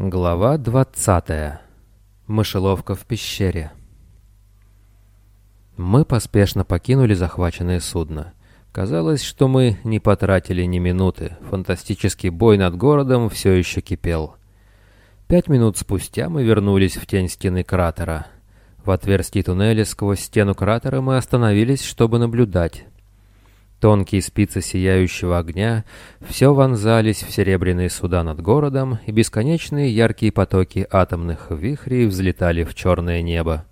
Глава 20. Мышеловка в пещере. Мы поспешно покинули захваченное судно. Казалось, что мы не потратили ни минуты. Фантастический бой над городом все еще кипел. Пять минут спустя мы вернулись в тень стены кратера. В отверстии туннеля сквозь стену кратера мы остановились, чтобы наблюдать. Тонкие спицы сияющего огня все вонзались в серебряные суда над городом, и бесконечные яркие потоки атомных вихрей взлетали в черное небо.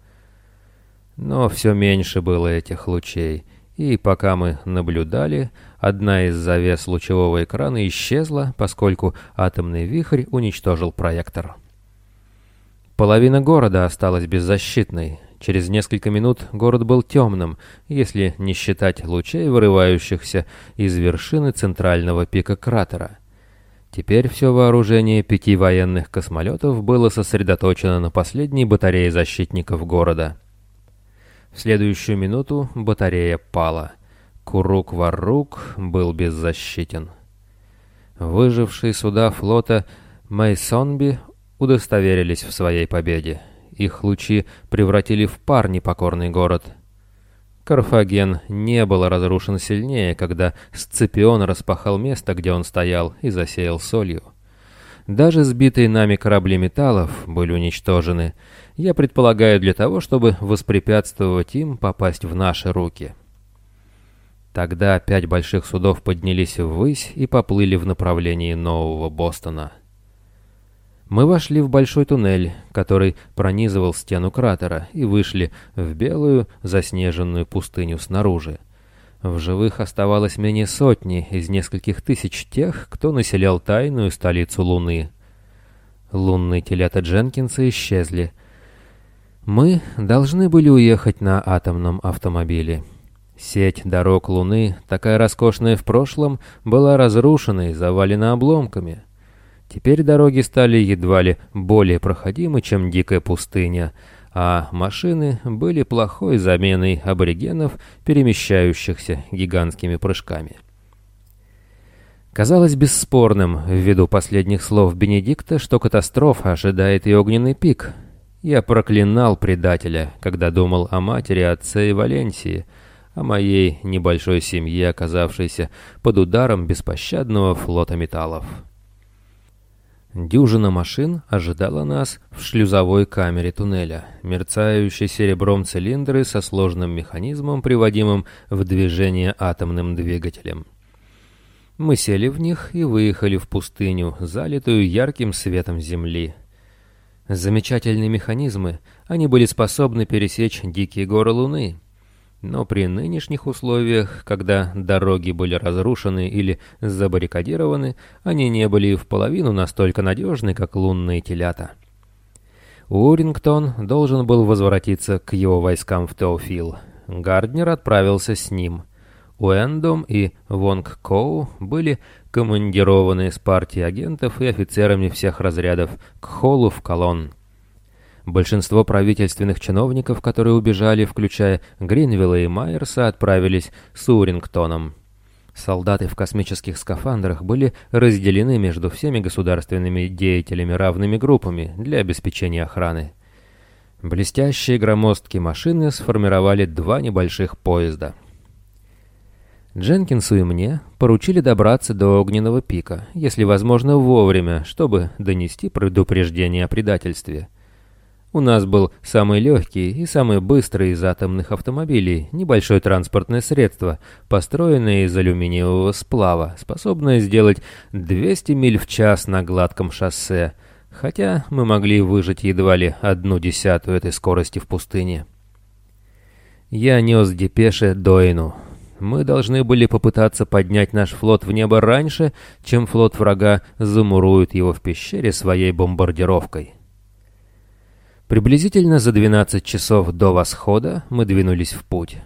Но все меньше было этих лучей, и пока мы наблюдали, одна из завес лучевого экрана исчезла, поскольку атомный вихрь уничтожил проектор. Половина города осталась беззащитной, Через несколько минут город был темным, если не считать лучей, вырывающихся из вершины центрального пика кратера. Теперь все вооружение пяти военных космолетов было сосредоточено на последней батарее защитников города. В следующую минуту батарея пала. Курук-Варук был беззащитен. Выжившие суда флота Мейсонби удостоверились в своей победе. Их лучи превратили в пар непокорный город. Карфаген не был разрушен сильнее, когда Сципион распахал место, где он стоял, и засеял солью. Даже сбитые нами корабли металлов были уничтожены, я предполагаю, для того, чтобы воспрепятствовать им попасть в наши руки. Тогда пять больших судов поднялись ввысь и поплыли в направлении Нового Бостона. Мы вошли в большой туннель, который пронизывал стену кратера, и вышли в белую заснеженную пустыню снаружи. В живых оставалось менее сотни из нескольких тысяч тех, кто населял тайную столицу Луны. Лунные телята Дженкинса исчезли. Мы должны были уехать на атомном автомобиле. Сеть дорог Луны, такая роскошная в прошлом, была разрушена и завалена обломками. Теперь дороги стали едва ли более проходимы, чем дикая пустыня, а машины были плохой заменой аборигенов, перемещающихся гигантскими прыжками. Казалось бесспорным, ввиду последних слов Бенедикта, что катастрофа ожидает и огненный пик. Я проклинал предателя, когда думал о матери, отце и Валенсии, о моей небольшой семье, оказавшейся под ударом беспощадного флота металлов. Дюжина машин ожидала нас в шлюзовой камере туннеля, мерцающие серебром цилиндры со сложным механизмом, приводимым в движение атомным двигателем. Мы сели в них и выехали в пустыню, залитую ярким светом земли. Замечательные механизмы, они были способны пересечь дикие горы Луны — но при нынешних условиях, когда дороги были разрушены или забаррикадированы, они не были в половину настолько надежны, как лунные телята. Урингтон должен был возвратиться к его войскам в Теофил. Гарднер отправился с ним. Уэндом и Вонг Коу были командированы с партией агентов и офицерами всех разрядов к Холлу в Колонн. Большинство правительственных чиновников, которые убежали, включая Гринвилла и Майерса, отправились с Урингтоном. Солдаты в космических скафандрах были разделены между всеми государственными деятелями равными группами для обеспечения охраны. Блестящие громоздкие машины сформировали два небольших поезда. Дженкинсу и мне поручили добраться до огненного пика, если возможно вовремя, чтобы донести предупреждение о предательстве. У нас был самый легкий и самый быстрый из атомных автомобилей, небольшое транспортное средство, построенное из алюминиевого сплава, способное сделать 200 миль в час на гладком шоссе, хотя мы могли выжить едва ли одну десятую этой скорости в пустыне. Я нес депеше Доину. Мы должны были попытаться поднять наш флот в небо раньше, чем флот врага замурует его в пещере своей бомбардировкой. Приблизительно за 12 часов до восхода мы двинулись в путь.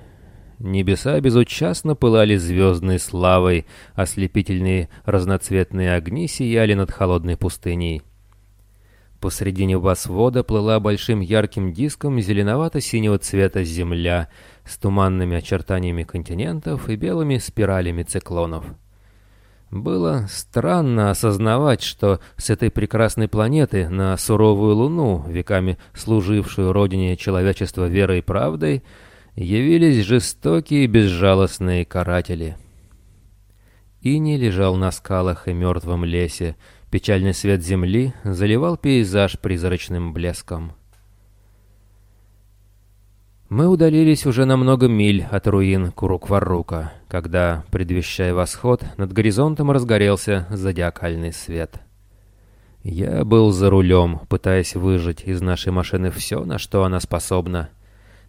Небеса безучастно пылали звездной славой, ослепительные разноцветные огни сияли над холодной пустыней. Посредине восвода плыла большим ярким диском зеленовато-синего цвета земля с туманными очертаниями континентов и белыми спиралями циклонов. Было странно осознавать, что с этой прекрасной планеты на суровую Луну, веками служившую родине человечества верой и правдой, явились жестокие безжалостные каратели. Ини лежал на скалах и мертвом лесе, печальный свет земли заливал пейзаж призрачным блеском. Мы удалились уже на много миль от руин Курукварука, когда, предвещая восход, над горизонтом разгорелся зодиакальный свет. Я был за рулем, пытаясь выжать из нашей машины все, на что она способна.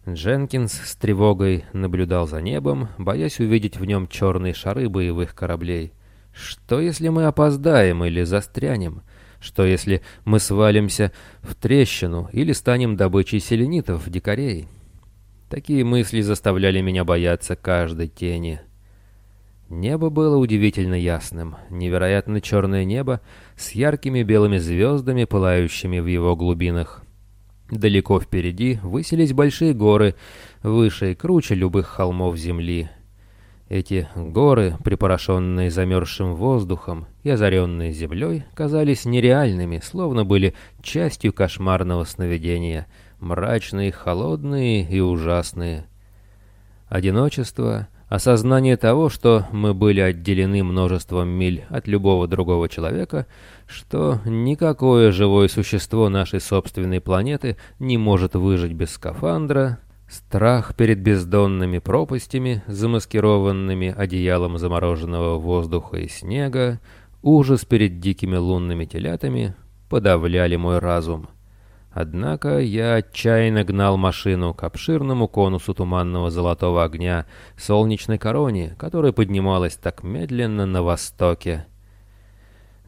Дженкинс с тревогой наблюдал за небом, боясь увидеть в нем черные шары боевых кораблей. Что если мы опоздаем или застрянем? Что если мы свалимся в трещину или станем добычей селенитов, дикарей? Такие мысли заставляли меня бояться каждой тени. Небо было удивительно ясным, невероятно черное небо с яркими белыми звездами, пылающими в его глубинах. Далеко впереди высились большие горы, выше и круче любых холмов земли. Эти горы, припорошенные замерзшим воздухом и озаренные землей, казались нереальными, словно были частью кошмарного сновидения — мрачные, холодные и ужасные. Одиночество, осознание того, что мы были отделены множеством миль от любого другого человека, что никакое живое существо нашей собственной планеты не может выжить без скафандра, страх перед бездонными пропастями, замаскированными одеялом замороженного воздуха и снега, ужас перед дикими лунными телятами подавляли мой разум. Однако я отчаянно гнал машину к обширному конусу туманного золотого огня, солнечной короне, которая поднималась так медленно на востоке.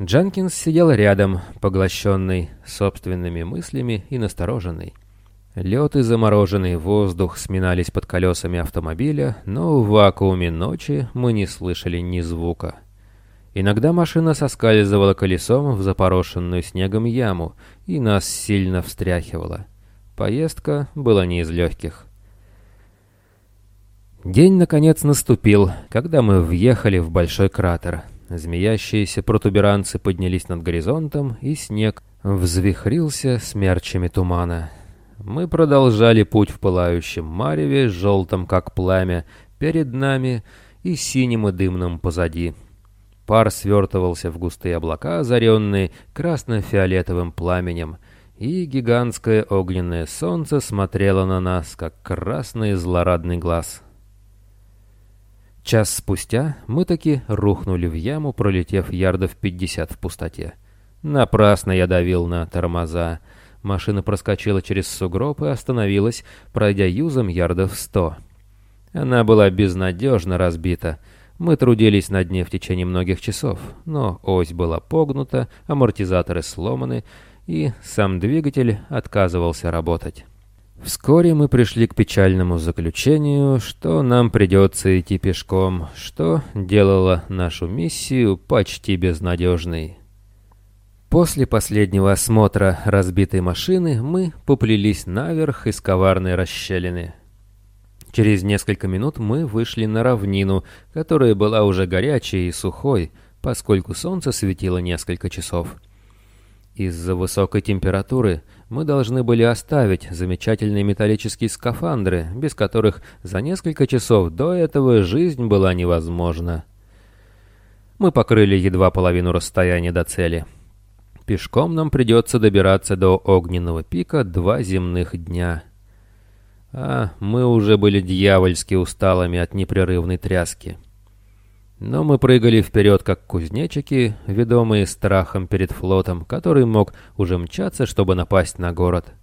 Дженкинс сидел рядом, поглощенный собственными мыслями и настороженный. Лед и замороженный воздух сминались под колесами автомобиля, но в вакууме ночи мы не слышали ни звука. Иногда машина соскальзывала колесом в запорошенную снегом яму, и нас сильно встряхивала. Поездка была не из легких. День, наконец, наступил, когда мы въехали в большой кратер. Змеящиеся протуберанцы поднялись над горизонтом, и снег взвихрился смерчами тумана. Мы продолжали путь в пылающем мареве, желтом как пламя, перед нами и синим и дымным позади. Пар свертывался в густые облака, озаренные красно-фиолетовым пламенем, и гигантское огненное солнце смотрело на нас, как красный злорадный глаз. Час спустя мы таки рухнули в яму, пролетев ярдов пятьдесят в пустоте. Напрасно я давил на тормоза. Машина проскочила через сугроб и остановилась, пройдя юзом ярдов сто. Она была безнадежно разбита — мы трудились на дне в течение многих часов, но ось была погнута, амортизаторы сломаны, и сам двигатель отказывался работать. Вскоре мы пришли к печальному заключению, что нам придется идти пешком, что делало нашу миссию почти безнадежной. После последнего осмотра разбитой машины мы поплелись наверх из коварной расщелины. Через несколько минут мы вышли на равнину, которая была уже горячей и сухой, поскольку солнце светило несколько часов. Из-за высокой температуры мы должны были оставить замечательные металлические скафандры, без которых за несколько часов до этого жизнь была невозможна. Мы покрыли едва половину расстояния до цели. Пешком нам придется добираться до огненного пика два земных дня. А мы уже были дьявольски усталыми от непрерывной тряски. Но мы прыгали вперед, как кузнечики, ведомые страхом перед флотом, который мог уже мчаться, чтобы напасть на город.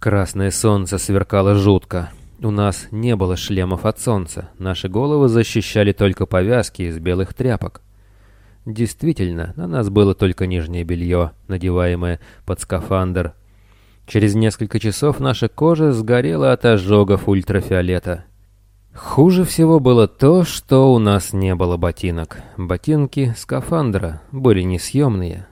Красное солнце сверкало жутко. У нас не было шлемов от солнца, наши головы защищали только повязки из белых тряпок. Действительно, на нас было только нижнее белье, надеваемое под скафандр, Через несколько часов наша кожа сгорела от ожогов ультрафиолета. Хуже всего было то, что у нас не было ботинок. Ботинки скафандра были несъемные.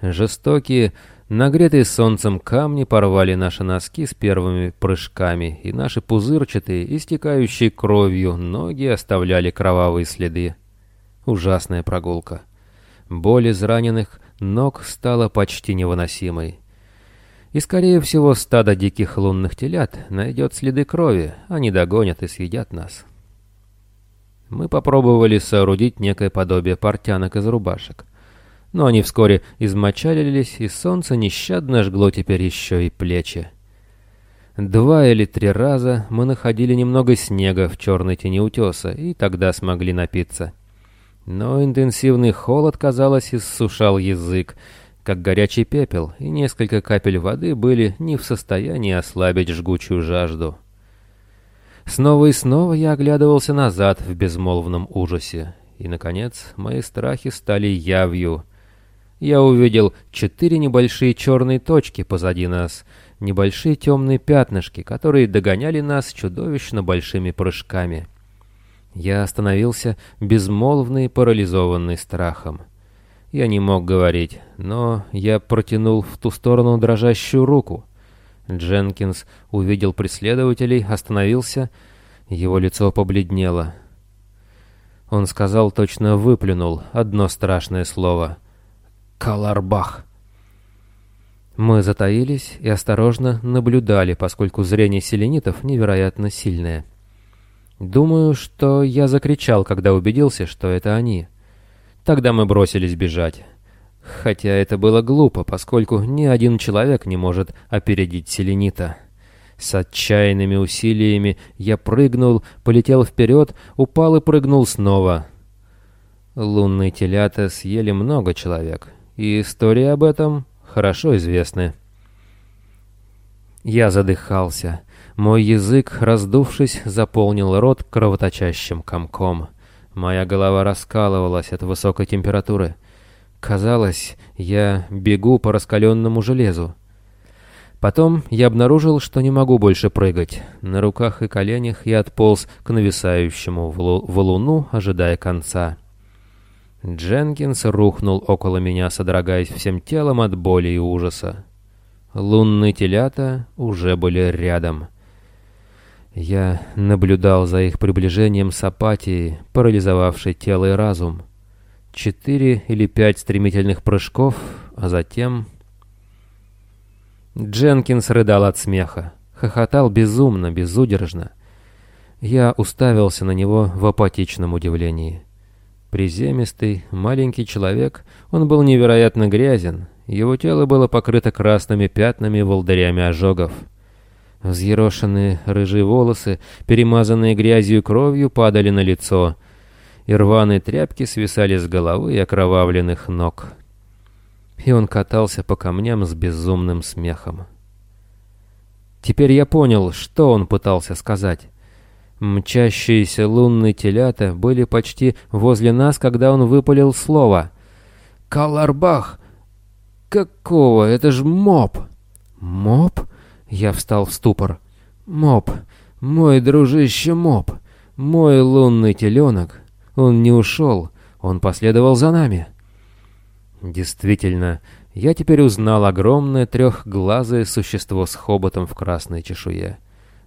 Жестокие, нагретые солнцем камни порвали наши носки с первыми прыжками, и наши пузырчатые, истекающие кровью, ноги оставляли кровавые следы. Ужасная прогулка. Боль из ног стала почти невыносимой. И, скорее всего, стадо диких лунных телят найдет следы крови, они догонят и съедят нас. Мы попробовали соорудить некое подобие портянок из рубашек. Но они вскоре измочалились, и солнце нещадно жгло теперь еще и плечи. Два или три раза мы находили немного снега в черной тени утеса, и тогда смогли напиться. Но интенсивный холод, казалось, иссушал язык, как горячий пепел, и несколько капель воды были не в состоянии ослабить жгучую жажду. Снова и снова я оглядывался назад в безмолвном ужасе, и, наконец, мои страхи стали явью. Я увидел четыре небольшие черные точки позади нас, небольшие темные пятнышки, которые догоняли нас чудовищно большими прыжками. Я остановился, безмолвный парализованный страхом. Я не мог говорить, но я протянул в ту сторону дрожащую руку. Дженкинс увидел преследователей, остановился, его лицо побледнело. Он сказал, точно выплюнул одно страшное слово. «Каларбах!» Мы затаились и осторожно наблюдали, поскольку зрение селенитов невероятно сильное. Думаю, что я закричал, когда убедился, что это они. Тогда мы бросились бежать. Хотя это было глупо, поскольку ни один человек не может опередить селенита. С отчаянными усилиями я прыгнул, полетел вперед, упал и прыгнул снова. Лунные телята съели много человек, и история об этом хорошо известны. Я задыхался. Мой язык, раздувшись, заполнил рот кровоточащим комком. Моя голова раскалывалась от высокой температуры. Казалось, я бегу по раскаленному железу. Потом я обнаружил, что не могу больше прыгать. На руках и коленях я отполз к нависающему валуну, ожидая конца. Дженкинс рухнул около меня, содрогаясь всем телом от боли и ужаса. Лунные телята уже были рядом. Я наблюдал за их приближением с апатией, парализовавшей тело и разум. Четыре или пять стремительных прыжков, а затем... Дженкинс рыдал от смеха, хохотал безумно, безудержно. Я уставился на него в апатичном удивлении. Приземистый, маленький человек, он был невероятно грязен, его тело было покрыто красными пятнами волдырями ожогов. Взъерошенные рыжие волосы, перемазанные грязью и кровью, падали на лицо, и рваные тряпки свисали с головы и окровавленных ног. И он катался по камням с безумным смехом. Теперь я понял, что он пытался сказать. Мчащиеся лунные телята были почти возле нас, когда он выпалил слово. «Каларбах! Какого? Это ж моб!» «Моб?» Я встал в ступор. «Моб! Мой дружище Моб! Мой лунный теленок! Он не ушел, он последовал за нами!» Действительно, я теперь узнал огромное трехглазое существо с хоботом в красной чешуе.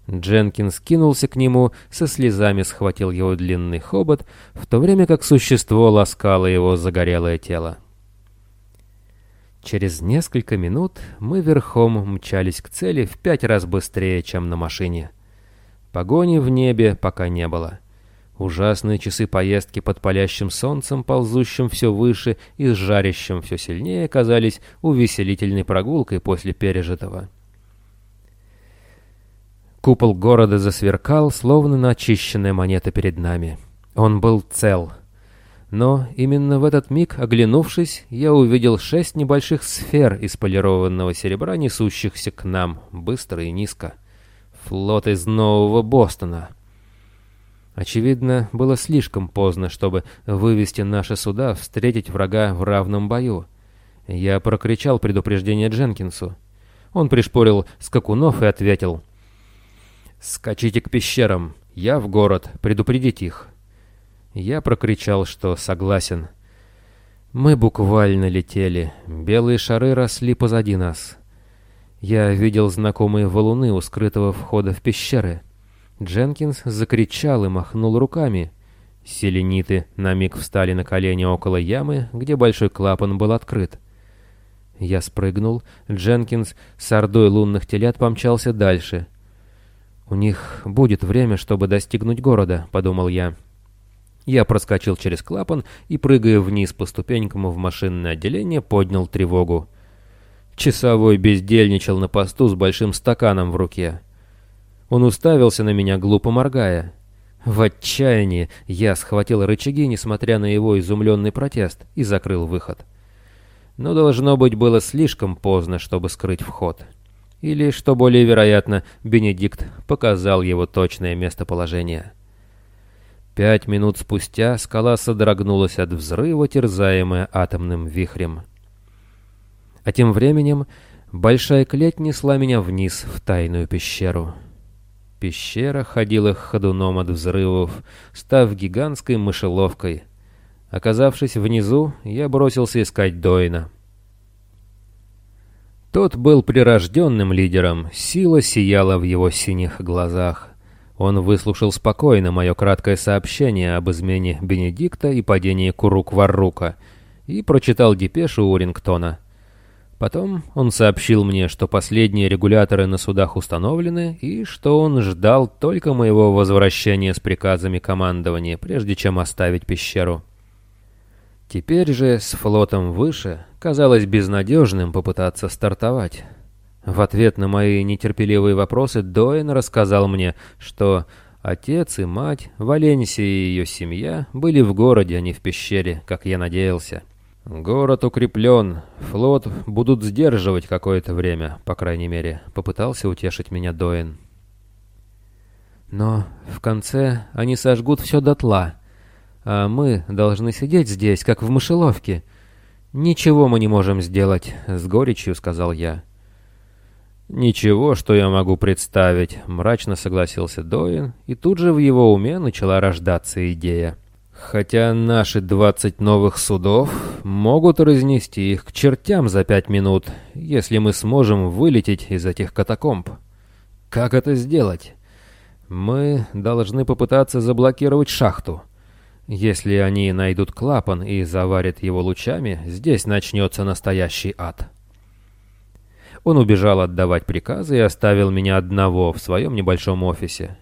Дженкинс кинулся к нему, со слезами схватил его длинный хобот, в то время как существо ласкало его загорелое тело. Через несколько минут мы верхом мчались к цели в пять раз быстрее, чем на машине. Погони в небе пока не было. Ужасные часы поездки под палящим солнцем, ползущим все выше и жарящим все сильнее, казались увеселительной прогулкой после пережитого. Купол города засверкал, словно начищенная монета перед нами. Он был цел — но именно в этот миг, оглянувшись, я увидел шесть небольших сфер из полированного серебра, несущихся к нам, быстро и низко. Флот из Нового Бостона. Очевидно, было слишком поздно, чтобы вывести наши суда, встретить врага в равном бою. Я прокричал предупреждение Дженкинсу. Он пришпорил скакунов и ответил. «Скачите к пещерам. Я в город. Предупредить их. Я прокричал, что согласен. Мы буквально летели. Белые шары росли позади нас. Я видел знакомые валуны у скрытого входа в пещеры. Дженкинс закричал и махнул руками. Селениты на миг встали на колени около ямы, где большой клапан был открыт. Я спрыгнул, Дженкинс с ордой лунных телят помчался дальше. «У них будет время, чтобы достигнуть города», — подумал я. Я проскочил через клапан и, прыгая вниз по ступенькам в машинное отделение, поднял тревогу. Часовой бездельничал на посту с большим стаканом в руке. Он уставился на меня, глупо моргая. В отчаянии я схватил рычаги, несмотря на его изумленный протест, и закрыл выход. Но должно быть было слишком поздно, чтобы скрыть вход. Или, что более вероятно, Бенедикт показал его точное местоположение. Пять минут спустя скала содрогнулась от взрыва, терзаемая атомным вихрем. А тем временем большая клеть несла меня вниз в тайную пещеру. Пещера ходила ходуном от взрывов, став гигантской мышеловкой. Оказавшись внизу, я бросился искать Дойна. Тот был прирожденным лидером, сила сияла в его синих глазах. Он выслушал спокойно мое краткое сообщение об измене Бенедикта и падении Курук-Варрука и прочитал депешу Урингтона — Потом он сообщил мне, что последние регуляторы на судах установлены и что он ждал только моего возвращения с приказами командования, прежде чем оставить пещеру. Теперь же с флотом выше казалось безнадежным попытаться стартовать. В ответ на мои нетерпеливые вопросы Доин рассказал мне, что отец и мать, Валенсия и ее семья были в городе, а не в пещере, как я надеялся. «Город укреплен. Флот будут сдерживать какое-то время, по крайней мере», — попытался утешить меня Доин. «Но в конце они сожгут все дотла, а мы должны сидеть здесь, как в мышеловке. Ничего мы не можем сделать», — с горечью сказал я. «Ничего, что я могу представить», — мрачно согласился Доин, и тут же в его уме начала рождаться идея. Хотя наши 20 новых судов могут разнести их к чертям за пять минут, если мы сможем вылететь из этих катакомб. Как это сделать? Мы должны попытаться заблокировать шахту. Если они найдут клапан и заварят его лучами, здесь начнется настоящий ад. Он убежал отдавать приказы и оставил меня одного в своем небольшом офисе.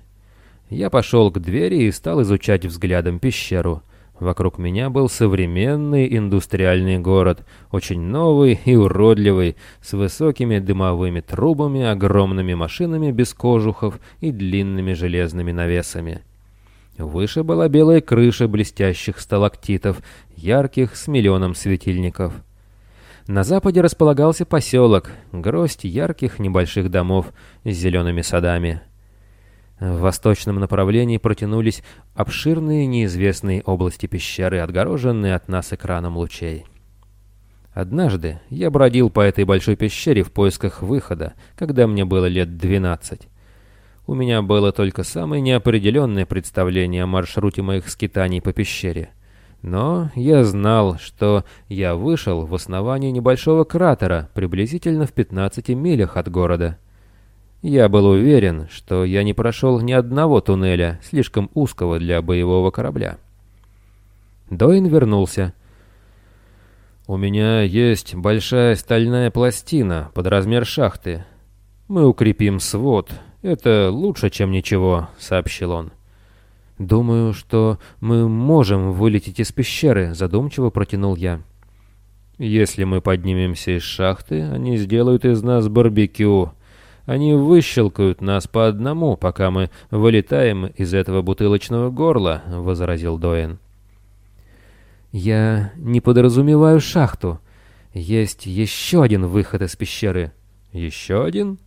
Я пошел к двери и стал изучать взглядом пещеру. Вокруг меня был современный индустриальный город, очень новый и уродливый, с высокими дымовыми трубами, огромными машинами без кожухов и длинными железными навесами. Выше была белая крыша блестящих сталактитов, ярких с миллионом светильников. На западе располагался поселок, гроздь ярких небольших домов с зелеными садами. В восточном направлении протянулись обширные неизвестные области пещеры, отгороженные от нас экраном лучей. Однажды я бродил по этой большой пещере в поисках выхода, когда мне было лет двенадцать. У меня было только самое неопределенное представление о маршруте моих скитаний по пещере. Но я знал, что я вышел в основание небольшого кратера, приблизительно в 15 милях от города. Я был уверен, что я не прошел ни одного туннеля, слишком узкого для боевого корабля. Доин вернулся. «У меня есть большая стальная пластина под размер шахты. Мы укрепим свод. Это лучше, чем ничего», — сообщил он. «Думаю, что мы можем вылететь из пещеры», — задумчиво протянул я. «Если мы поднимемся из шахты, они сделают из нас барбекю», они выщелкают нас по одному, пока мы вылетаем из этого бутылочного горла», — возразил Доэн. «Я не подразумеваю шахту. Есть еще один выход из пещеры». «Еще один?»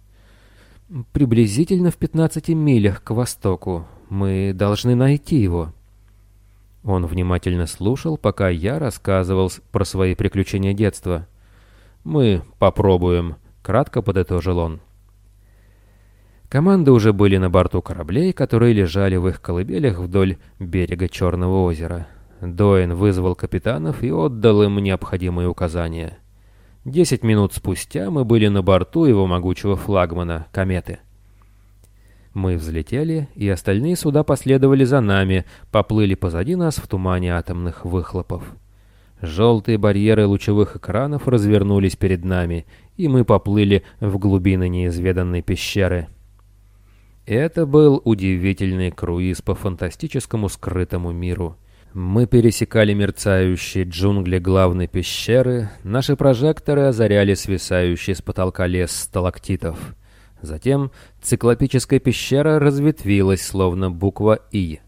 «Приблизительно в 15 милях к востоку. Мы должны найти его». Он внимательно слушал, пока я рассказывал про свои приключения детства. «Мы попробуем», — кратко подытожил он. Команды уже были на борту кораблей, которые лежали в их колыбелях вдоль берега Черного озера. Доин вызвал капитанов и отдал им необходимые указания. Десять минут спустя мы были на борту его могучего флагмана «Кометы». Мы взлетели, и остальные суда последовали за нами, поплыли позади нас в тумане атомных выхлопов. Желтые барьеры лучевых экранов развернулись перед нами, и мы поплыли в глубины неизведанной пещеры. Это был удивительный круиз по фантастическому скрытому миру. Мы пересекали мерцающие джунгли главной пещеры, наши прожекторы озаряли свисающий с потолка лес сталактитов. Затем циклопическая пещера разветвилась, словно буква «И».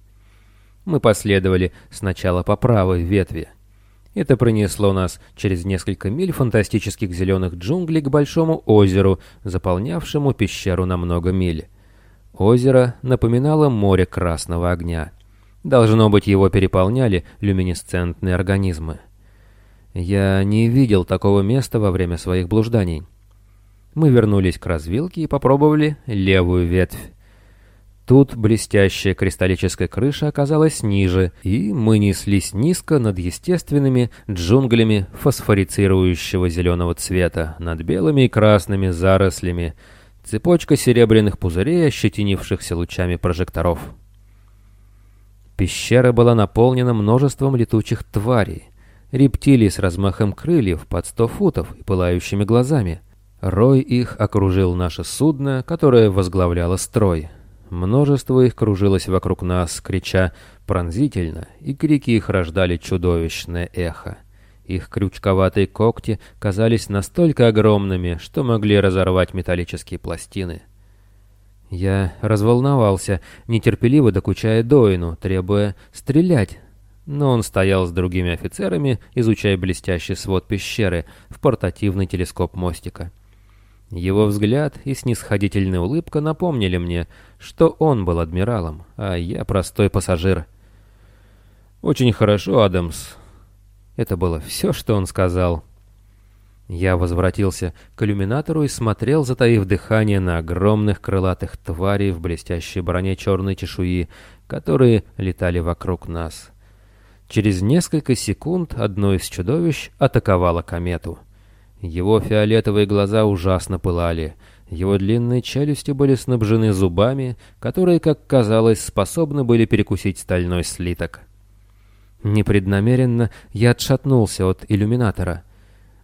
Мы последовали сначала по правой ветви. Это принесло нас через несколько миль фантастических зеленых джунглей к большому озеру, заполнявшему пещеру на много миль. Озеро напоминало море красного огня. Должно быть, его переполняли люминесцентные организмы. Я не видел такого места во время своих блужданий. Мы вернулись к развилке и попробовали левую ветвь. Тут блестящая кристаллическая крыша оказалась ниже, и мы неслись низко над естественными джунглями фосфорицирующего зеленого цвета, над белыми и красными зарослями, цепочка серебряных пузырей, ощетинившихся лучами прожекторов. Пещера была наполнена множеством летучих тварей, рептилий с размахом крыльев под сто футов и пылающими глазами. Рой их окружил наше судно, которое возглавляло строй. Множество их кружилось вокруг нас, крича пронзительно, и крики их рождали чудовищное эхо. Их крючковатые когти казались настолько огромными, что могли разорвать металлические пластины. Я разволновался, нетерпеливо докучая Доину, требуя стрелять, но он стоял с другими офицерами, изучая блестящий свод пещеры в портативный телескоп мостика. Его взгляд и снисходительная улыбка напомнили мне, что он был адмиралом, а я простой пассажир. «Очень хорошо, Адамс». Это было все, что он сказал. Я возвратился к иллюминатору и смотрел, затаив дыхание на огромных крылатых тварей в блестящей броне черной чешуи, которые летали вокруг нас. Через несколько секунд одно из чудовищ атаковало комету — его фиолетовые глаза ужасно пылали. Его длинные челюсти были снабжены зубами, которые, как казалось, способны были перекусить стальной слиток. Непреднамеренно я отшатнулся от иллюминатора.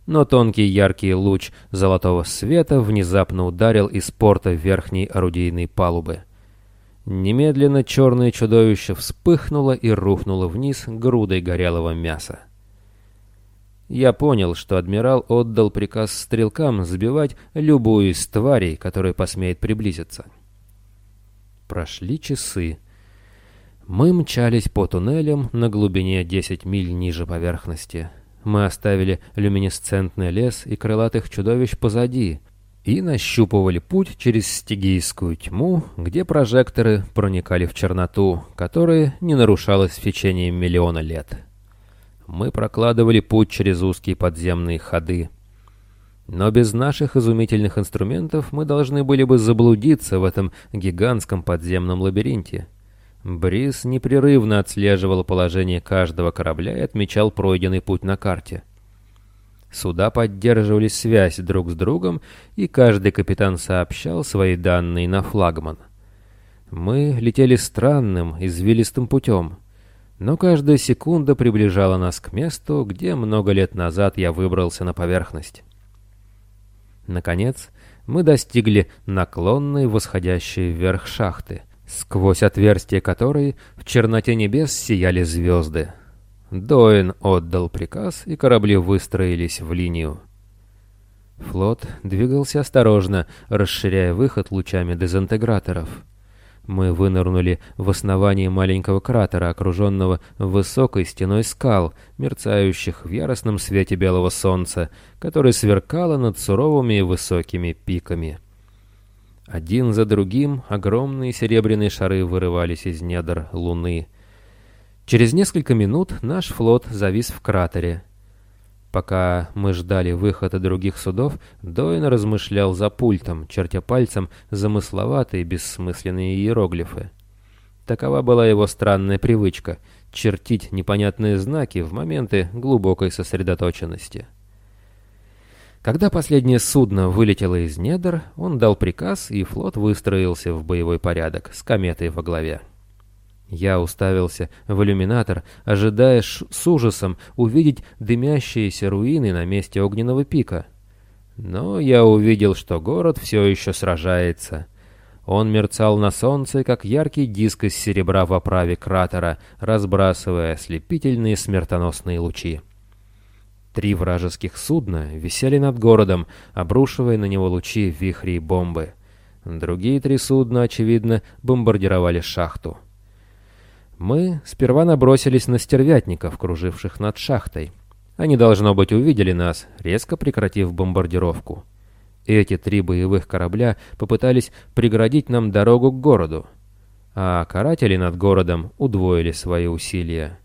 Но тонкий яркий луч золотого света внезапно ударил из порта верхней орудийной палубы. Немедленно черное чудовище вспыхнуло и рухнуло вниз грудой горелого мяса. Я понял, что адмирал отдал приказ стрелкам сбивать любую из тварей, которая посмеет приблизиться. Прошли часы. Мы мчались по туннелям на глубине 10 миль ниже поверхности. Мы оставили люминесцентный лес и крылатых чудовищ позади и нащупывали путь через стигийскую тьму, где прожекторы проникали в черноту, которая не нарушалась в течение миллиона лет мы прокладывали путь через узкие подземные ходы. Но без наших изумительных инструментов мы должны были бы заблудиться в этом гигантском подземном лабиринте. Бриз непрерывно отслеживал положение каждого корабля и отмечал пройденный путь на карте. Суда поддерживали связь друг с другом, и каждый капитан сообщал свои данные на флагман. Мы летели странным, извилистым путем — но каждая секунда приближала нас к месту, где много лет назад я выбрался на поверхность. Наконец, мы достигли наклонной восходящей вверх шахты, сквозь отверстие которой в черноте небес сияли звезды. Доин отдал приказ, и корабли выстроились в линию. Флот двигался осторожно, расширяя выход лучами дезинтеграторов — мы вынырнули в основании маленького кратера, окруженного высокой стеной скал, мерцающих в яростном свете белого солнца, которое сверкало над суровыми высокими пиками. Один за другим огромные серебряные шары вырывались из недр луны. Через несколько минут наш флот завис в кратере. Пока мы ждали выхода других судов, Доин размышлял за пультом, чертя пальцем замысловатые бессмысленные иероглифы. Такова была его странная привычка — чертить непонятные знаки в моменты глубокой сосредоточенности. Когда последнее судно вылетело из недр, он дал приказ, и флот выстроился в боевой порядок с кометой во главе. Я уставился в иллюминатор, ожидая с ужасом увидеть дымящиеся руины на месте огненного пика. Но я увидел, что город все еще сражается. Он мерцал на солнце, как яркий диск из серебра в оправе кратера, разбрасывая ослепительные смертоносные лучи. Три вражеских судна висели над городом, обрушивая на него лучи вихри и бомбы. Другие три судна, очевидно, бомбардировали шахту. Мы сперва набросились на стервятников, круживших над шахтой. Они, должно быть, увидели нас, резко прекратив бомбардировку. Эти три боевых корабля попытались преградить нам дорогу к городу, а каратели над городом удвоили свои усилия.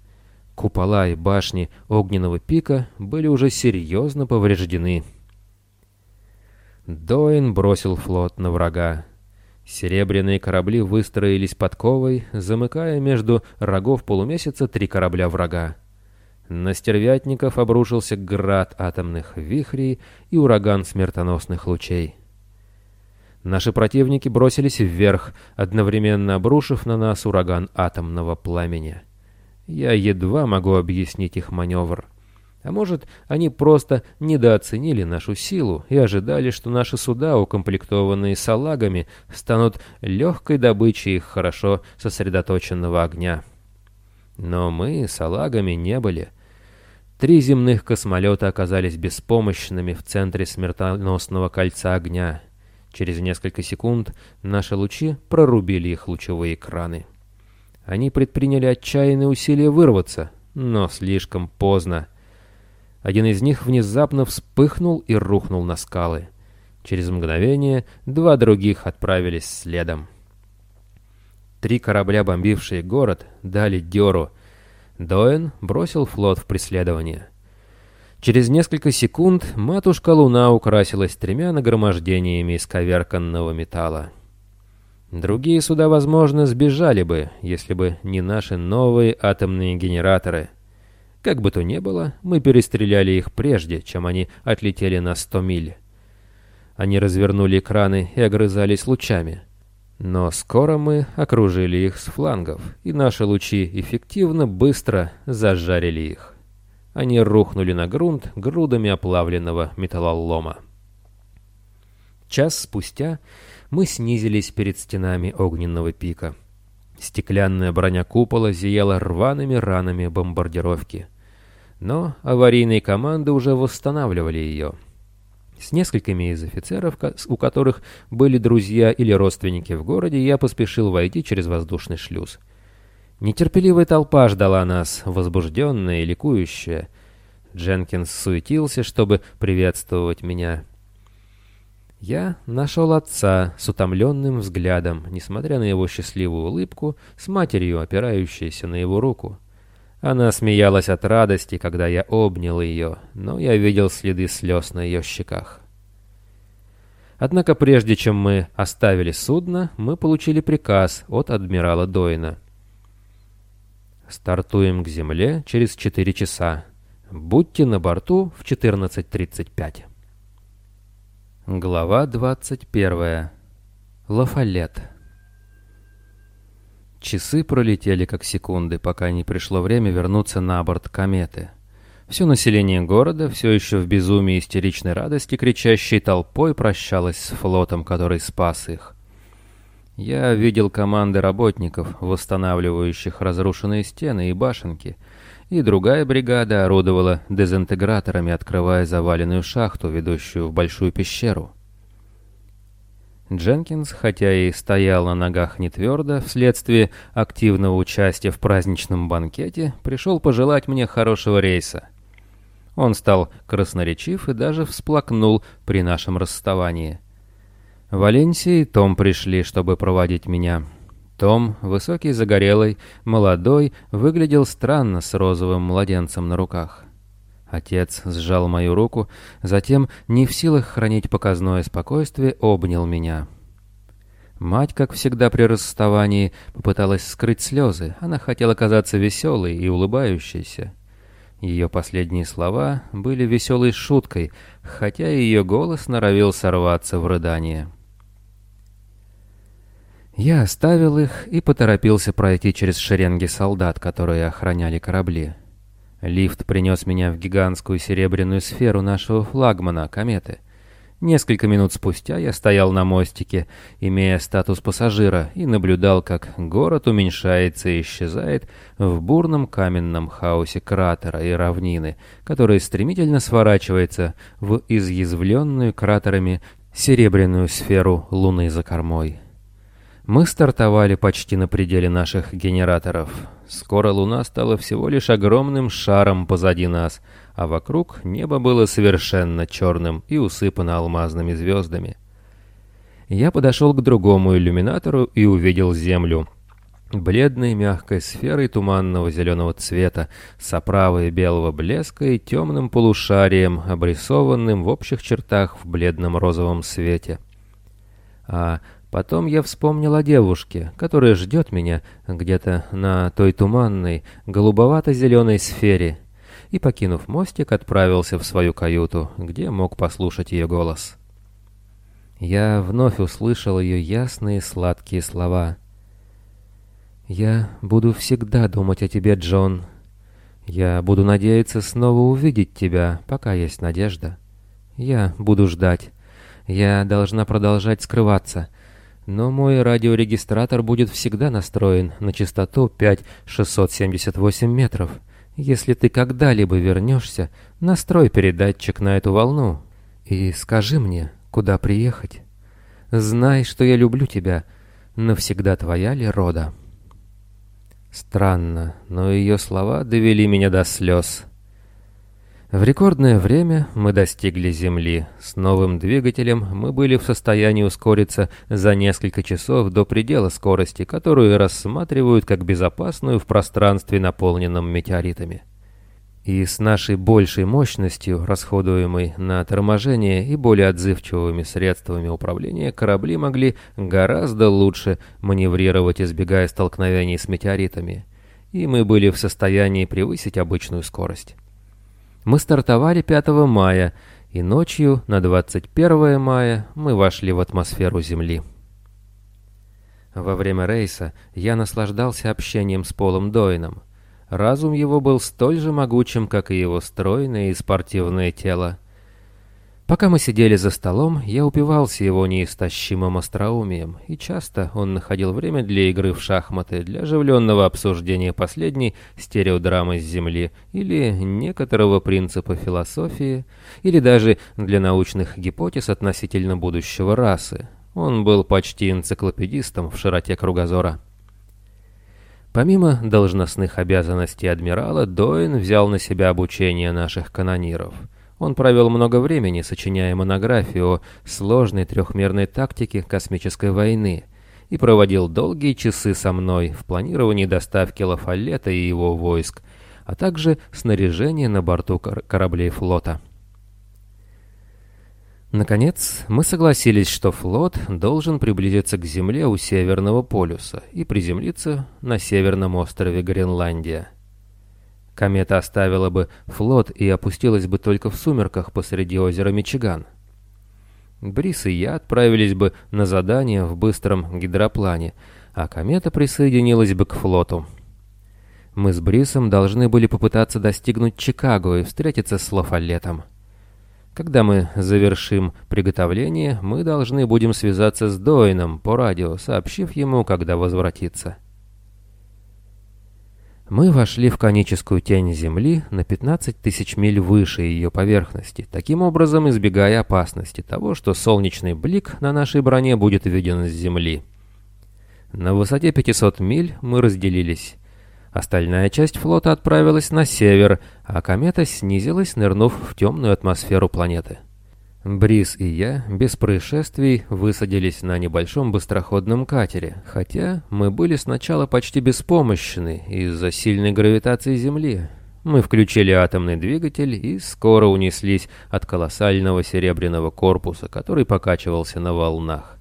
Купола и башни огненного пика были уже серьезно повреждены. Доин бросил флот на врага. Серебряные корабли выстроились подковой, замыкая между рогов полумесяца три корабля врага. На стервятников обрушился град атомных вихрей и ураган смертоносных лучей. Наши противники бросились вверх, одновременно обрушив на нас ураган атомного пламени. Я едва могу объяснить их маневр. А может, они просто недооценили нашу силу и ожидали, что наши суда, укомплектованные салагами, станут легкой добычей их хорошо сосредоточенного огня. Но мы салагами не были. Три земных космолета оказались беспомощными в центре смертоносного кольца огня. Через несколько секунд наши лучи прорубили их лучевые экраны. Они предприняли отчаянные усилия вырваться, но слишком поздно. Один из них внезапно вспыхнул и рухнул на скалы. Через мгновение два других отправились следом. Три корабля, бомбившие город, дали дёру. Доэн бросил флот в преследование. Через несколько секунд матушка Луна украсилась тремя нагромождениями исковерканного металла. Другие суда, возможно, сбежали бы, если бы не наши новые атомные генераторы. Как бы то ни было, мы перестреляли их прежде, чем они отлетели на сто миль. Они развернули экраны и огрызались лучами. Но скоро мы окружили их с флангов, и наши лучи эффективно быстро зажарили их. Они рухнули на грунт грудами оплавленного металлолома. Час спустя мы снизились перед стенами огненного пика. Стеклянная броня купола зияла рваными ранами бомбардировки. Но аварийные команды уже восстанавливали ее. С несколькими из офицеров, у которых были друзья или родственники в городе, я поспешил войти через воздушный шлюз. Нетерпеливая толпа ждала нас, возбужденная и ликующая. Дженкинс суетился, чтобы приветствовать меня. Я нашел отца с утомленным взглядом, несмотря на его счастливую улыбку, с матерью, опирающейся на его руку. Она смеялась от радости, когда я обнял ее, но я видел следы слез на ее щеках. Однако прежде чем мы оставили судно, мы получили приказ от адмирала Дойна. «Стартуем к земле через 4 часа. Будьте на борту в 14.35». Глава 21. Лафалет. Часы пролетели как секунды, пока не пришло время вернуться на борт кометы. Все население города, все еще в безумии истеричной радости, кричащей толпой прощалось с флотом, который спас их. Я видел команды работников, восстанавливающих разрушенные стены и башенки — и другая бригада орудовала дезинтеграторами, открывая заваленную шахту, ведущую в большую пещеру. Дженкинс, хотя и стоял на ногах не твердо, вследствие активного участия в праздничном банкете, пришел пожелать мне хорошего рейса. Он стал красноречив и даже всплакнул при нашем расставании. Валенсия и Том пришли, чтобы проводить меня. Том, высокий, загорелый, молодой, выглядел странно с розовым младенцем на руках. Отец сжал мою руку, затем, не в силах хранить показное спокойствие, обнял меня. Мать, как всегда при расставании, попыталась скрыть слезы. Она хотела казаться веселой и улыбающейся. Ее последние слова были веселой шуткой, хотя ее голос норовил сорваться в рыдание. Я оставил их и поторопился пройти через шеренги солдат, которые охраняли корабли. Лифт принес меня в гигантскую серебряную сферу нашего флагмана, кометы. Несколько минут спустя я стоял на мостике, имея статус пассажира, и наблюдал, как город уменьшается и исчезает в бурном каменном хаосе кратера и равнины, который стремительно сворачивается в изъязвленную кратерами серебряную сферу Луны за кормой. Мы стартовали почти на пределе наших генераторов. Скоро Луна стала всего лишь огромным шаром позади нас, а вокруг небо было совершенно черным и усыпано алмазными звездами. Я подошел к другому иллюминатору и увидел Землю. Бледной мягкой сферой туманного зеленого цвета, с оправой белого блеска и темным полушарием, обрисованным в общих чертах в бледном розовом свете. А Потом я вспомнил о девушке, которая ждет меня где-то на той туманной, голубовато-зеленой сфере, и, покинув мостик, отправился в свою каюту, где мог послушать ее голос. Я вновь услышал ее ясные сладкие слова. «Я буду всегда думать о тебе, Джон. Я буду надеяться снова увидеть тебя, пока есть надежда. Я буду ждать. Я должна продолжать скрываться». Но мой радиорегистратор будет всегда настроен на частоту 5678 метров. Если ты когда-либо вернешься, настрой передатчик на эту волну и скажи мне, куда приехать. Знай, что я люблю тебя. Навсегда твоя ли рода? Странно, но ее слова довели меня до слез. В рекордное время мы достигли Земли. С новым двигателем мы были в состоянии ускориться за несколько часов до предела скорости, которую рассматривают как безопасную в пространстве, наполненном метеоритами. И с нашей большей мощностью, расходуемой на торможение и более отзывчивыми средствами управления, корабли могли гораздо лучше маневрировать, избегая столкновений с метеоритами. И мы были в состоянии превысить обычную скорость. Мы стартовали 5 мая, и ночью на 21 мая мы вошли в атмосферу Земли. Во время рейса я наслаждался общением с Полом Дойном. Разум его был столь же могучим, как и его стройное и спортивное тело. Пока мы сидели за столом, я упивался его неистощимым остроумием, и часто он находил время для игры в шахматы, для оживленного обсуждения последней стереодрамы с Земли, или некоторого принципа философии, или даже для научных гипотез относительно будущего расы. Он был почти энциклопедистом в широте кругозора. Помимо должностных обязанностей адмирала, Доин взял на себя обучение наших канониров — он провел много времени, сочиняя монографию о сложной трехмерной тактике космической войны и проводил долгие часы со мной в планировании доставки Лафалета и его войск, а также снаряжения на борту кор кораблей флота. Наконец, мы согласились, что флот должен приблизиться к Земле у Северного полюса и приземлиться на северном острове Гренландия. Комета оставила бы флот и опустилась бы только в сумерках посреди озера Мичиган. Брис и я отправились бы на задание в быстром гидроплане, а комета присоединилась бы к флоту. Мы с Брисом должны были попытаться достигнуть Чикаго и встретиться с Лафалетом. Когда мы завершим приготовление, мы должны будем связаться с Дойном по радио, сообщив ему, когда возвратиться. Мы вошли в коническую тень Земли на 15 тысяч миль выше ее поверхности, таким образом избегая опасности того, что солнечный блик на нашей броне будет виден с Земли. На высоте 500 миль мы разделились. Остальная часть флота отправилась на север, а комета снизилась, нырнув в темную атмосферу планеты. Бриз и я без происшествий высадились на небольшом быстроходном катере, хотя мы были сначала почти беспомощны из-за сильной гравитации Земли. Мы включили атомный двигатель и скоро унеслись от колоссального серебряного корпуса, который покачивался на волнах.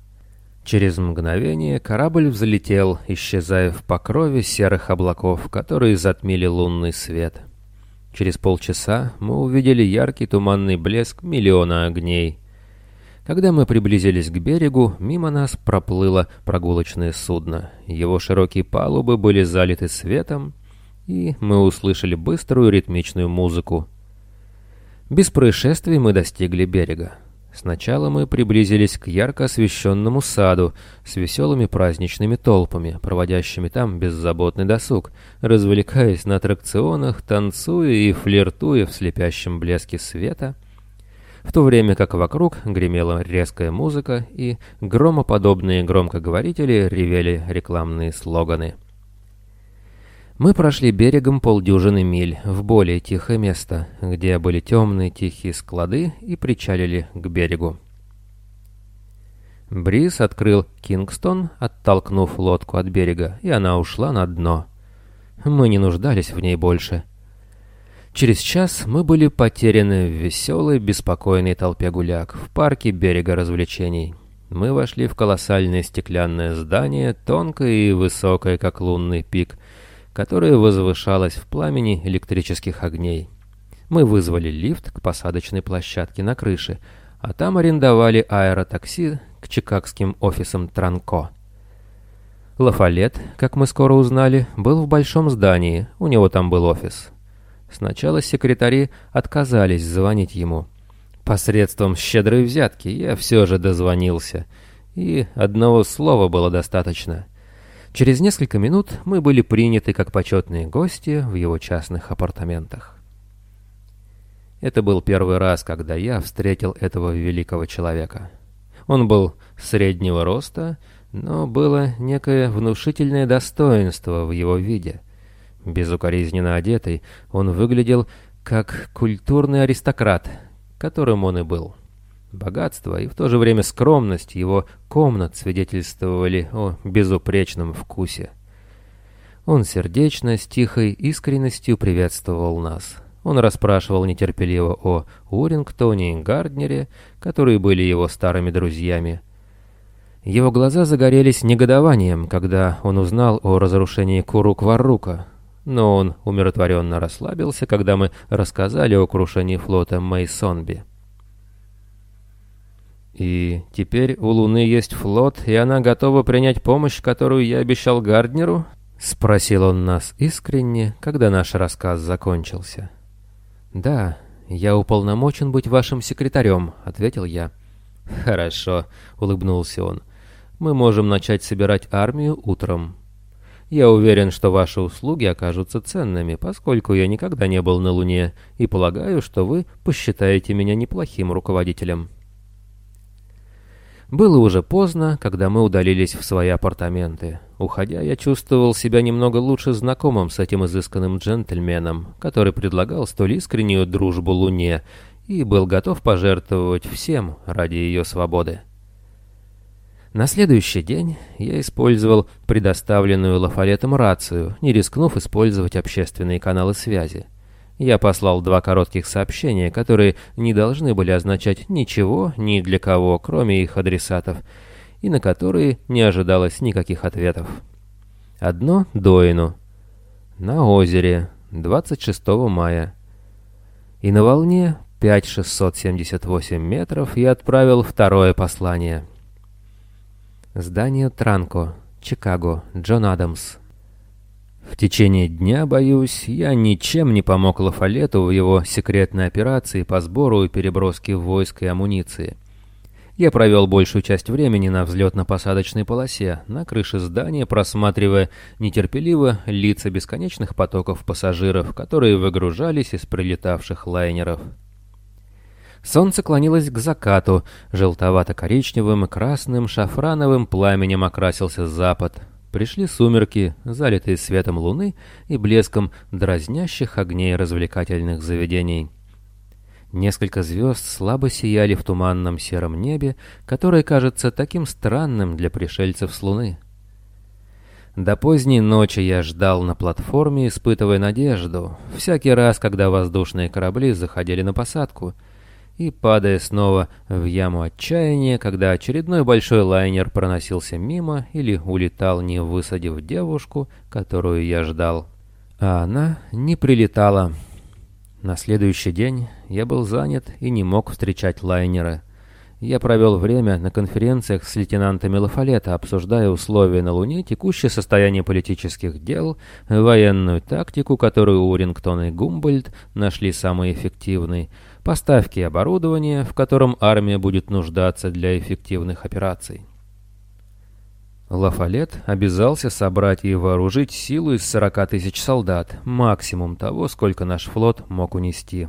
Через мгновение корабль взлетел, исчезая в покрове серых облаков, которые затмили лунный свет. Через полчаса мы увидели яркий туманный блеск миллиона огней. Когда мы приблизились к берегу, мимо нас проплыло прогулочное судно. Его широкие палубы были залиты светом, и мы услышали быструю ритмичную музыку. Без происшествий мы достигли берега. Сначала мы приблизились к ярко освещенному саду с веселыми праздничными толпами, проводящими там беззаботный досуг, развлекаясь на аттракционах, танцуя и флиртуя в слепящем блеске света, в то время как вокруг гремела резкая музыка и громоподобные громкоговорители ревели рекламные слоганы. Мы прошли берегом полдюжины миль в более тихое место, где были темные тихие склады и причалили к берегу. Бриз открыл Кингстон, оттолкнув лодку от берега, и она ушла на дно. Мы не нуждались в ней больше. Через час мы были потеряны в веселой, беспокойной толпе гуляк в парке берега развлечений. Мы вошли в колоссальное стеклянное здание, тонкое и высокое, как лунный пик, которая возвышалась в пламени электрических огней. Мы вызвали лифт к посадочной площадке на крыше, а там арендовали аэротакси к чикагским офисам Транко. Лафалет, как мы скоро узнали, был в большом здании, у него там был офис. Сначала секретари отказались звонить ему. Посредством щедрой взятки я все же дозвонился, и одного слова было достаточно — Через несколько минут мы были приняты как почетные гости в его частных апартаментах. Это был первый раз, когда я встретил этого великого человека. Он был среднего роста, но было некое внушительное достоинство в его виде. Безукоризненно одетый, он выглядел как культурный аристократ, которым он и был. Богатство и в то же время скромность его комнат свидетельствовали о безупречном вкусе. Он сердечно, с тихой искренностью приветствовал нас. Он расспрашивал нетерпеливо о Урингтоне и Гарднере, которые были его старыми друзьями. Его глаза загорелись негодованием, когда он узнал о разрушении Курук-Варрука, но он умиротворенно расслабился, когда мы рассказали о крушении флота Мейсонби. И теперь у Луны есть флот, и она готова принять помощь, которую я обещал Гарднеру? Спросил он нас искренне, когда наш рассказ закончился. Да, я уполномочен быть вашим секретарем, ответил я. Хорошо, улыбнулся он. Мы можем начать собирать армию утром. Я уверен, что ваши услуги окажутся ценными, поскольку я никогда не был на Луне, и полагаю, что вы посчитаете меня неплохим руководителем. Было уже поздно, когда мы удалились в свои апартаменты. Уходя, я чувствовал себя немного лучше знакомым с этим изысканным джентльменом, который предлагал столь искреннюю дружбу Луне и был готов пожертвовать всем ради ее свободы. На следующий день я использовал предоставленную Лафалетом рацию, не рискнув использовать общественные каналы связи. Я послал два коротких сообщения, которые не должны были означать ничего ни для кого, кроме их адресатов, и на которые не ожидалось никаких ответов. Одно Доину. На озере. 26 мая. И на волне 5678 метров я отправил второе послание. Здание Транко, Чикаго, Джон Адамс. В течение дня, боюсь, я ничем не помог Лафалету в его секретной операции по сбору и переброске войск и амуниции. Я провел большую часть времени на взлетно-посадочной полосе, на крыше здания, просматривая нетерпеливо лица бесконечных потоков пассажиров, которые выгружались из прилетавших лайнеров. Солнце клонилось к закату, желтовато-коричневым и красным шафрановым пламенем окрасился запад, Пришли сумерки, залитые светом луны и блеском дразнящих огней развлекательных заведений. Несколько звезд слабо сияли в туманном сером небе, которое кажется таким странным для пришельцев с луны. До поздней ночи я ждал на платформе, испытывая надежду, всякий раз, когда воздушные корабли заходили на посадку — и падая снова в яму отчаяния, когда очередной большой лайнер проносился мимо или улетал, не высадив девушку, которую я ждал. А она не прилетала. На следующий день я был занят и не мог встречать лайнера. Я провел время на конференциях с лейтенантами Лафалета, обсуждая условия на Луне, текущее состояние политических дел, военную тактику, которую Урингтон и Гумбольд нашли самой эффективной, поставки оборудования, в котором армия будет нуждаться для эффективных операций. Лафалет обязался собрать и вооружить силу из 40 тысяч солдат, максимум того, сколько наш флот мог унести.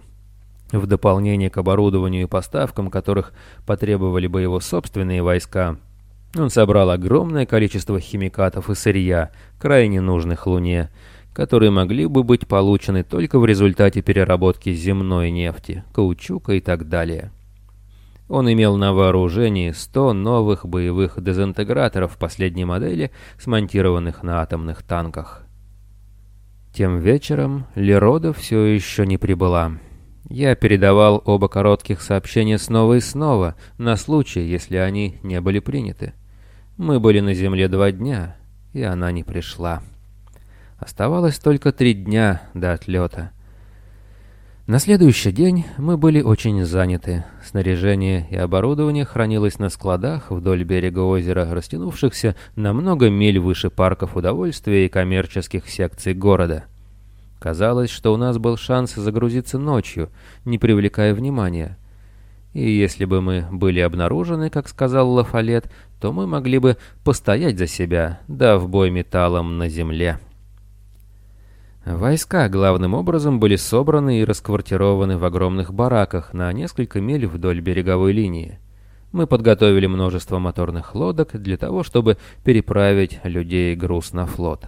В дополнение к оборудованию и поставкам, которых потребовали бы его собственные войска, он собрал огромное количество химикатов и сырья, крайне нужных Луне, которые могли бы быть получены только в результате переработки земной нефти, каучука и так далее. Он имел на вооружении 100 новых боевых дезинтеграторов последней модели, смонтированных на атомных танках. Тем вечером Лерода все еще не прибыла. Я передавал оба коротких сообщения снова и снова, на случай, если они не были приняты. Мы были на Земле два дня, и она не пришла. Оставалось только три дня до отлета. На следующий день мы были очень заняты. Снаряжение и оборудование хранилось на складах вдоль берега озера, растянувшихся на много миль выше парков удовольствия и коммерческих секций города. Казалось, что у нас был шанс загрузиться ночью, не привлекая внимания. И если бы мы были обнаружены, как сказал Лафалет, то мы могли бы постоять за себя, дав бой металлом на земле. Войска главным образом были собраны и расквартированы в огромных бараках на несколько миль вдоль береговой линии. Мы подготовили множество моторных лодок для того, чтобы переправить людей и груз на флот.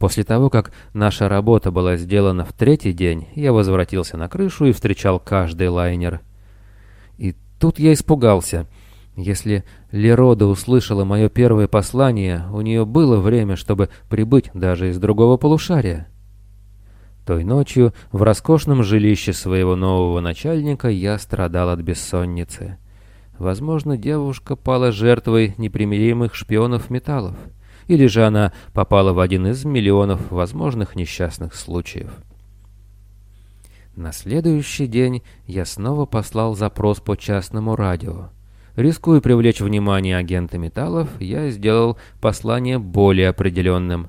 После того, как наша работа была сделана в третий день, я возвратился на крышу и встречал каждый лайнер. И тут я испугался. Если Лерода услышала мое первое послание, у нее было время, чтобы прибыть даже из другого полушария. Той ночью в роскошном жилище своего нового начальника я страдал от бессонницы. Возможно, девушка пала жертвой непримиримых шпионов металлов. Или же она попала в один из миллионов возможных несчастных случаев. На следующий день я снова послал запрос по частному радио. Рискуя привлечь внимание агента металлов, я сделал послание более определенным.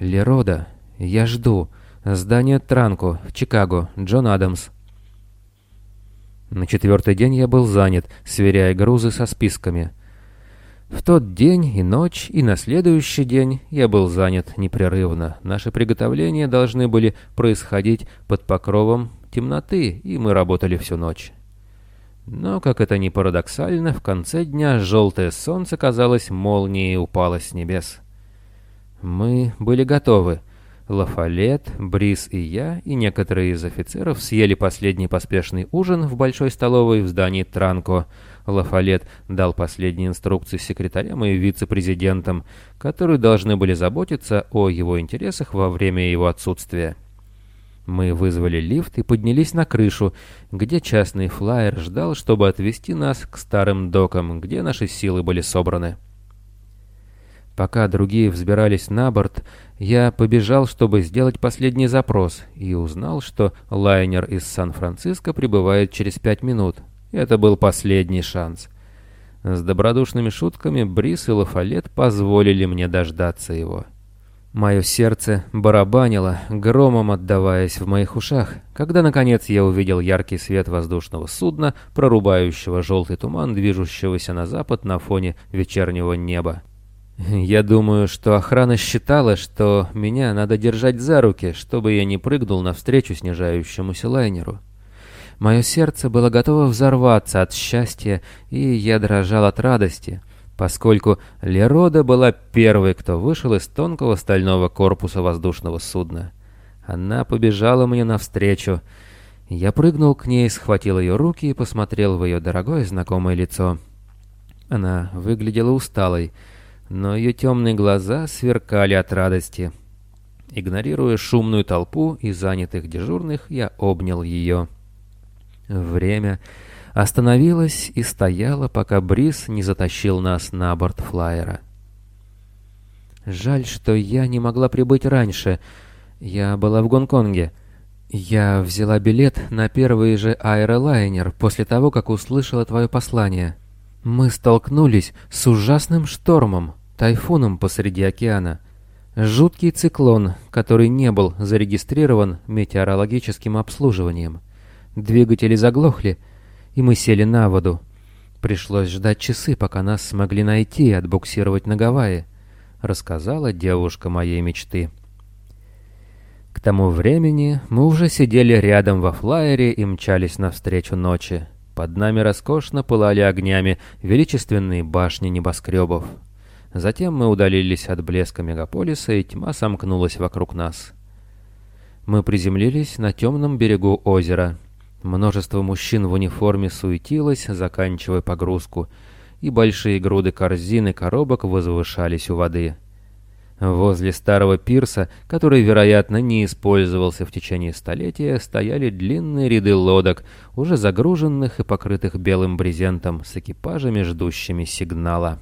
«Лерода, я жду. Здание Транко, в Чикаго, Джон Адамс». На четвертый день я был занят, сверяя грузы со списками – в тот день и ночь, и на следующий день я был занят непрерывно. Наши приготовления должны были происходить под покровом темноты, и мы работали всю ночь. Но, как это ни парадоксально, в конце дня желтое солнце, казалось, молнией упало с небес. Мы были готовы. Лафалет, Брис и я, и некоторые из офицеров съели последний поспешный ужин в большой столовой в здании Транко — Лафалет дал последние инструкции секретарям и вице-президентам, которые должны были заботиться о его интересах во время его отсутствия. Мы вызвали лифт и поднялись на крышу, где частный флайер ждал, чтобы отвезти нас к старым докам, где наши силы были собраны. Пока другие взбирались на борт, я побежал, чтобы сделать последний запрос, и узнал, что лайнер из Сан-Франциско прибывает через пять минут. Это был последний шанс. С добродушными шутками Брис и Лафалет позволили мне дождаться его. Мое сердце барабанило, громом отдаваясь в моих ушах, когда, наконец, я увидел яркий свет воздушного судна, прорубающего желтый туман, движущегося на запад на фоне вечернего неба. Я думаю, что охрана считала, что меня надо держать за руки, чтобы я не прыгнул навстречу снижающемуся лайнеру. Мое сердце было готово взорваться от счастья, и я дрожал от радости, поскольку Лерода была первой, кто вышел из тонкого стального корпуса воздушного судна. Она побежала мне навстречу. Я прыгнул к ней, схватил ее руки и посмотрел в ее дорогое знакомое лицо. Она выглядела усталой, но ее темные глаза сверкали от радости. Игнорируя шумную толпу и занятых дежурных, я обнял ее. Время остановилось и стояло, пока Брис не затащил нас на борт флайера. Жаль, что я не могла прибыть раньше. Я была в Гонконге. «Я взяла билет на первый же аэролайнер после того, как услышала твое послание. Мы столкнулись с ужасным штормом, тайфуном посреди океана. Жуткий циклон, который не был зарегистрирован метеорологическим обслуживанием. Двигатели заглохли, и мы сели на воду. Пришлось ждать часы, пока нас смогли найти и отбуксировать на Гавайи», — рассказала девушка моей мечты. К тому времени мы уже сидели рядом во флайере и мчались навстречу ночи. Под нами роскошно пылали огнями величественные башни небоскребов. Затем мы удалились от блеска мегаполиса, и тьма сомкнулась вокруг нас. Мы приземлились на темном берегу озера. Множество мужчин в униформе суетилось, заканчивая погрузку, и большие груды корзин и коробок возвышались у воды. Возле старого пирса, который, вероятно, не использовался в течение столетия, стояли длинные ряды лодок, уже загруженных и покрытых белым брезентом, с экипажами, ждущими сигнала.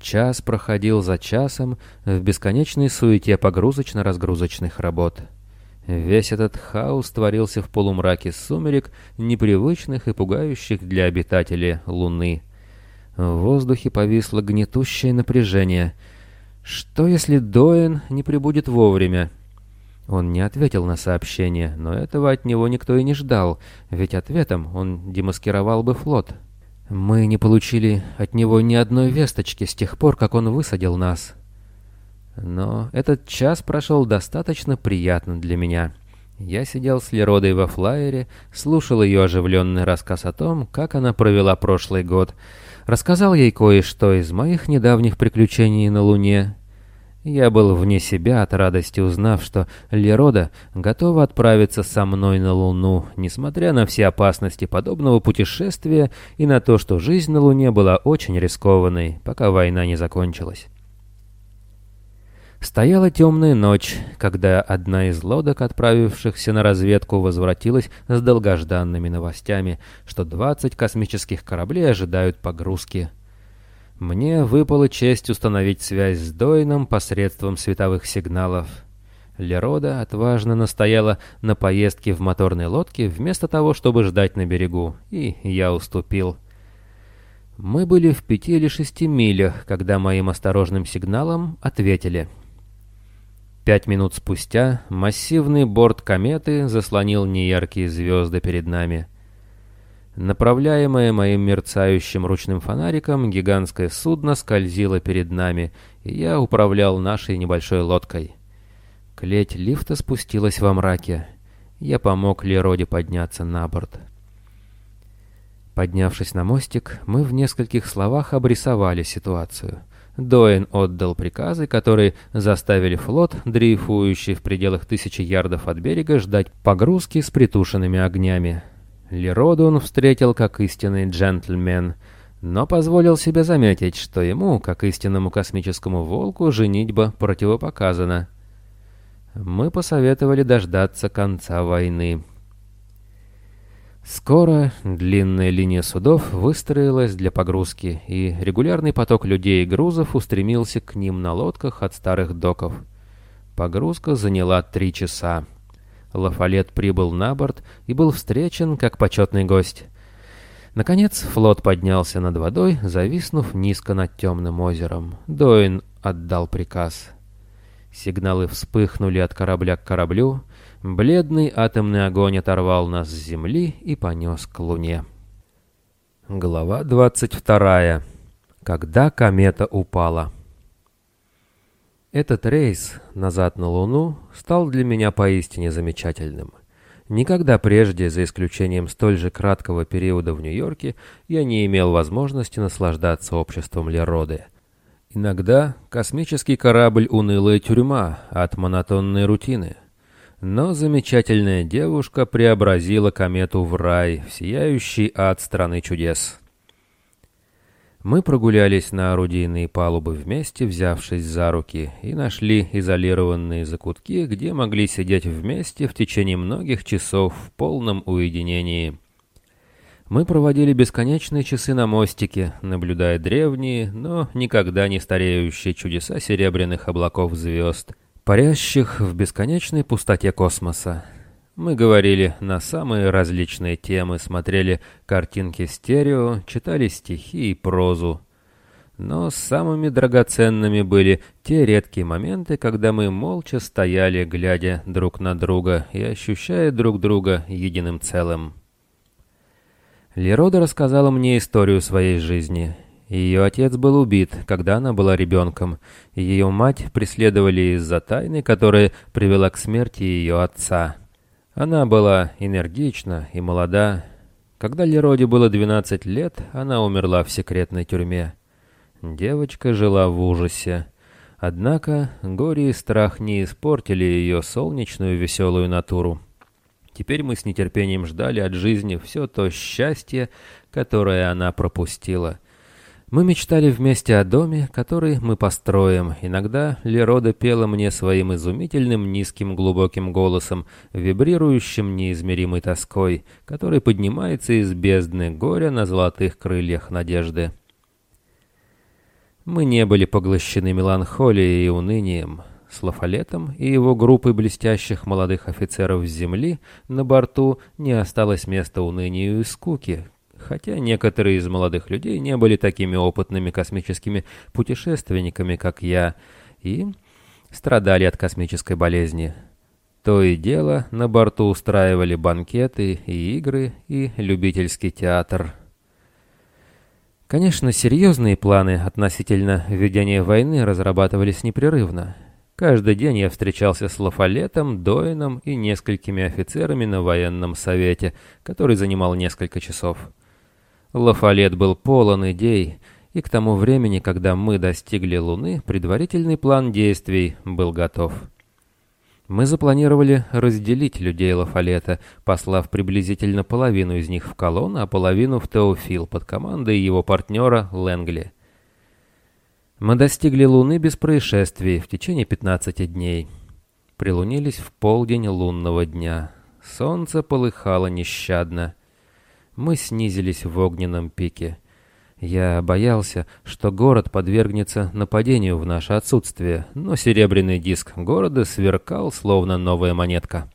Час проходил за часом в бесконечной суете погрузочно-разгрузочных работ. Весь этот хаос творился в полумраке сумерек, непривычных и пугающих для обитателей Луны. В воздухе повисло гнетущее напряжение — что, если Доэн не прибудет вовремя? Он не ответил на сообщение, но этого от него никто и не ждал, ведь ответом он демаскировал бы флот. Мы не получили от него ни одной весточки с тех пор, как он высадил нас. Но этот час прошел достаточно приятно для меня. Я сидел с Леродой во флайере, слушал ее оживленный рассказ о том, как она провела прошлый год, рассказал ей кое-что из моих недавних приключений на Луне я был вне себя от радости, узнав, что Лерода готова отправиться со мной на Луну, несмотря на все опасности подобного путешествия и на то, что жизнь на Луне была очень рискованной, пока война не закончилась. Стояла темная ночь, когда одна из лодок, отправившихся на разведку, возвратилась с долгожданными новостями, что 20 космических кораблей ожидают погрузки. Мне выпала честь установить связь с Дойном посредством световых сигналов. Лерода отважно настояла на поездке в моторной лодке вместо того, чтобы ждать на берегу, и я уступил. Мы были в пяти или шести милях, когда моим осторожным сигналом ответили. Пять минут спустя массивный борт кометы заслонил неяркие звезды перед нами — Направляемое моим мерцающим ручным фонариком, гигантское судно скользило перед нами, и я управлял нашей небольшой лодкой. Клеть лифта спустилась во мраке. Я помог Лероде подняться на борт. Поднявшись на мостик, мы в нескольких словах обрисовали ситуацию. Доэн отдал приказы, которые заставили флот, дрейфующий в пределах тысячи ярдов от берега, ждать погрузки с притушенными огнями. Лероду он встретил как истинный джентльмен, но позволил себе заметить, что ему, как истинному космическому волку, женитьба противопоказана. Мы посоветовали дождаться конца войны. Скоро длинная линия судов выстроилась для погрузки, и регулярный поток людей и грузов устремился к ним на лодках от старых доков. Погрузка заняла три часа. Лафалет прибыл на борт и был встречен как почетный гость. Наконец флот поднялся над водой, зависнув низко над темным озером. Доин отдал приказ. Сигналы вспыхнули от корабля к кораблю. Бледный атомный огонь оторвал нас с земли и понес к луне. Глава 22. Когда комета упала. Этот рейс назад на Луну стал для меня поистине замечательным. Никогда прежде, за исключением столь же краткого периода в Нью-Йорке, я не имел возможности наслаждаться обществом Лероды. Иногда космический корабль — унылая тюрьма от монотонной рутины. Но замечательная девушка преобразила комету в рай, в сияющий ад страны чудес. Мы прогулялись на орудийные палубы вместе, взявшись за руки, и нашли изолированные закутки, где могли сидеть вместе в течение многих часов в полном уединении. Мы проводили бесконечные часы на мостике, наблюдая древние, но никогда не стареющие чудеса серебряных облаков звезд, парящих в бесконечной пустоте космоса. Мы говорили на самые различные темы, смотрели картинки стерео, читали стихи и прозу. Но самыми драгоценными были те редкие моменты, когда мы молча стояли, глядя друг на друга и ощущая друг друга единым целым. Лерода рассказала мне историю своей жизни. Ее отец был убит, когда она была ребенком, и ее мать преследовали из-за тайны, которая привела к смерти ее отца. Она была энергична и молода. Когда Лероде было 12 лет, она умерла в секретной тюрьме. Девочка жила в ужасе. Однако горе и страх не испортили ее солнечную веселую натуру. Теперь мы с нетерпением ждали от жизни все то счастье, которое она пропустила. Мы мечтали вместе о доме, который мы построим. Иногда Лерода пела мне своим изумительным низким глубоким голосом, вибрирующим неизмеримой тоской, который поднимается из бездны горя на золотых крыльях надежды. Мы не были поглощены меланхолией и унынием. С Лафалетом и его группой блестящих молодых офицеров земли на борту не осталось места унынию и скуке, хотя некоторые из молодых людей не были такими опытными космическими путешественниками, как я, и страдали от космической болезни. То и дело на борту устраивали банкеты и игры, и любительский театр – Конечно, серьезные планы относительно ведения войны разрабатывались непрерывно. Каждый день я встречался с Лафалетом, Доином и несколькими офицерами на военном совете, который занимал несколько часов. Лафалет был полон идей, и к тому времени, когда мы достигли Луны, предварительный план действий был готов. Мы запланировали разделить людей Лафалета, послав приблизительно половину из них в колонн, а половину в Теофил под командой его партнера Лэнгли. Мы достигли Луны без происшествий в течение 15 дней. Прилунились в полдень лунного дня. Солнце полыхало нещадно. Мы снизились в огненном пике. Я боялся, что город подвергнется нападению в наше отсутствие, но серебряный диск города сверкал, словно новая монетка.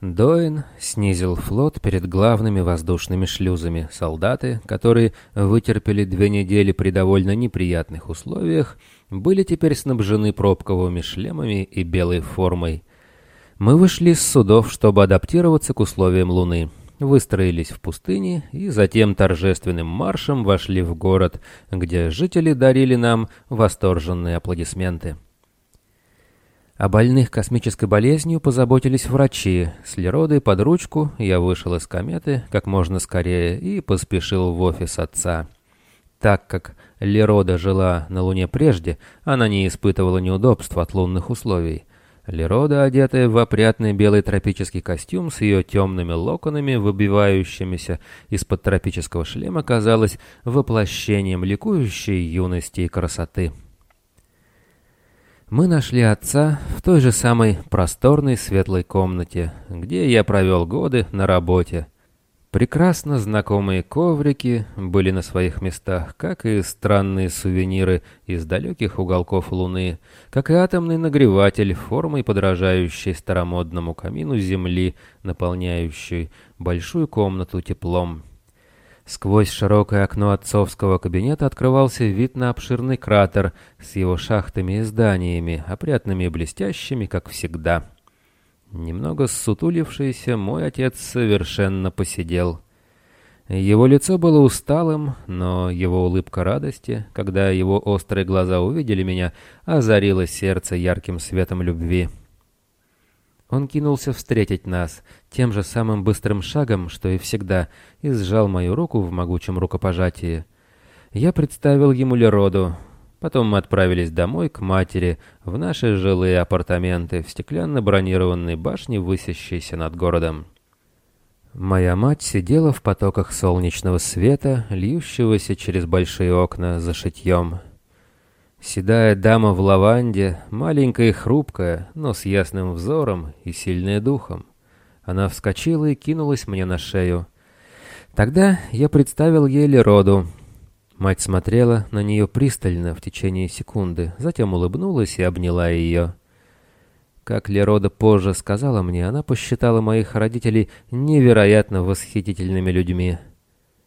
Доин снизил флот перед главными воздушными шлюзами. Солдаты, которые вытерпели две недели при довольно неприятных условиях, были теперь снабжены пробковыми шлемами и белой формой. Мы вышли с судов, чтобы адаптироваться к условиям Луны выстроились в пустыне и затем торжественным маршем вошли в город, где жители дарили нам восторженные аплодисменты. О больных космической болезнью позаботились врачи. С Леродой под ручку я вышел из кометы как можно скорее и поспешил в офис отца. Так как Лерода жила на Луне прежде, она не испытывала неудобств от лунных условий. Лерода, одетая в опрятный белый тропический костюм с ее темными локонами, выбивающимися из-под тропического шлема, казалась воплощением ликующей юности и красоты. Мы нашли отца в той же самой просторной светлой комнате, где я провел годы на работе, Прекрасно знакомые коврики были на своих местах, как и странные сувениры из далеких уголков Луны, как и атомный нагреватель формой, подражающей старомодному камину Земли, наполняющий большую комнату теплом. Сквозь широкое окно отцовского кабинета открывался вид на обширный кратер с его шахтами и зданиями, опрятными и блестящими, как всегда. Немного ссутулившийся, мой отец совершенно посидел. Его лицо было усталым, но его улыбка радости, когда его острые глаза увидели меня, озарила сердце ярким светом любви. Он кинулся встретить нас тем же самым быстрым шагом, что и всегда, и сжал мою руку в могучем рукопожатии. Я представил ему Лероду, Потом мы отправились домой к матери, в наши жилые апартаменты, в стеклянно-бронированной башне, высящейся над городом. Моя мать сидела в потоках солнечного света, льющегося через большие окна за шитьем. Седая дама в лаванде, маленькая и хрупкая, но с ясным взором и сильная духом. Она вскочила и кинулась мне на шею. Тогда я представил ей Лероду, Мать смотрела на нее пристально в течение секунды, затем улыбнулась и обняла ее. Как Лерода позже сказала мне, она посчитала моих родителей невероятно восхитительными людьми.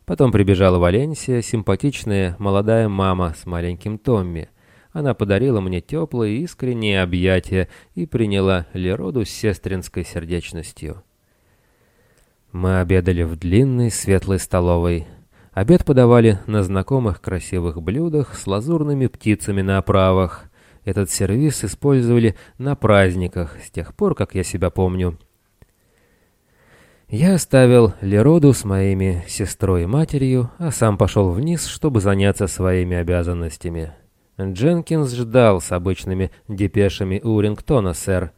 Потом прибежала Валенсия, симпатичная молодая мама с маленьким Томми. Она подарила мне теплые искренние объятия и приняла Лероду с сестринской сердечностью. Мы обедали в длинной светлой столовой. Обед подавали на знакомых красивых блюдах с лазурными птицами на оправах. Этот сервис использовали на праздниках с тех пор, как я себя помню. Я оставил Лероду с моими сестрой и матерью, а сам пошел вниз, чтобы заняться своими обязанностями. Дженкинс ждал с обычными депешами Урингтона, сэр.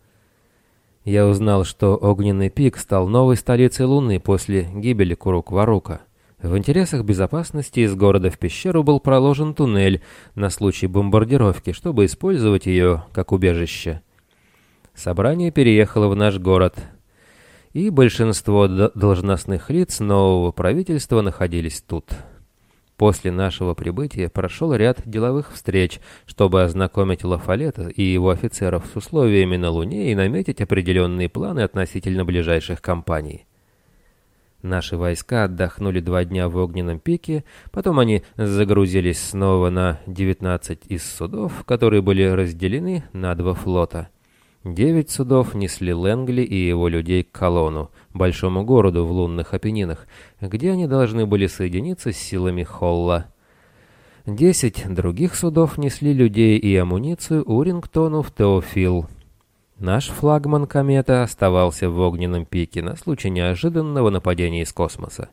Я узнал, что Огненный пик стал новой столицей Луны после гибели Курук-Варука. В интересах безопасности из города в пещеру был проложен туннель на случай бомбардировки, чтобы использовать ее как убежище. Собрание переехало в наш город — и большинство должностных лиц нового правительства находились тут. После нашего прибытия прошел ряд деловых встреч, чтобы ознакомить Лафалета и его офицеров с условиями на Луне и наметить определенные планы относительно ближайших кампаний. Наши войска отдохнули два дня в огненном пике, потом они загрузились снова на 19 из судов, которые были разделены на два флота — Девять судов несли Лэнгли и его людей к Колону, большому городу в лунных Апеннинах, где они должны были соединиться с силами Холла. Десять других судов несли людей и амуницию Урингтону в Теофил. Наш флагман «Комета» оставался в огненном пике на случай неожиданного нападения из космоса.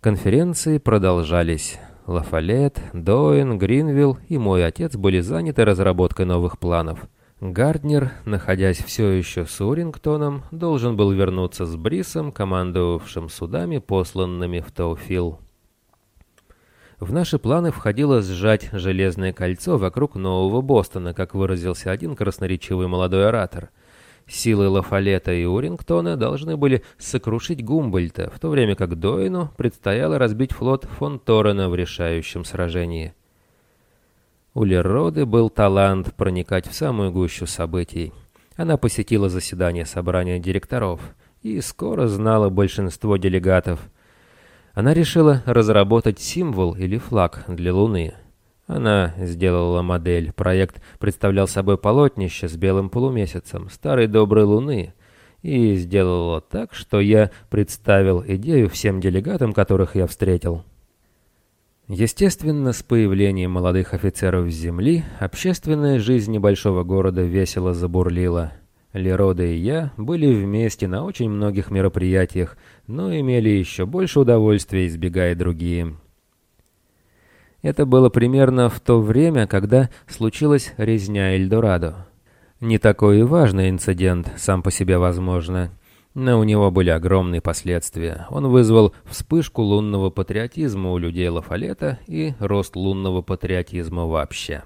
Конференции продолжались. Лафалет, Доин, Гринвилл и мой отец были заняты разработкой новых планов — Гарднер, находясь все еще с Урингтоном, должен был вернуться с Брисом, командовавшим судами, посланными в Тауфил. В наши планы входило сжать железное кольцо вокруг Нового Бостона, как выразился один красноречивый молодой оратор. Силы Лафалета и Урингтона должны были сокрушить Гумбольта, в то время как Доину предстояло разбить флот фон Торрена в решающем сражении. У Лероды был талант проникать в самую гущу событий. Она посетила заседание собрания директоров и скоро знала большинство делегатов. Она решила разработать символ или флаг для Луны. Она сделала модель. Проект представлял собой полотнище с белым полумесяцем старой доброй Луны и сделала так, что я представил идею всем делегатам, которых я встретил. Естественно, с появлением молодых офицеров земли, общественная жизнь небольшого города весело забурлила. Лерода и я были вместе на очень многих мероприятиях, но имели еще больше удовольствия, избегая другие. Это было примерно в то время, когда случилась резня Эльдорадо. Не такой и важный инцидент, сам по себе возможно – но у него были огромные последствия. Он вызвал вспышку лунного патриотизма у людей Лафалета и рост лунного патриотизма вообще.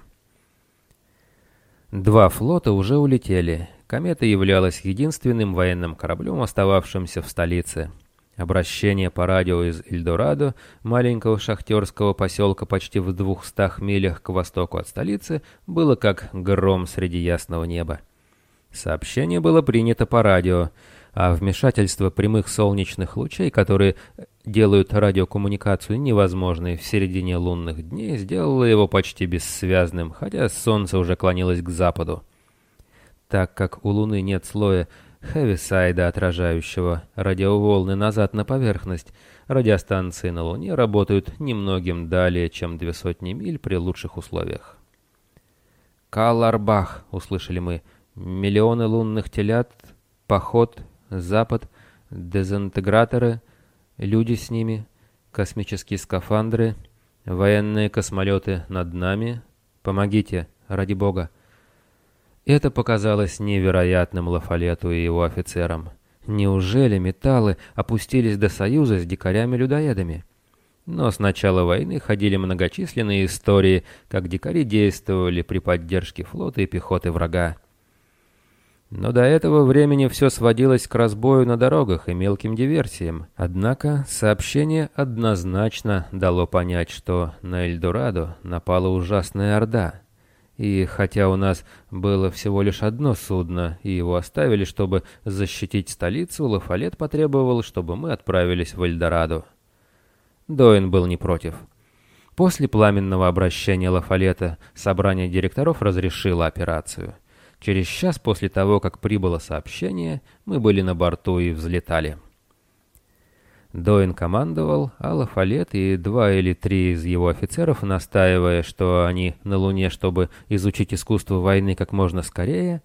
Два флота уже улетели. Комета являлась единственным военным кораблем, остававшимся в столице. Обращение по радио из Эльдорадо, маленького шахтерского поселка почти в двухстах милях к востоку от столицы, было как гром среди ясного неба. Сообщение было принято по радио — а вмешательство прямых солнечных лучей, которые делают радиокоммуникацию невозможной в середине лунных дней, сделало его почти бессвязным, хотя солнце уже клонилось к западу. Так как у Луны нет слоя Хевисайда, отражающего радиоволны назад на поверхность, радиостанции на Луне работают немногим далее, чем две сотни миль при лучших условиях. «Каларбах!» — услышали мы. «Миллионы лунных телят, поход Запад, дезинтеграторы, люди с ними, космические скафандры, военные космолеты над нами. Помогите, ради бога. Это показалось невероятным Лафалету и его офицерам. Неужели металлы опустились до союза с дикарями-людоедами? Но с начала войны ходили многочисленные истории, как дикари действовали при поддержке флота и пехоты врага. Но до этого времени все сводилось к разбою на дорогах и мелким диверсиям. Однако сообщение однозначно дало понять, что на Эльдорадо напала ужасная орда. И хотя у нас было всего лишь одно судно, и его оставили, чтобы защитить столицу, Лафалет потребовал, чтобы мы отправились в Эльдорадо. Доин был не против. После пламенного обращения Лафалета собрание директоров разрешило операцию. Через час после того, как прибыло сообщение, мы были на борту и взлетали. Доин командовал, а Лафалет и два или три из его офицеров, настаивая, что они на Луне, чтобы изучить искусство войны как можно скорее,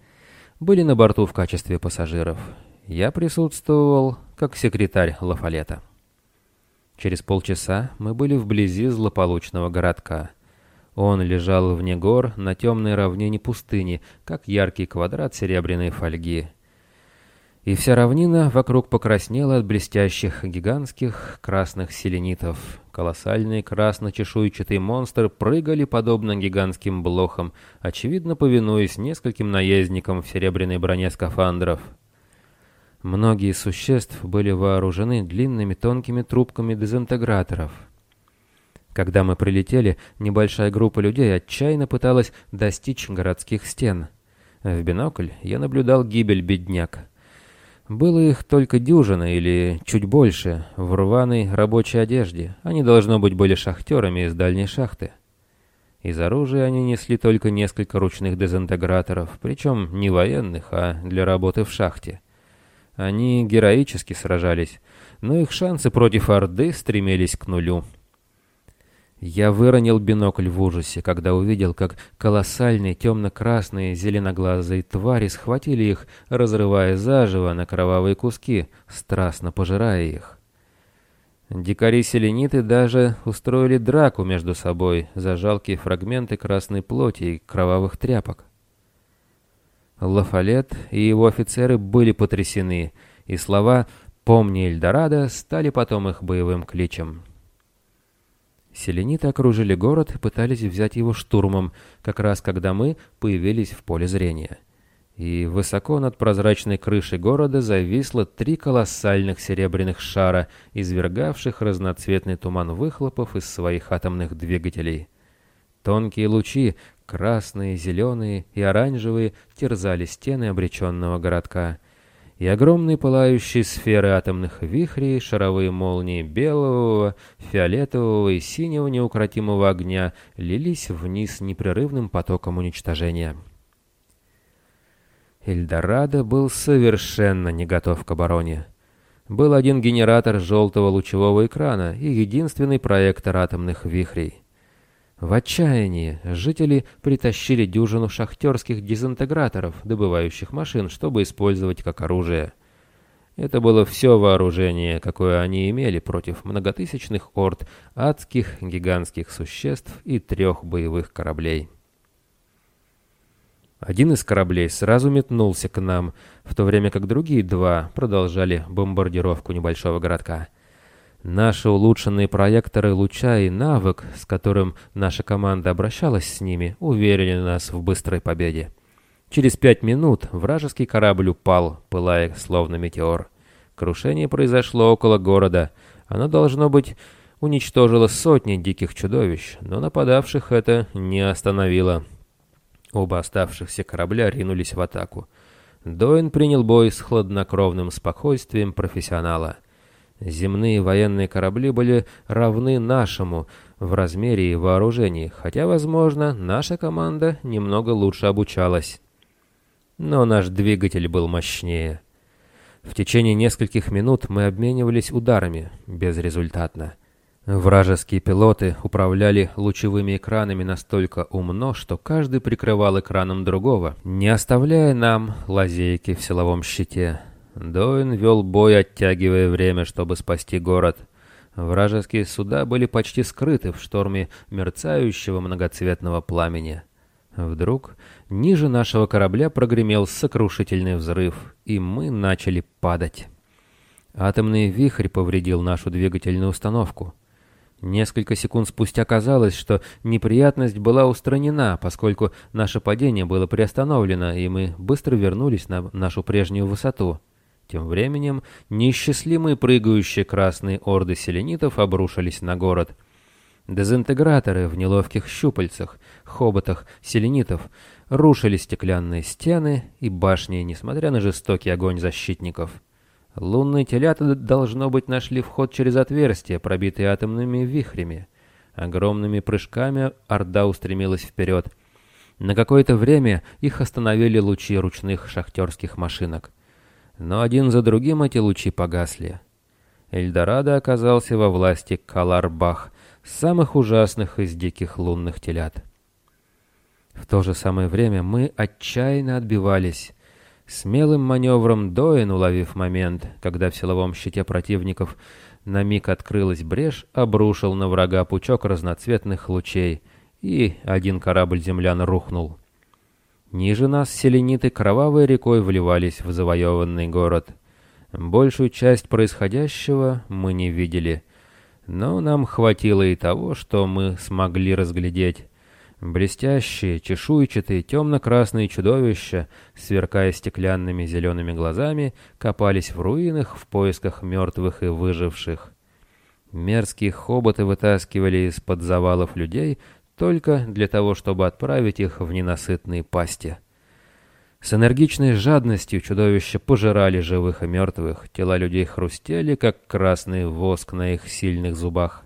были на борту в качестве пассажиров. Я присутствовал как секретарь Лафалета. Через полчаса мы были вблизи злополучного городка. Он лежал вне гор на темной равнине пустыни, как яркий квадрат серебряной фольги и вся равнина вокруг покраснела от блестящих гигантских красных селенитов. Колоссальные красно-чешуйчатые монстры прыгали подобно гигантским блохам, очевидно повинуясь нескольким наездникам в серебряной броне скафандров. Многие существ были вооружены длинными тонкими трубками дезинтеграторов. Когда мы прилетели, небольшая группа людей отчаянно пыталась достичь городских стен. В бинокль я наблюдал гибель бедняк. Было их только дюжина или чуть больше, в рваной рабочей одежде. Они, должно быть, были шахтерами из дальней шахты. Из оружия они несли только несколько ручных дезинтеграторов, причем не военных, а для работы в шахте. Они героически сражались, но их шансы против Орды стремились к нулю. Я выронил бинокль в ужасе, когда увидел, как колоссальные темно-красные зеленоглазые твари схватили их, разрывая заживо на кровавые куски, страстно пожирая их. Дикари-селениты даже устроили драку между собой за жалкие фрагменты красной плоти и кровавых тряпок. Лафалет и его офицеры были потрясены, и слова «Помни Эльдорадо» стали потом их боевым кличем. Селениты окружили город и пытались взять его штурмом, как раз когда мы появились в поле зрения. И высоко над прозрачной крышей города зависло три колоссальных серебряных шара, извергавших разноцветный туман выхлопов из своих атомных двигателей. Тонкие лучи, красные, зеленые и оранжевые, терзали стены обреченного городка и огромные пылающие сферы атомных вихрей, шаровые молнии белого, фиолетового и синего неукротимого огня лились вниз непрерывным потоком уничтожения. Эльдорадо был совершенно не готов к обороне. Был один генератор желтого лучевого экрана и единственный проектор атомных вихрей. В отчаянии жители притащили дюжину шахтерских дезинтеграторов, добывающих машин, чтобы использовать как оружие. Это было все вооружение, какое они имели против многотысячных орд адских гигантских существ и трех боевых кораблей. Один из кораблей сразу метнулся к нам, в то время как другие два продолжали бомбардировку небольшого городка. Наши улучшенные проекторы луча и навык, с которым наша команда обращалась с ними, уверили нас в быстрой победе. Через пять минут вражеский корабль упал, пылая словно метеор. Крушение произошло около города. Оно, должно быть, уничтожило сотни диких чудовищ, но нападавших это не остановило. Оба оставшихся корабля ринулись в атаку. Доин принял бой с хладнокровным спокойствием профессионала. Земные военные корабли были равны нашему в размере и вооружении, хотя, возможно, наша команда немного лучше обучалась. Но наш двигатель был мощнее. В течение нескольких минут мы обменивались ударами, безрезультатно. Вражеские пилоты управляли лучевыми экранами настолько умно, что каждый прикрывал экраном другого, не оставляя нам лазейки в силовом щите. Доин вел бой, оттягивая время, чтобы спасти город. Вражеские суда были почти скрыты в шторме мерцающего многоцветного пламени. Вдруг ниже нашего корабля прогремел сокрушительный взрыв, и мы начали падать. Атомный вихрь повредил нашу двигательную установку. Несколько секунд спустя казалось, что неприятность была устранена, поскольку наше падение было приостановлено, и мы быстро вернулись на нашу прежнюю высоту. Тем временем неисчислимые прыгающие красные орды селенитов обрушились на город. Дезинтеграторы в неловких щупальцах, хоботах селенитов рушили стеклянные стены и башни, несмотря на жестокий огонь защитников. Лунные телята, должно быть, нашли вход через отверстия, пробитые атомными вихрями. Огромными прыжками Орда устремилась вперед. На какое-то время их остановили лучи ручных шахтерских машинок. Но один за другим эти лучи погасли. Эльдорадо оказался во власти Каларбах, самых ужасных из диких лунных телят. В то же самое время мы отчаянно отбивались. Смелым маневром Доин, уловив момент, когда в силовом щите противников на миг открылась брешь, обрушил на врага пучок разноцветных лучей, и один корабль землян рухнул. Ниже нас селениты кровавой рекой вливались в завоеванный город. Большую часть происходящего мы не видели, но нам хватило и того, что мы смогли разглядеть. Блестящие, чешуйчатые, темно-красные чудовища, сверкая стеклянными зелеными глазами, копались в руинах в поисках мертвых и выживших. Мерзкие хоботы вытаскивали из-под завалов людей только для того, чтобы отправить их в ненасытные пасти. С энергичной жадностью чудовища пожирали живых и мертвых, тела людей хрустели, как красный воск на их сильных зубах.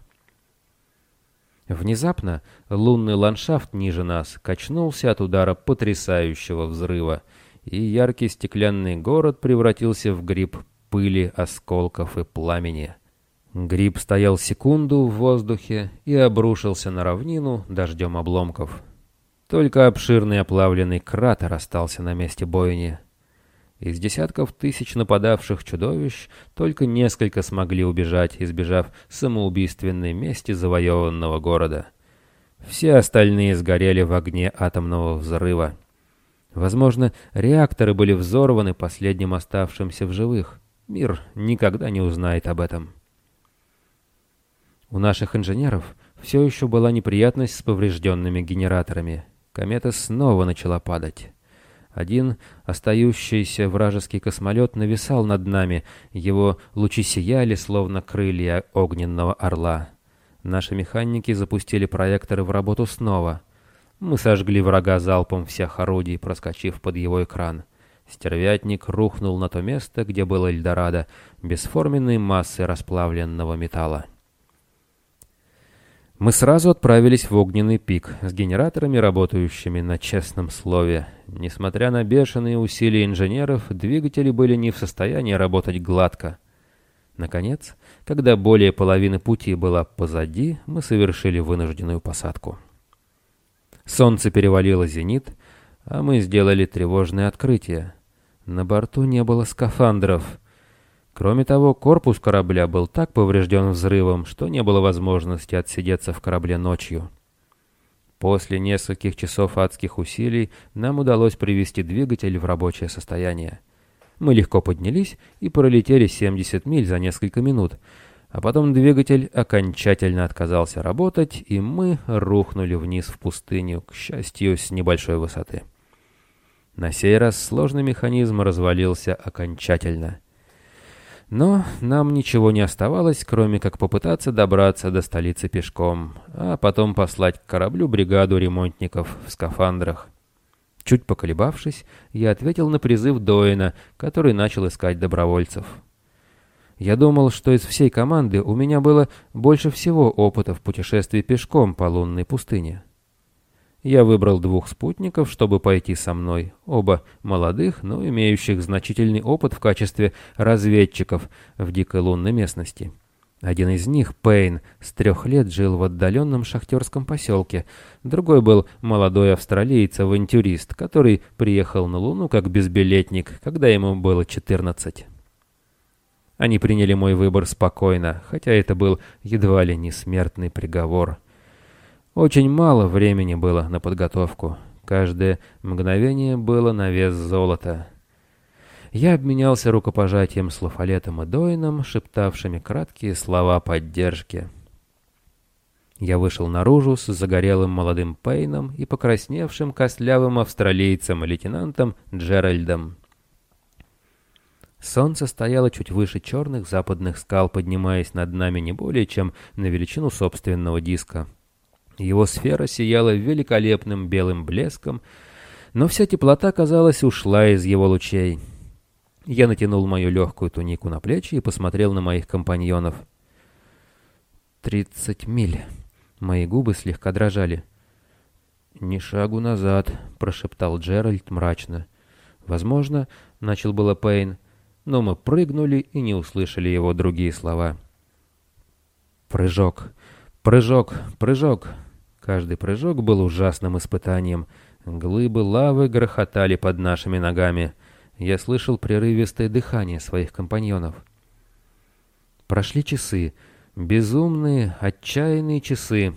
Внезапно лунный ландшафт ниже нас качнулся от удара потрясающего взрыва, и яркий стеклянный город превратился в гриб пыли, осколков и пламени. Гриб стоял секунду в воздухе и обрушился на равнину дождем обломков. Только обширный оплавленный кратер остался на месте бойни. Из десятков тысяч нападавших чудовищ только несколько смогли убежать, избежав самоубийственной мести завоеванного города. Все остальные сгорели в огне атомного взрыва. Возможно, реакторы были взорваны последним оставшимся в живых. Мир никогда не узнает об этом. У наших инженеров все еще была неприятность с поврежденными генераторами. Комета снова начала падать. Один остающийся вражеский космолет нависал над нами, его лучи сияли, словно крылья огненного орла. Наши механики запустили проекторы в работу снова. Мы сожгли врага залпом всех орудий, проскочив под его экран. Стервятник рухнул на то место, где был Эльдорадо, бесформенной массой расплавленного металла. Мы сразу отправились в огненный пик с генераторами, работающими на честном слове. Несмотря на бешеные усилия инженеров, двигатели были не в состоянии работать гладко. Наконец, когда более половины пути была позади, мы совершили вынужденную посадку. Солнце перевалило зенит, а мы сделали тревожное открытие. На борту не было скафандров — Кроме того, корпус корабля был так поврежден взрывом, что не было возможности отсидеться в корабле ночью. После нескольких часов адских усилий нам удалось привести двигатель в рабочее состояние. Мы легко поднялись и пролетели 70 миль за несколько минут, а потом двигатель окончательно отказался работать, и мы рухнули вниз в пустыню, к счастью, с небольшой высоты. На сей раз сложный механизм развалился окончательно — но нам ничего не оставалось, кроме как попытаться добраться до столицы пешком, а потом послать к кораблю бригаду ремонтников в скафандрах. Чуть поколебавшись, я ответил на призыв Доина, который начал искать добровольцев. Я думал, что из всей команды у меня было больше всего опыта в путешествии пешком по лунной пустыне. Я выбрал двух спутников, чтобы пойти со мной, оба молодых, но имеющих значительный опыт в качестве разведчиков в дикой лунной местности. Один из них, Пейн, с трех лет жил в отдаленном шахтерском поселке. Другой был молодой австралиец-авантюрист, который приехал на Луну как безбилетник, когда ему было 14. Они приняли мой выбор спокойно, хотя это был едва ли не смертный приговор. Очень мало времени было на подготовку. Каждое мгновение было на вес золота. Я обменялся рукопожатием с Лафалетом и Дойном, шептавшими краткие слова поддержки. Я вышел наружу с загорелым молодым Пейном и покрасневшим костлявым австралийцем, лейтенантом Джеральдом. Солнце стояло чуть выше черных западных скал, поднимаясь над нами не более чем на величину собственного диска. Его сфера сияла великолепным белым блеском, но вся теплота, казалось, ушла из его лучей. Я натянул мою легкую тунику на плечи и посмотрел на моих компаньонов. «Тридцать миль». Мои губы слегка дрожали. «Ни шагу назад», — прошептал Джеральд мрачно. «Возможно, — начал было Пейн, — но мы прыгнули и не услышали его другие слова. «Прыжок! Прыжок! Прыжок!» Каждый прыжок был ужасным испытанием. Глыбы лавы грохотали под нашими ногами. Я слышал прерывистое дыхание своих компаньонов. Прошли часы. Безумные, отчаянные часы.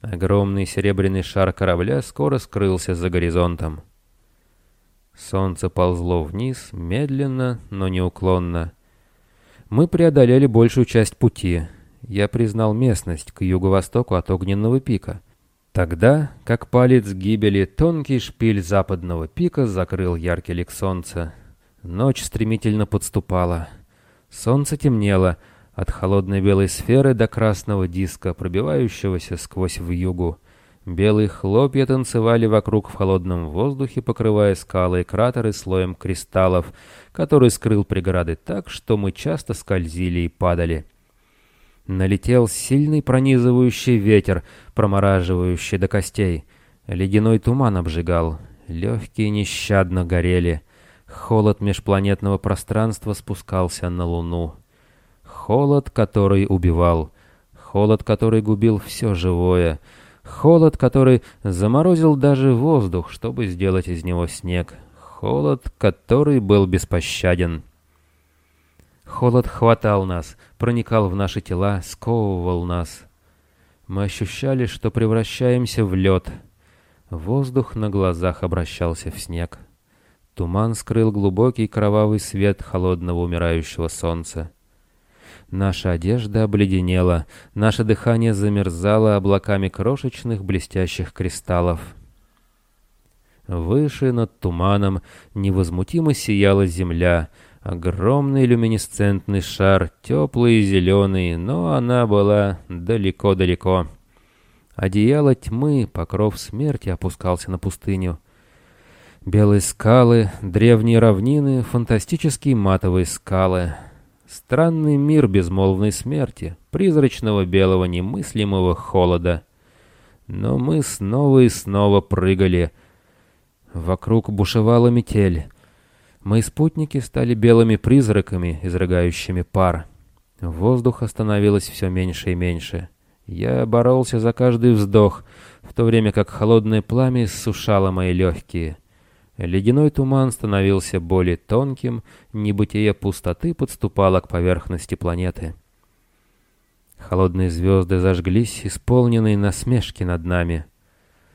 Огромный серебряный шар корабля скоро скрылся за горизонтом. Солнце ползло вниз, медленно, но неуклонно. Мы преодолели большую часть пути. Я признал местность к юго-востоку от Огненного пика. Тогда, как палец гибели, тонкий шпиль западного пика закрыл яркий лик солнца. Ночь стремительно подступала. Солнце темнело, от холодной белой сферы до красного диска, пробивающегося сквозь вьюгу. Белые хлопья танцевали вокруг в холодном воздухе, покрывая скалы и кратеры слоем кристаллов, который скрыл преграды так, что мы часто скользили и падали. Налетел сильный пронизывающий ветер, промораживающий до костей. Ледяной туман обжигал, легкие нещадно горели. Холод межпланетного пространства спускался на Луну. Холод, который убивал. Холод, который губил все живое. Холод, который заморозил даже воздух, чтобы сделать из него снег. Холод, который был беспощаден. Холод хватал нас, проникал в наши тела, сковывал нас. Мы ощущали, что превращаемся в лед. Воздух на глазах обращался в снег. Туман скрыл глубокий кровавый свет холодного умирающего солнца. Наша одежда обледенела, наше дыхание замерзало облаками крошечных блестящих кристаллов. Выше над туманом невозмутимо сияла земля, огромный люминесцентный шар, теплый и зеленый, но она была далеко-далеко. Одеяло тьмы, покров смерти опускался на пустыню. Белые скалы, древние равнины, фантастические матовые скалы — Странный мир безмолвной смерти, призрачного белого немыслимого холода. Но мы снова и снова прыгали. Вокруг бушевала метель. Мои спутники стали белыми призраками, изрыгающими пар. Воздуха становилось все меньше и меньше. Я боролся за каждый вздох, в то время как холодное пламя сушало мои легкие. Ледяной туман становился более тонким, небытие пустоты подступало к поверхности планеты. Холодные звезды зажглись, исполненные насмешки над нами.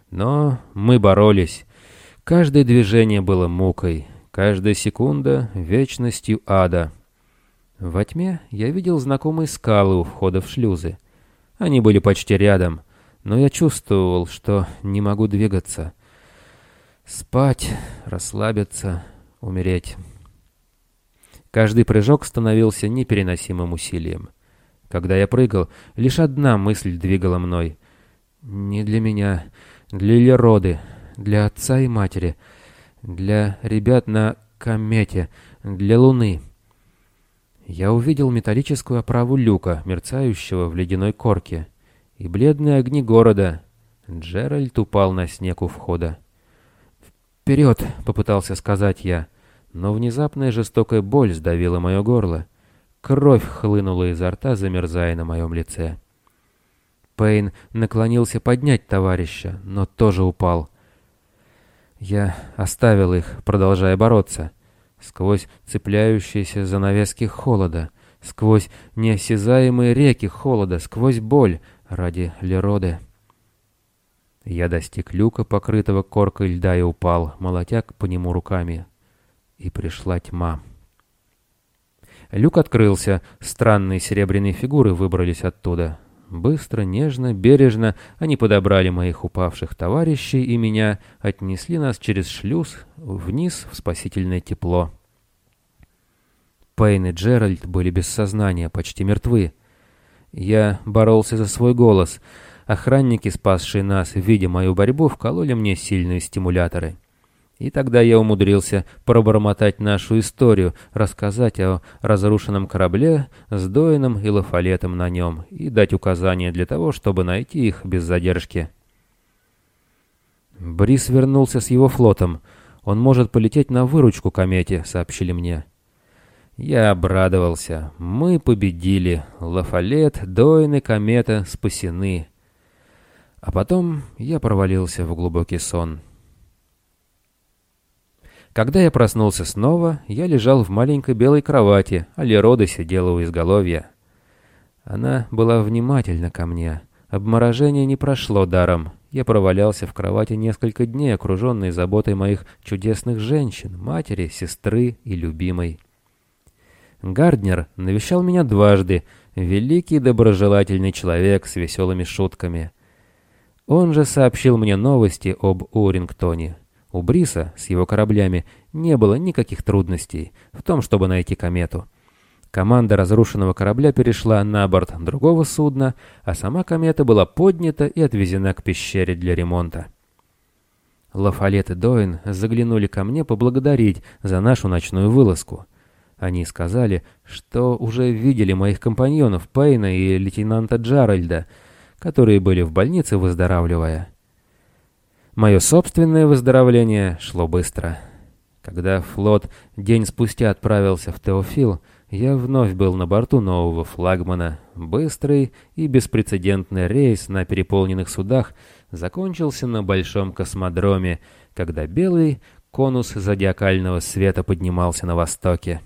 Но мы боролись. Каждое движение было мукой, каждая секунда — вечностью ада. Во тьме я видел знакомые скалы у входа в шлюзы. Они были почти рядом, но я чувствовал, что не могу двигаться — Спать, расслабиться, умереть. Каждый прыжок становился непереносимым усилием. Когда я прыгал, лишь одна мысль двигала мной. Не для меня, для Лероды, для отца и матери, для ребят на комете, для Луны. Я увидел металлическую оправу люка, мерцающего в ледяной корке, и бледные огни города. Джеральд упал на снег у входа. «Вперед!» — попытался сказать я, но внезапная жестокая боль сдавила мое горло. Кровь хлынула изо рта, замерзая на моем лице. Пейн наклонился поднять товарища, но тоже упал. Я оставил их, продолжая бороться. Сквозь цепляющиеся занавески холода, сквозь неосязаемые реки холода, сквозь боль ради Лероды. Я достиг люка, покрытого коркой льда, и упал, молотя по нему руками. И пришла тьма. Люк открылся, странные серебряные фигуры выбрались оттуда. Быстро, нежно, бережно они подобрали моих упавших товарищей и меня, отнесли нас через шлюз вниз в спасительное тепло. Пейн и Джеральд были без сознания, почти мертвы. Я боролся за свой голос. Охранники, спасшие нас, видя мою борьбу, вкололи мне сильные стимуляторы. И тогда я умудрился пробормотать нашу историю, рассказать о разрушенном корабле с Доином и Лафалетом на нем и дать указания для того, чтобы найти их без задержки. Брис вернулся с его флотом. Он может полететь на выручку комете, сообщили мне. Я обрадовался. Мы победили. Лафалет, Доин и комета спасены. А потом я провалился в глубокий сон. Когда я проснулся снова, я лежал в маленькой белой кровати, а Лерода сидела у изголовья. Она была внимательна ко мне. Обморожение не прошло даром. Я провалялся в кровати несколько дней, окруженный заботой моих чудесных женщин, матери, сестры и любимой. Гарднер навещал меня дважды, великий доброжелательный человек с веселыми шутками. Он же сообщил мне новости об Урингтоне. У Бриса с его кораблями не было никаких трудностей в том, чтобы найти комету. Команда разрушенного корабля перешла на борт другого судна, а сама комета была поднята и отвезена к пещере для ремонта. Лафалет и Доин заглянули ко мне поблагодарить за нашу ночную вылазку. Они сказали, что уже видели моих компаньонов Пейна и лейтенанта Джаральда, которые были в больнице, выздоравливая. Мое собственное выздоровление шло быстро. Когда флот день спустя отправился в Теофил, я вновь был на борту нового флагмана. Быстрый и беспрецедентный рейс на переполненных судах закончился на большом космодроме, когда белый конус зодиакального света поднимался на востоке.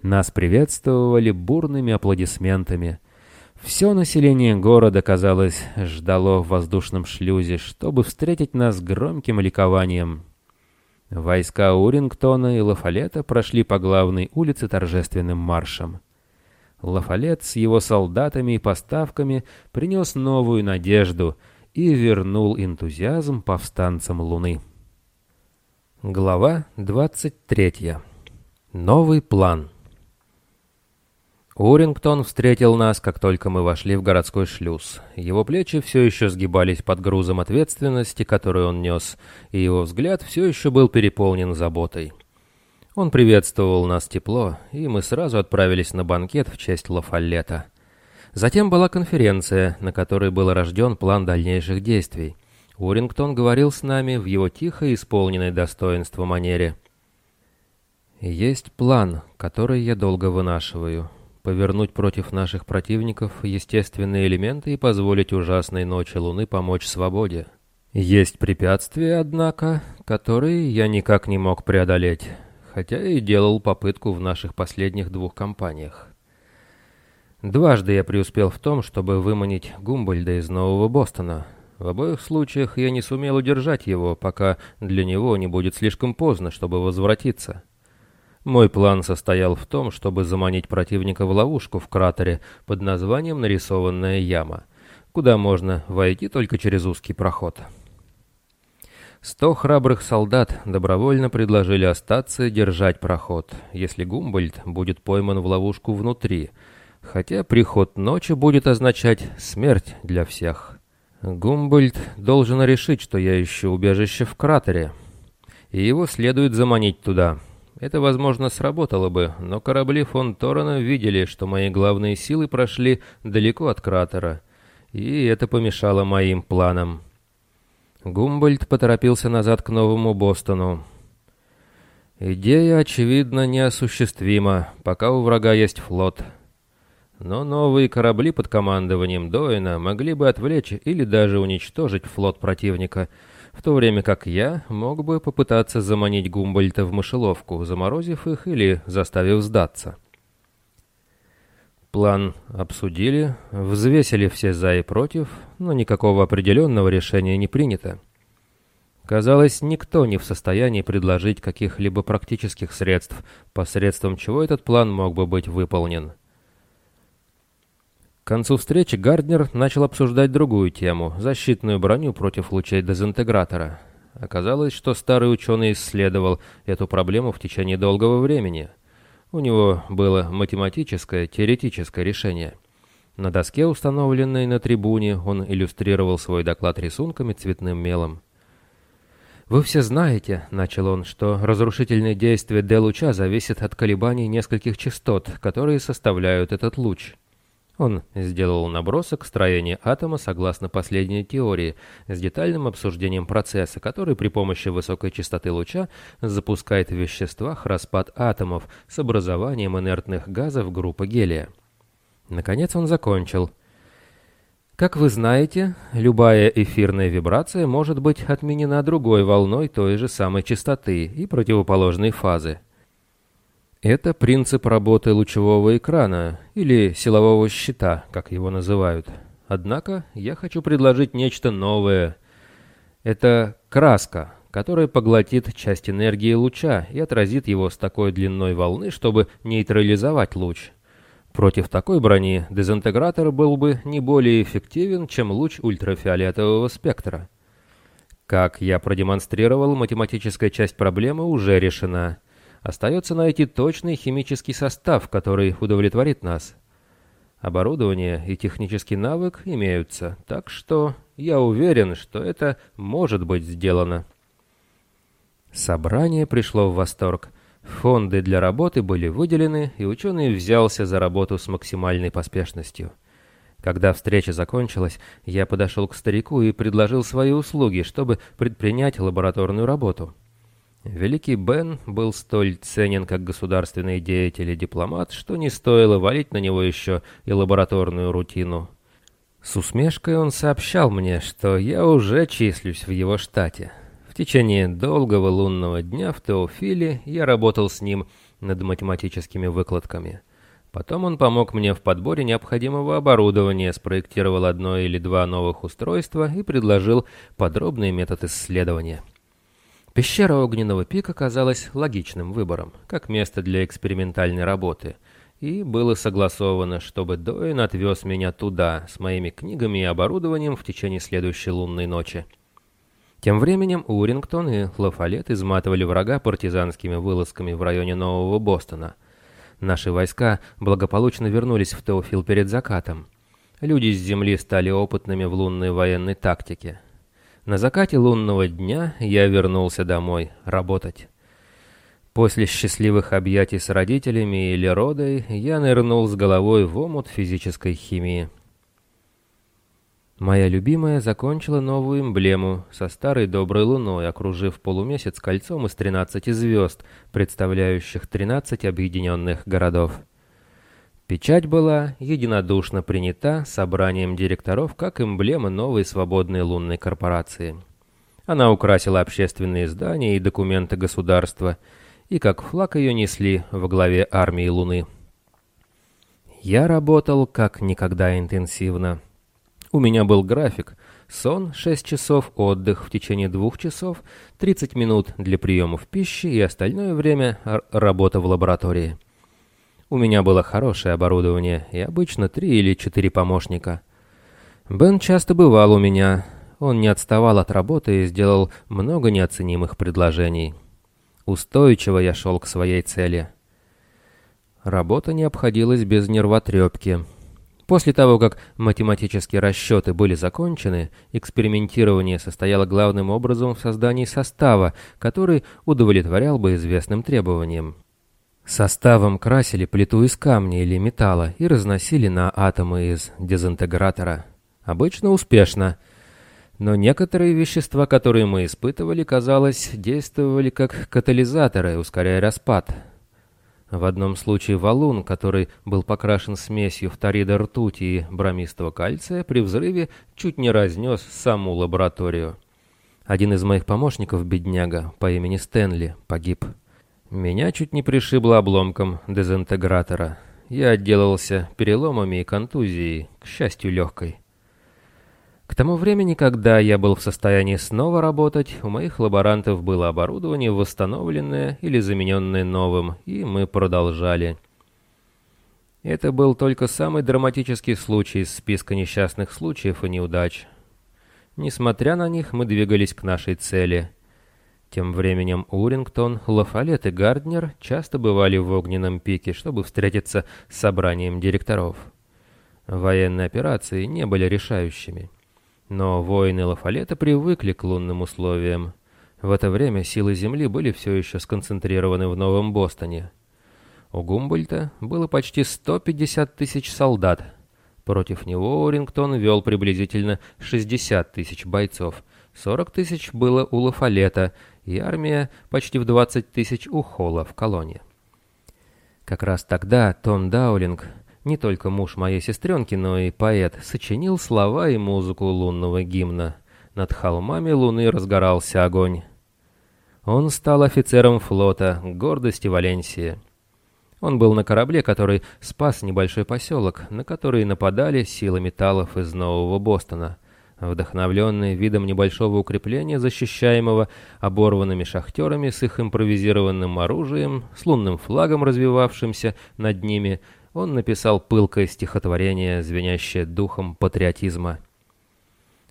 Нас приветствовали бурными аплодисментами. Все население города, казалось, ждало в воздушном шлюзе, чтобы встретить нас громким ликованием. Войска Урингтона и Лафалета прошли по главной улице торжественным маршем. Лафалет с его солдатами и поставками принес новую надежду и вернул энтузиазм повстанцам Луны. Глава 23. Новый план. Урингтон встретил нас, как только мы вошли в городской шлюз. Его плечи все еще сгибались под грузом ответственности, которую он нес, и его взгляд все еще был переполнен заботой. Он приветствовал нас тепло, и мы сразу отправились на банкет в честь Лафаллета. Затем была конференция, на которой был рожден план дальнейших действий. Урингтон говорил с нами в его тихо исполненной достоинство манере. «Есть план, который я долго вынашиваю повернуть против наших противников естественные элементы и позволить ужасной ночи Луны помочь свободе. Есть препятствия, однако, которые я никак не мог преодолеть, хотя и делал попытку в наших последних двух кампаниях. Дважды я преуспел в том, чтобы выманить Гумбольда из Нового Бостона. В обоих случаях я не сумел удержать его, пока для него не будет слишком поздно, чтобы возвратиться. Мой план состоял в том, чтобы заманить противника в ловушку в кратере под названием «Нарисованная яма», куда можно войти только через узкий проход. Сто храбрых солдат добровольно предложили остаться и держать проход, если Гумбольд будет пойман в ловушку внутри, хотя приход ночи будет означать смерть для всех. Гумбольд должен решить, что я ищу убежище в кратере, и его следует заманить туда — это, возможно, сработало бы, но корабли фон Торрена видели, что мои главные силы прошли далеко от кратера, и это помешало моим планам. Гумбольд поторопился назад к Новому Бостону. Идея, очевидно, неосуществима, пока у врага есть флот. Но новые корабли под командованием Доина могли бы отвлечь или даже уничтожить флот противника — в то время как я мог бы попытаться заманить Гумбольта в мышеловку, заморозив их или заставив сдаться. План обсудили, взвесили все «за» и «против», но никакого определенного решения не принято. Казалось, никто не в состоянии предложить каких-либо практических средств, посредством чего этот план мог бы быть выполнен. К концу встречи Гарднер начал обсуждать другую тему – защитную броню против лучей дезинтегратора. Оказалось, что старый ученый исследовал эту проблему в течение долгого времени. У него было математическое, теоретическое решение. На доске, установленной на трибуне, он иллюстрировал свой доклад рисунками цветным мелом. «Вы все знаете, — начал он, — что разрушительное действие Д-луча зависит от колебаний нескольких частот, которые составляют этот луч. Он сделал набросок строения атома согласно последней теории, с детальным обсуждением процесса, который при помощи высокой частоты луча запускает в веществах распад атомов с образованием инертных газов группы гелия. Наконец он закончил. Как вы знаете, любая эфирная вибрация может быть отменена другой волной той же самой частоты и противоположной фазы. Это принцип работы лучевого экрана, или силового щита, как его называют. Однако я хочу предложить нечто новое. Это краска, которая поглотит часть энергии луча и отразит его с такой длиной волны, чтобы нейтрализовать луч. Против такой брони дезинтегратор был бы не более эффективен, чем луч ультрафиолетового спектра. Как я продемонстрировал, математическая часть проблемы уже решена – Остается найти точный химический состав, который удовлетворит нас. Оборудование и технический навык имеются, так что я уверен, что это может быть сделано. Собрание пришло в восторг. Фонды для работы были выделены, и ученый взялся за работу с максимальной поспешностью. Когда встреча закончилась, я подошел к старику и предложил свои услуги, чтобы предпринять лабораторную работу. Великий Бен был столь ценен как государственный деятель и дипломат, что не стоило валить на него еще и лабораторную рутину. С усмешкой он сообщал мне, что я уже числюсь в его штате. В течение долгого лунного дня в Теофиле я работал с ним над математическими выкладками. Потом он помог мне в подборе необходимого оборудования, спроектировал одно или два новых устройства и предложил подробный метод исследования – Пещера Огненного пика казалась логичным выбором, как место для экспериментальной работы, и было согласовано, чтобы Доин отвез меня туда с моими книгами и оборудованием в течение следующей лунной ночи. Тем временем Урингтон и Лафалет изматывали врага партизанскими вылазками в районе Нового Бостона. Наши войска благополучно вернулись в Теофил перед закатом. Люди с земли стали опытными в лунной военной тактике. На закате лунного дня я вернулся домой работать. После счастливых объятий с родителями или родой я нырнул с головой в омут физической химии. Моя любимая закончила новую эмблему со старой доброй луной, окружив полумесяц кольцом из 13 звезд, представляющих 13 объединенных городов. Печать была единодушно принята собранием директоров как эмблема новой свободной лунной корпорации. Она украсила общественные здания и документы государства, и как флаг ее несли во главе армии Луны. Я работал как никогда интенсивно. У меня был график. Сон 6 часов, отдых в течение 2 часов, 30 минут для приемов пищи и остальное время работа в лаборатории. У меня было хорошее оборудование и обычно три или четыре помощника. Бен часто бывал у меня. Он не отставал от работы и сделал много неоценимых предложений. Устойчиво я шел к своей цели. Работа не обходилась без нервотрепки. После того, как математические расчеты были закончены, экспериментирование состояло главным образом в создании состава, который удовлетворял бы известным требованиям. Составом красили плиту из камня или металла и разносили на атомы из дезинтегратора. Обычно успешно. Но некоторые вещества, которые мы испытывали, казалось, действовали как катализаторы, ускоряя распад. В одном случае валун, который был покрашен смесью фторида ртути и бромистого кальция, при взрыве чуть не разнес саму лабораторию. Один из моих помощников, бедняга, по имени Стэнли, погиб. Меня чуть не пришибло обломком дезинтегратора. Я отделался переломами и контузией, к счастью, легкой. К тому времени, когда я был в состоянии снова работать, у моих лаборантов было оборудование восстановленное или замененное новым, и мы продолжали. Это был только самый драматический случай из списка несчастных случаев и неудач. Несмотря на них, мы двигались к нашей цели — Тем временем Урингтон, Лафалет и Гарднер часто бывали в огненном пике, чтобы встретиться с собранием директоров. Военные операции не были решающими. Но воины Лафалета привыкли к лунным условиям. В это время силы Земли были все еще сконцентрированы в Новом Бостоне. У Гумбольта было почти 150 тысяч солдат. Против него Урингтон вел приблизительно 60 тысяч бойцов. 40 тысяч было у Лафалета, и армия почти в 20 тысяч у в колонии. Как раз тогда Том Даулинг, не только муж моей сестренки, но и поэт, сочинил слова и музыку лунного гимна. Над холмами луны разгорался огонь. Он стал офицером флота, гордости Валенсии. Он был на корабле, который спас небольшой поселок, на который нападали силы металлов из Нового Бостона. Вдохновленные видом небольшого укрепления, защищаемого оборванными шахтерами с их импровизированным оружием, с лунным флагом, развивавшимся над ними, он написал пылкое стихотворение, звенящее духом патриотизма.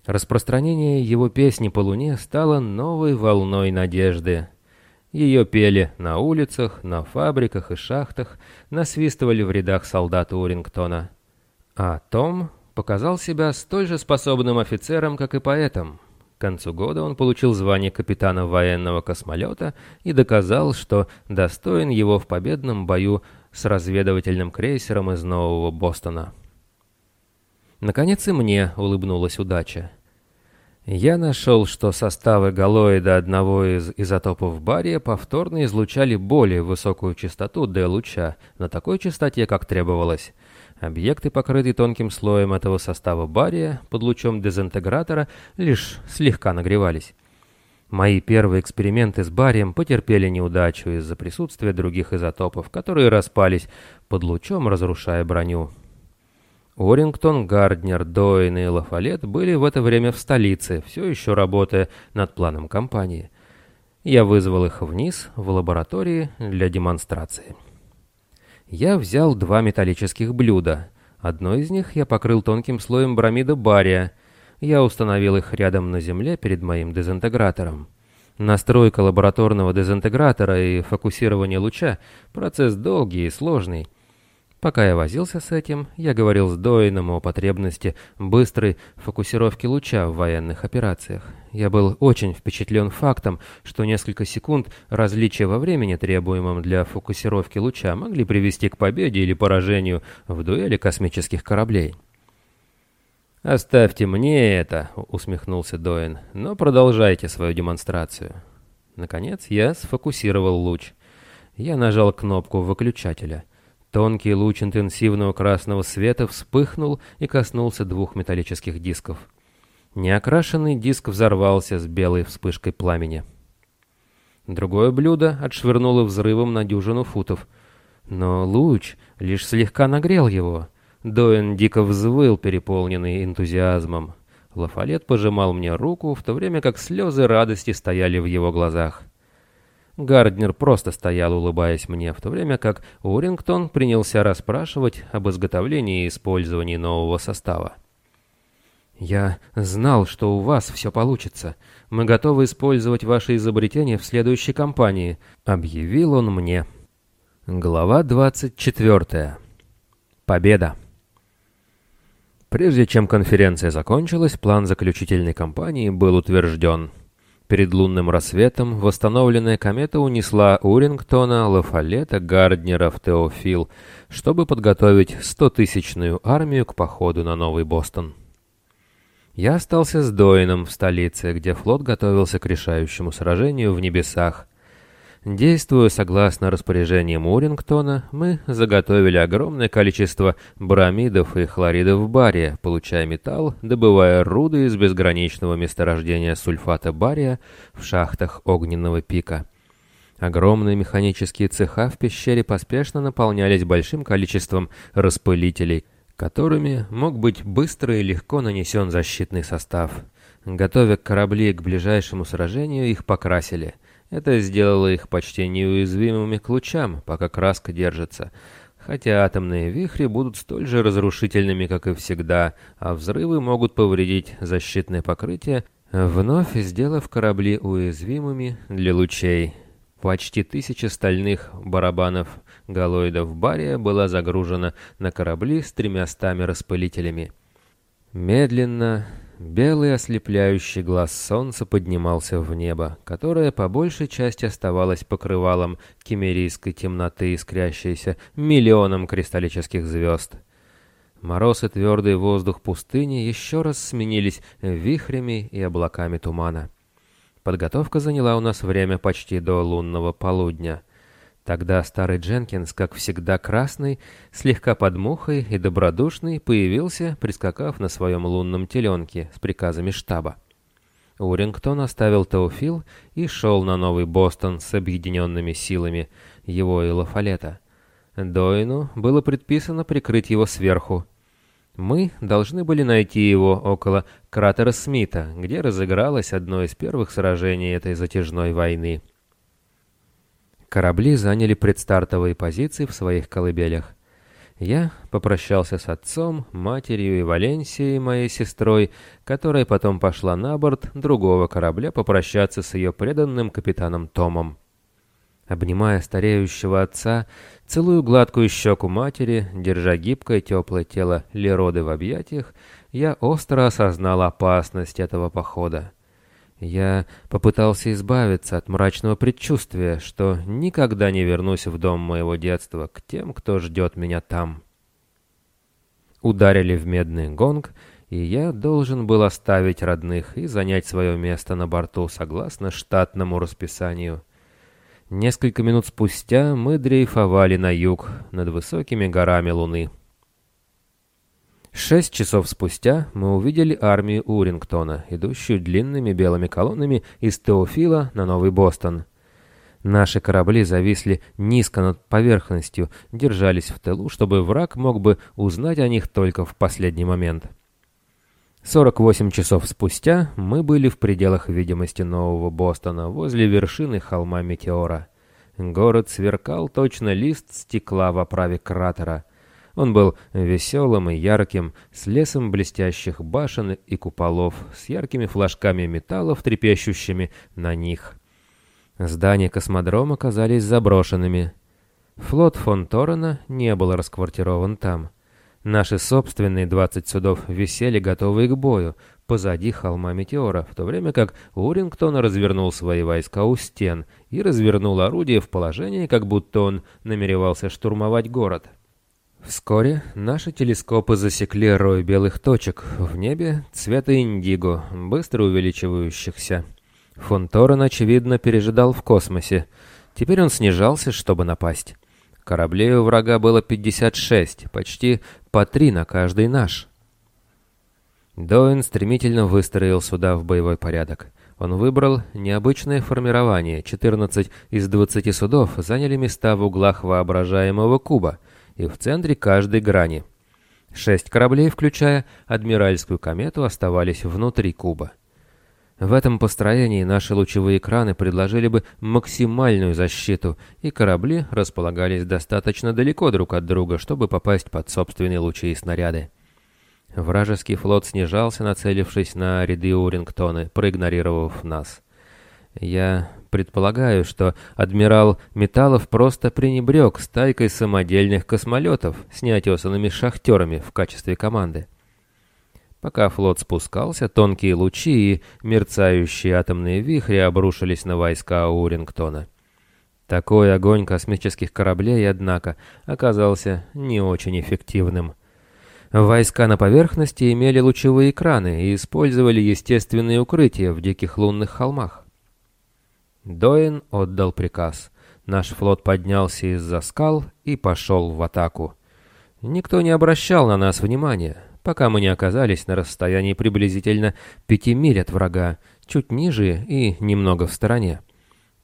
Распространение его песни по луне стало новой волной надежды. Ее пели на улицах, на фабриках и шахтах, насвистывали в рядах солдат Урингтона. А Том показал себя столь же способным офицером, как и поэтом. К концу года он получил звание капитана военного космолета и доказал, что достоин его в победном бою с разведывательным крейсером из Нового Бостона. Наконец и мне улыбнулась удача. Я нашел, что составы галоида одного из изотопов бария повторно излучали более высокую частоту D-луча на такой частоте, как требовалось. Объекты, покрытые тонким слоем этого состава бария под лучом дезинтегратора, лишь слегка нагревались. Мои первые эксперименты с барием потерпели неудачу из-за присутствия других изотопов, которые распались под лучом, разрушая броню. Уоррингтон, Гарднер, Дойн и Лафалет были в это время в столице, все еще работая над планом кампании. Я вызвал их вниз, в лаборатории, для демонстрации. Я взял два металлических блюда. Одно из них я покрыл тонким слоем бромида бария. Я установил их рядом на земле перед моим дезинтегратором. Настройка лабораторного дезинтегратора и фокусирование луча – процесс долгий и сложный – Пока я возился с этим, я говорил с Дойном о потребности быстрой фокусировки луча в военных операциях. Я был очень впечатлен фактом, что несколько секунд различия во времени, требуемом для фокусировки луча, могли привести к победе или поражению в дуэли космических кораблей. «Оставьте мне это», — усмехнулся Доин, — «но продолжайте свою демонстрацию». Наконец я сфокусировал луч. Я нажал кнопку выключателя — Тонкий луч интенсивного красного света вспыхнул и коснулся двух металлических дисков. Неокрашенный диск взорвался с белой вспышкой пламени. Другое блюдо отшвырнуло взрывом на дюжину футов. Но луч лишь слегка нагрел его. Доэн дико взвыл, переполненный энтузиазмом. Лафалет пожимал мне руку, в то время как слезы радости стояли в его глазах. Гарднер просто стоял, улыбаясь мне, в то время как Урингтон принялся расспрашивать об изготовлении и использовании нового состава. «Я знал, что у вас все получится. Мы готовы использовать ваши изобретения в следующей кампании», — объявил он мне. Глава 24. Победа. Прежде чем конференция закончилась, план заключительной кампании был утвержден. Перед лунным рассветом восстановленная комета унесла Урингтона, Лафалета, Гарднера в Теофил, чтобы подготовить стотысячную армию к походу на Новый Бостон. Я остался с Доином в столице, где флот готовился к решающему сражению в небесах, Действуя согласно распоряжениям Урингтона, мы заготовили огромное количество бромидов и хлоридов бария, получая металл, добывая руды из безграничного месторождения сульфата бария в шахтах огненного пика. Огромные механические цеха в пещере поспешно наполнялись большим количеством распылителей, которыми мог быть быстро и легко нанесен защитный состав. Готовя корабли к ближайшему сражению, их покрасили – это сделало их почти неуязвимыми к лучам, пока краска держится. Хотя атомные вихри будут столь же разрушительными, как и всегда, а взрывы могут повредить защитное покрытие, вновь сделав корабли уязвимыми для лучей. Почти тысяча стальных барабанов галоидов Бария была загружена на корабли с тремястами распылителями. Медленно, белый ослепляющий глаз солнца поднимался в небо, которое по большей части оставалось покрывалом кемерийской темноты, искрящейся миллионом кристаллических звезд. Мороз и твердый воздух пустыни еще раз сменились вихрями и облаками тумана. Подготовка заняла у нас время почти до лунного полудня. Тогда старый Дженкинс, как всегда красный, слегка подмухой и добродушный, появился, прискакав на своем лунном теленке с приказами штаба. Урингтон оставил Теофил и шел на Новый Бостон с объединенными силами его и Лафалета. Доину было предписано прикрыть его сверху, мы должны были найти его около кратера Смита, где разыгралось одно из первых сражений этой затяжной войны. Корабли заняли предстартовые позиции в своих колыбелях. Я попрощался с отцом, матерью и Валенсией, моей сестрой, которая потом пошла на борт другого корабля попрощаться с ее преданным капитаном Томом. Обнимая стареющего отца, целую гладкую щеку матери, держа гибкое теплое тело Лероды в объятиях, я остро осознал опасность этого похода. Я попытался избавиться от мрачного предчувствия, что никогда не вернусь в дом моего детства к тем, кто ждет меня там. Ударили в медный гонг, и я должен был оставить родных и занять свое место на борту согласно штатному расписанию. Несколько минут спустя мы дрейфовали на юг, над высокими горами Луны. Шесть часов спустя мы увидели армию Урингтона, идущую длинными белыми колоннами из Теофила на Новый Бостон. Наши корабли зависли низко над поверхностью, держались в тылу, чтобы враг мог бы узнать о них только в последний момент. 48 часов спустя мы были в пределах видимости Нового Бостона, возле вершины холма Метеора. Город сверкал точно лист стекла в оправе кратера. Он был веселым и ярким, с лесом блестящих башен и куполов, с яркими флажками металлов, трепещущими на них. Здания космодрома казались заброшенными. Флот фон Торрена не был расквартирован там. Наши собственные 20 судов висели готовые к бою позади холма Метеора, в то время как Урингтон развернул свои войска у стен и развернул орудие в положении, как будто он намеревался штурмовать город. Вскоре наши телескопы засекли рой белых точек в небе цвета индиго, быстро увеличивающихся. Фон Торрен, очевидно, пережидал в космосе. Теперь он снижался, чтобы напасть. Кораблей у врага было 56, почти по три на каждый наш. Доин стремительно выстроил суда в боевой порядок. Он выбрал необычное формирование. 14 из 20 судов заняли места в углах воображаемого куба и в центре каждой грани. Шесть кораблей, включая адмиральскую комету, оставались внутри куба. В этом построении наши лучевые экраны предложили бы максимальную защиту, и корабли располагались достаточно далеко друг от друга, чтобы попасть под собственные лучи и снаряды. Вражеский флот снижался, нацелившись на ряды Урингтоны, проигнорировав нас. Я предполагаю, что адмирал Металлов просто пренебрег стайкой самодельных космолетов с неотесанными шахтерами в качестве команды. Пока флот спускался, тонкие лучи и мерцающие атомные вихри обрушились на войска Урингтона. Такой огонь космических кораблей, однако, оказался не очень эффективным. Войска на поверхности имели лучевые экраны и использовали естественные укрытия в диких лунных холмах. Доин отдал приказ. Наш флот поднялся из-за скал и пошел в атаку. Никто не обращал на нас внимания пока мы не оказались на расстоянии приблизительно пяти миль от врага, чуть ниже и немного в стороне.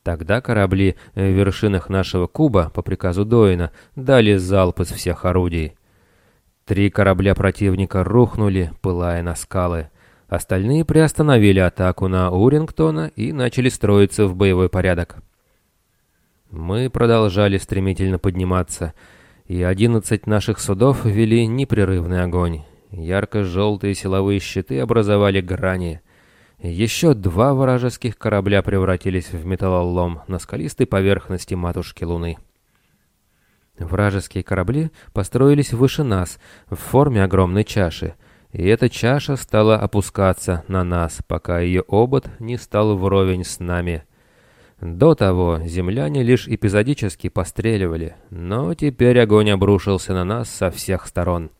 Тогда корабли в вершинах нашего куба по приказу Доина дали залп из всех орудий. Три корабля противника рухнули, пылая на скалы. Остальные приостановили атаку на Урингтона и начали строиться в боевой порядок. Мы продолжали стремительно подниматься, и одиннадцать наших судов вели непрерывный огонь. Ярко-желтые силовые щиты образовали грани. Еще два вражеских корабля превратились в металлолом на скалистой поверхности матушки Луны. Вражеские корабли построились выше нас, в форме огромной чаши, и эта чаша стала опускаться на нас, пока ее обод не стал вровень с нами. До того земляне лишь эпизодически постреливали, но теперь огонь обрушился на нас со всех сторон.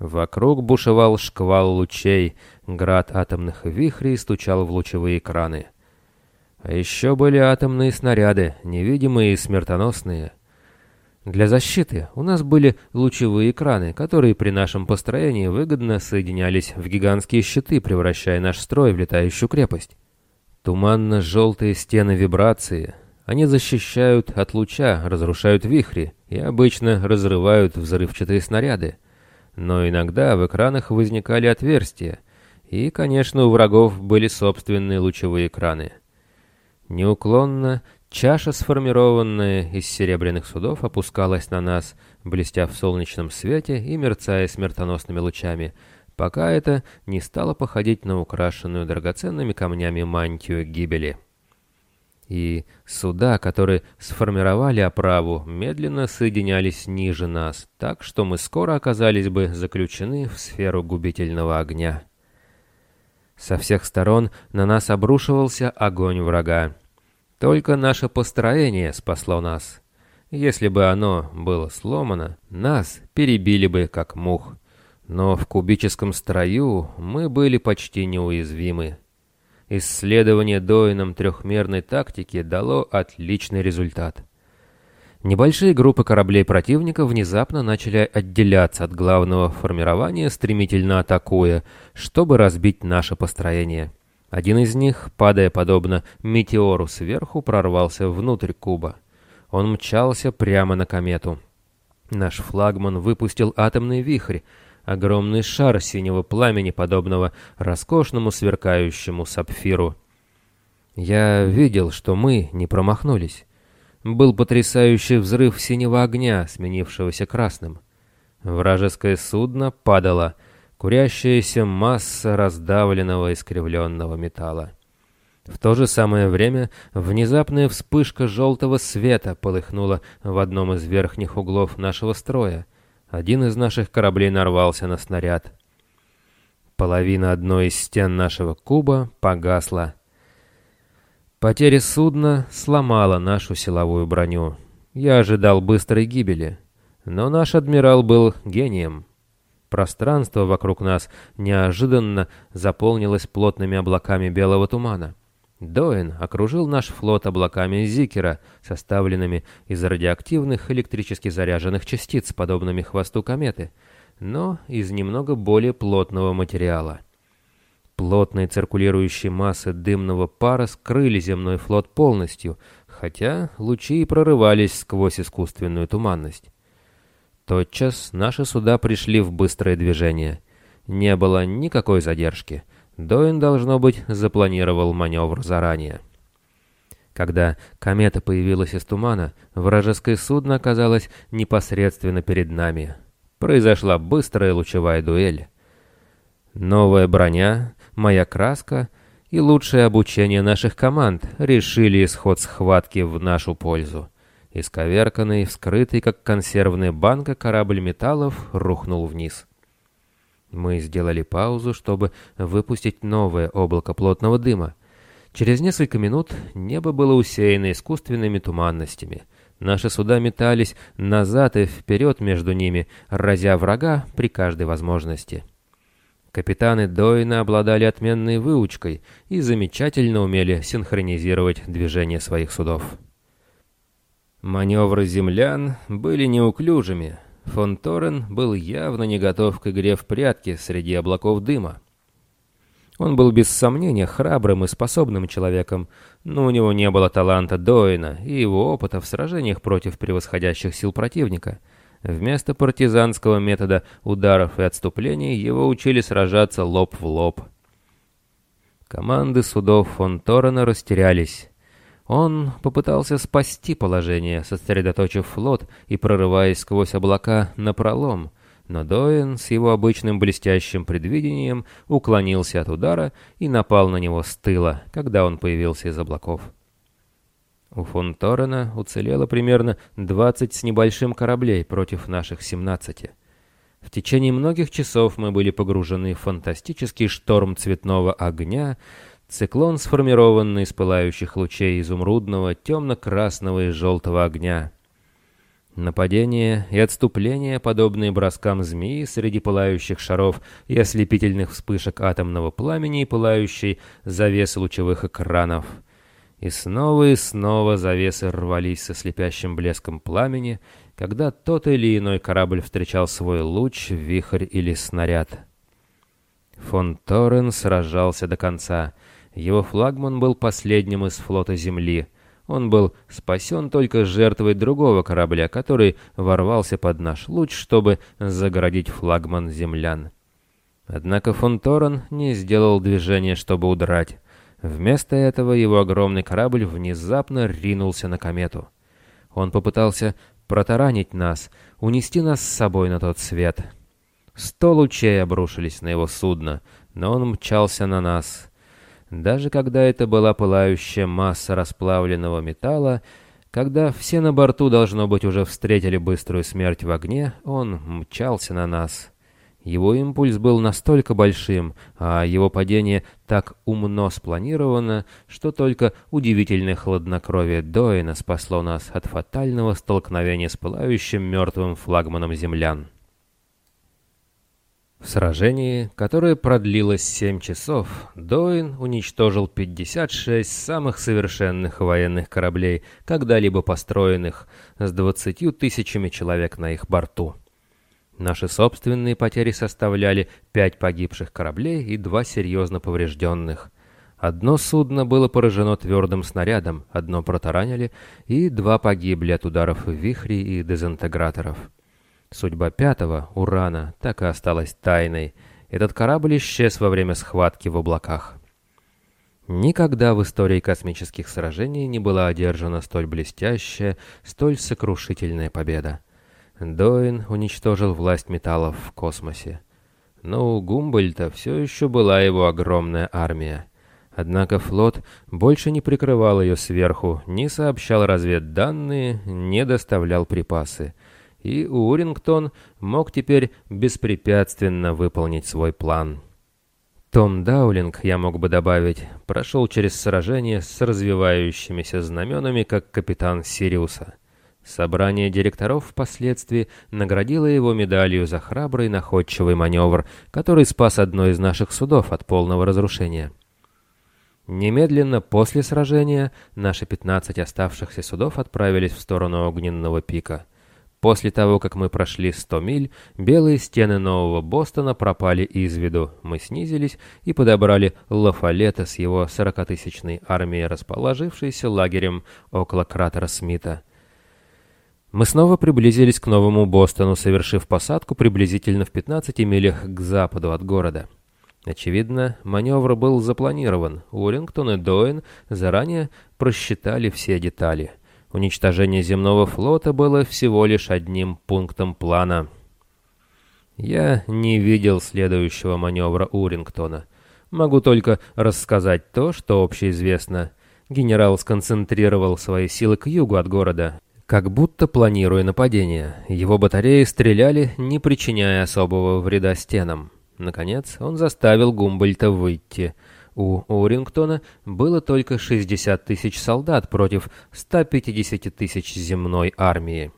Вокруг бушевал шквал лучей, град атомных вихрей стучал в лучевые экраны. А еще были атомные снаряды, невидимые и смертоносные. Для защиты у нас были лучевые экраны, которые при нашем построении выгодно соединялись в гигантские щиты, превращая наш строй в летающую крепость. Туманно-желтые стены вибрации. Они защищают от луча, разрушают вихри и обычно разрывают взрывчатые снаряды. Но иногда в экранах возникали отверстия, и, конечно, у врагов были собственные лучевые экраны. Неуклонно Чаша, сформированная из серебряных судов, опускалась на нас, блестя в солнечном свете и мерцая смертоносными лучами, пока это не стало походить на украшенную драгоценными камнями мантию гибели. И суда, которые сформировали оправу, медленно соединялись ниже нас, так что мы скоро оказались бы заключены в сферу губительного огня. Со всех сторон на нас обрушивался огонь врага. Только наше построение спасло нас. Если бы оно было сломано, нас перебили бы как мух. Но в кубическом строю мы были почти неуязвимы. Исследование Доином трехмерной тактики дало отличный результат. Небольшие группы кораблей противника внезапно начали отделяться от главного формирования, стремительно атакуя, чтобы разбить наше построение. Один из них, падая подобно метеору сверху, прорвался внутрь куба. Он мчался прямо на комету. Наш флагман выпустил атомный вихрь, огромный шар синего пламени, подобного роскошному сверкающему сапфиру. Я видел, что мы не промахнулись. Был потрясающий взрыв синего огня, сменившегося красным. Вражеское судно падало — курящаяся масса раздавленного искривленного металла. В то же самое время внезапная вспышка желтого света полыхнула в одном из верхних углов нашего строя. Один из наших кораблей нарвался на снаряд. Половина одной из стен нашего куба погасла. Потеря судна сломала нашу силовую броню. Я ожидал быстрой гибели, но наш адмирал был гением. Пространство вокруг нас неожиданно заполнилось плотными облаками белого тумана. Доин окружил наш флот облаками Зикера, составленными из радиоактивных электрически заряженных частиц, подобными хвосту кометы, но из немного более плотного материала. Плотные циркулирующие массы дымного пара скрыли земной флот полностью, хотя лучи и прорывались сквозь искусственную туманность. Тотчас наши суда пришли в быстрое движение. Не было никакой задержки. Доин, должно быть, запланировал маневр заранее. Когда комета появилась из тумана, вражеское судно оказалось непосредственно перед нами. Произошла быстрая лучевая дуэль. Новая броня, моя краска и лучшее обучение наших команд решили исход схватки в нашу пользу. Исковерканный, вскрытый, как консервная банка, корабль металлов рухнул вниз. Мы сделали паузу, чтобы выпустить новое облако плотного дыма. Через несколько минут небо было усеяно искусственными туманностями. Наши суда метались назад и вперед между ними, разя врага при каждой возможности. Капитаны Дойна обладали отменной выучкой и замечательно умели синхронизировать движение своих судов. Маневры землян были неуклюжими. Фон Торен был явно не готов к игре в прятки среди облаков дыма. Он был без сомнения храбрым и способным человеком, но у него не было таланта Доина и его опыта в сражениях против превосходящих сил противника. Вместо партизанского метода ударов и отступлений его учили сражаться лоб в лоб. Команды судов фон Торена растерялись. Он попытался спасти положение, сосредоточив флот и прорываясь сквозь облака на пролом, но Доин с его обычным блестящим предвидением уклонился от удара и напал на него с тыла, когда он появился из облаков. У фон Торрена уцелело примерно 20 с небольшим кораблей против наших 17. В течение многих часов мы были погружены в фантастический шторм цветного огня, циклон, сформированный из пылающих лучей изумрудного, темно-красного и желтого огня. Нападение и отступление, подобные броскам змеи среди пылающих шаров и ослепительных вспышек атомного пламени и пылающей завесы лучевых экранов. И снова и снова завесы рвались со слепящим блеском пламени, когда тот или иной корабль встречал свой луч, вихрь или снаряд. Фон Торрен сражался до конца. Его флагман был последним из флота Земли — он был спасен только жертвой другого корабля, который ворвался под наш луч, чтобы загородить флагман землян. Однако фон Торрен не сделал движения, чтобы удрать. Вместо этого его огромный корабль внезапно ринулся на комету. Он попытался протаранить нас, унести нас с собой на тот свет. Сто лучей обрушились на его судно, но он мчался на нас. Даже когда это была пылающая масса расплавленного металла, когда все на борту, должно быть, уже встретили быструю смерть в огне, он мчался на нас. Его импульс был настолько большим, а его падение так умно спланировано, что только удивительное хладнокровие Доина спасло нас от фатального столкновения с пылающим мертвым флагманом землян. В сражении, которое продлилось 7 часов, Доин уничтожил 56 самых совершенных военных кораблей, когда-либо построенных, с 20 тысячами человек на их борту. Наши собственные потери составляли 5 погибших кораблей и 2 серьезно поврежденных. Одно судно было поражено твердым снарядом, одно протаранили, и два погибли от ударов вихрей и дезинтеграторов. Судьба пятого, Урана, так и осталась тайной. Этот корабль исчез во время схватки в облаках. Никогда в истории космических сражений не была одержана столь блестящая, столь сокрушительная победа. Доин уничтожил власть металлов в космосе. Но у Гумбольта все еще была его огромная армия. Однако флот больше не прикрывал ее сверху, не сообщал разведданные, не доставлял припасы — и Урингтон мог теперь беспрепятственно выполнить свой план. Том Даулинг, я мог бы добавить, прошел через сражение с развивающимися знаменами, как капитан Сириуса. Собрание директоров впоследствии наградило его медалью за храбрый находчивый маневр, который спас одно из наших судов от полного разрушения. Немедленно после сражения наши 15 оставшихся судов отправились в сторону Огненного пика — После того, как мы прошли 100 миль, белые стены Нового Бостона пропали из виду. Мы снизились и подобрали Лафалета с его сорокатысячной армией, расположившейся лагерем около кратера Смита. Мы снова приблизились к Новому Бостону, совершив посадку приблизительно в 15 милях к западу от города. Очевидно, маневр был запланирован. Урингтон и Доин заранее просчитали все детали. Уничтожение земного флота было всего лишь одним пунктом плана. Я не видел следующего маневра Урингтона. Могу только рассказать то, что общеизвестно. Генерал сконцентрировал свои силы к югу от города, как будто планируя нападение. Его батареи стреляли, не причиняя особого вреда стенам. Наконец, он заставил Гумбольта выйти — у Урингтона было только 60 тысяч солдат против 150 тысяч земной армии.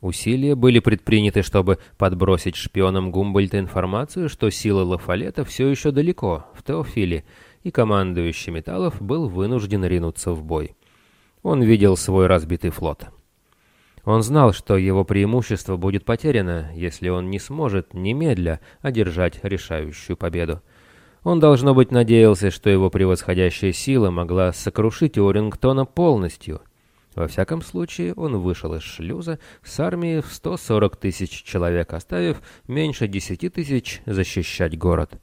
Усилия были предприняты, чтобы подбросить шпионам Гумбольта информацию, что сила Лафалета все еще далеко, в Теофиле, и командующий Металлов был вынужден ринуться в бой. Он видел свой разбитый флот. Он знал, что его преимущество будет потеряно, если он не сможет немедля одержать решающую победу. Он, должно быть, надеялся, что его превосходящая сила могла сокрушить Орингтона полностью. Во всяком случае, он вышел из шлюза с армией в 140 тысяч человек, оставив меньше 10 тысяч защищать город.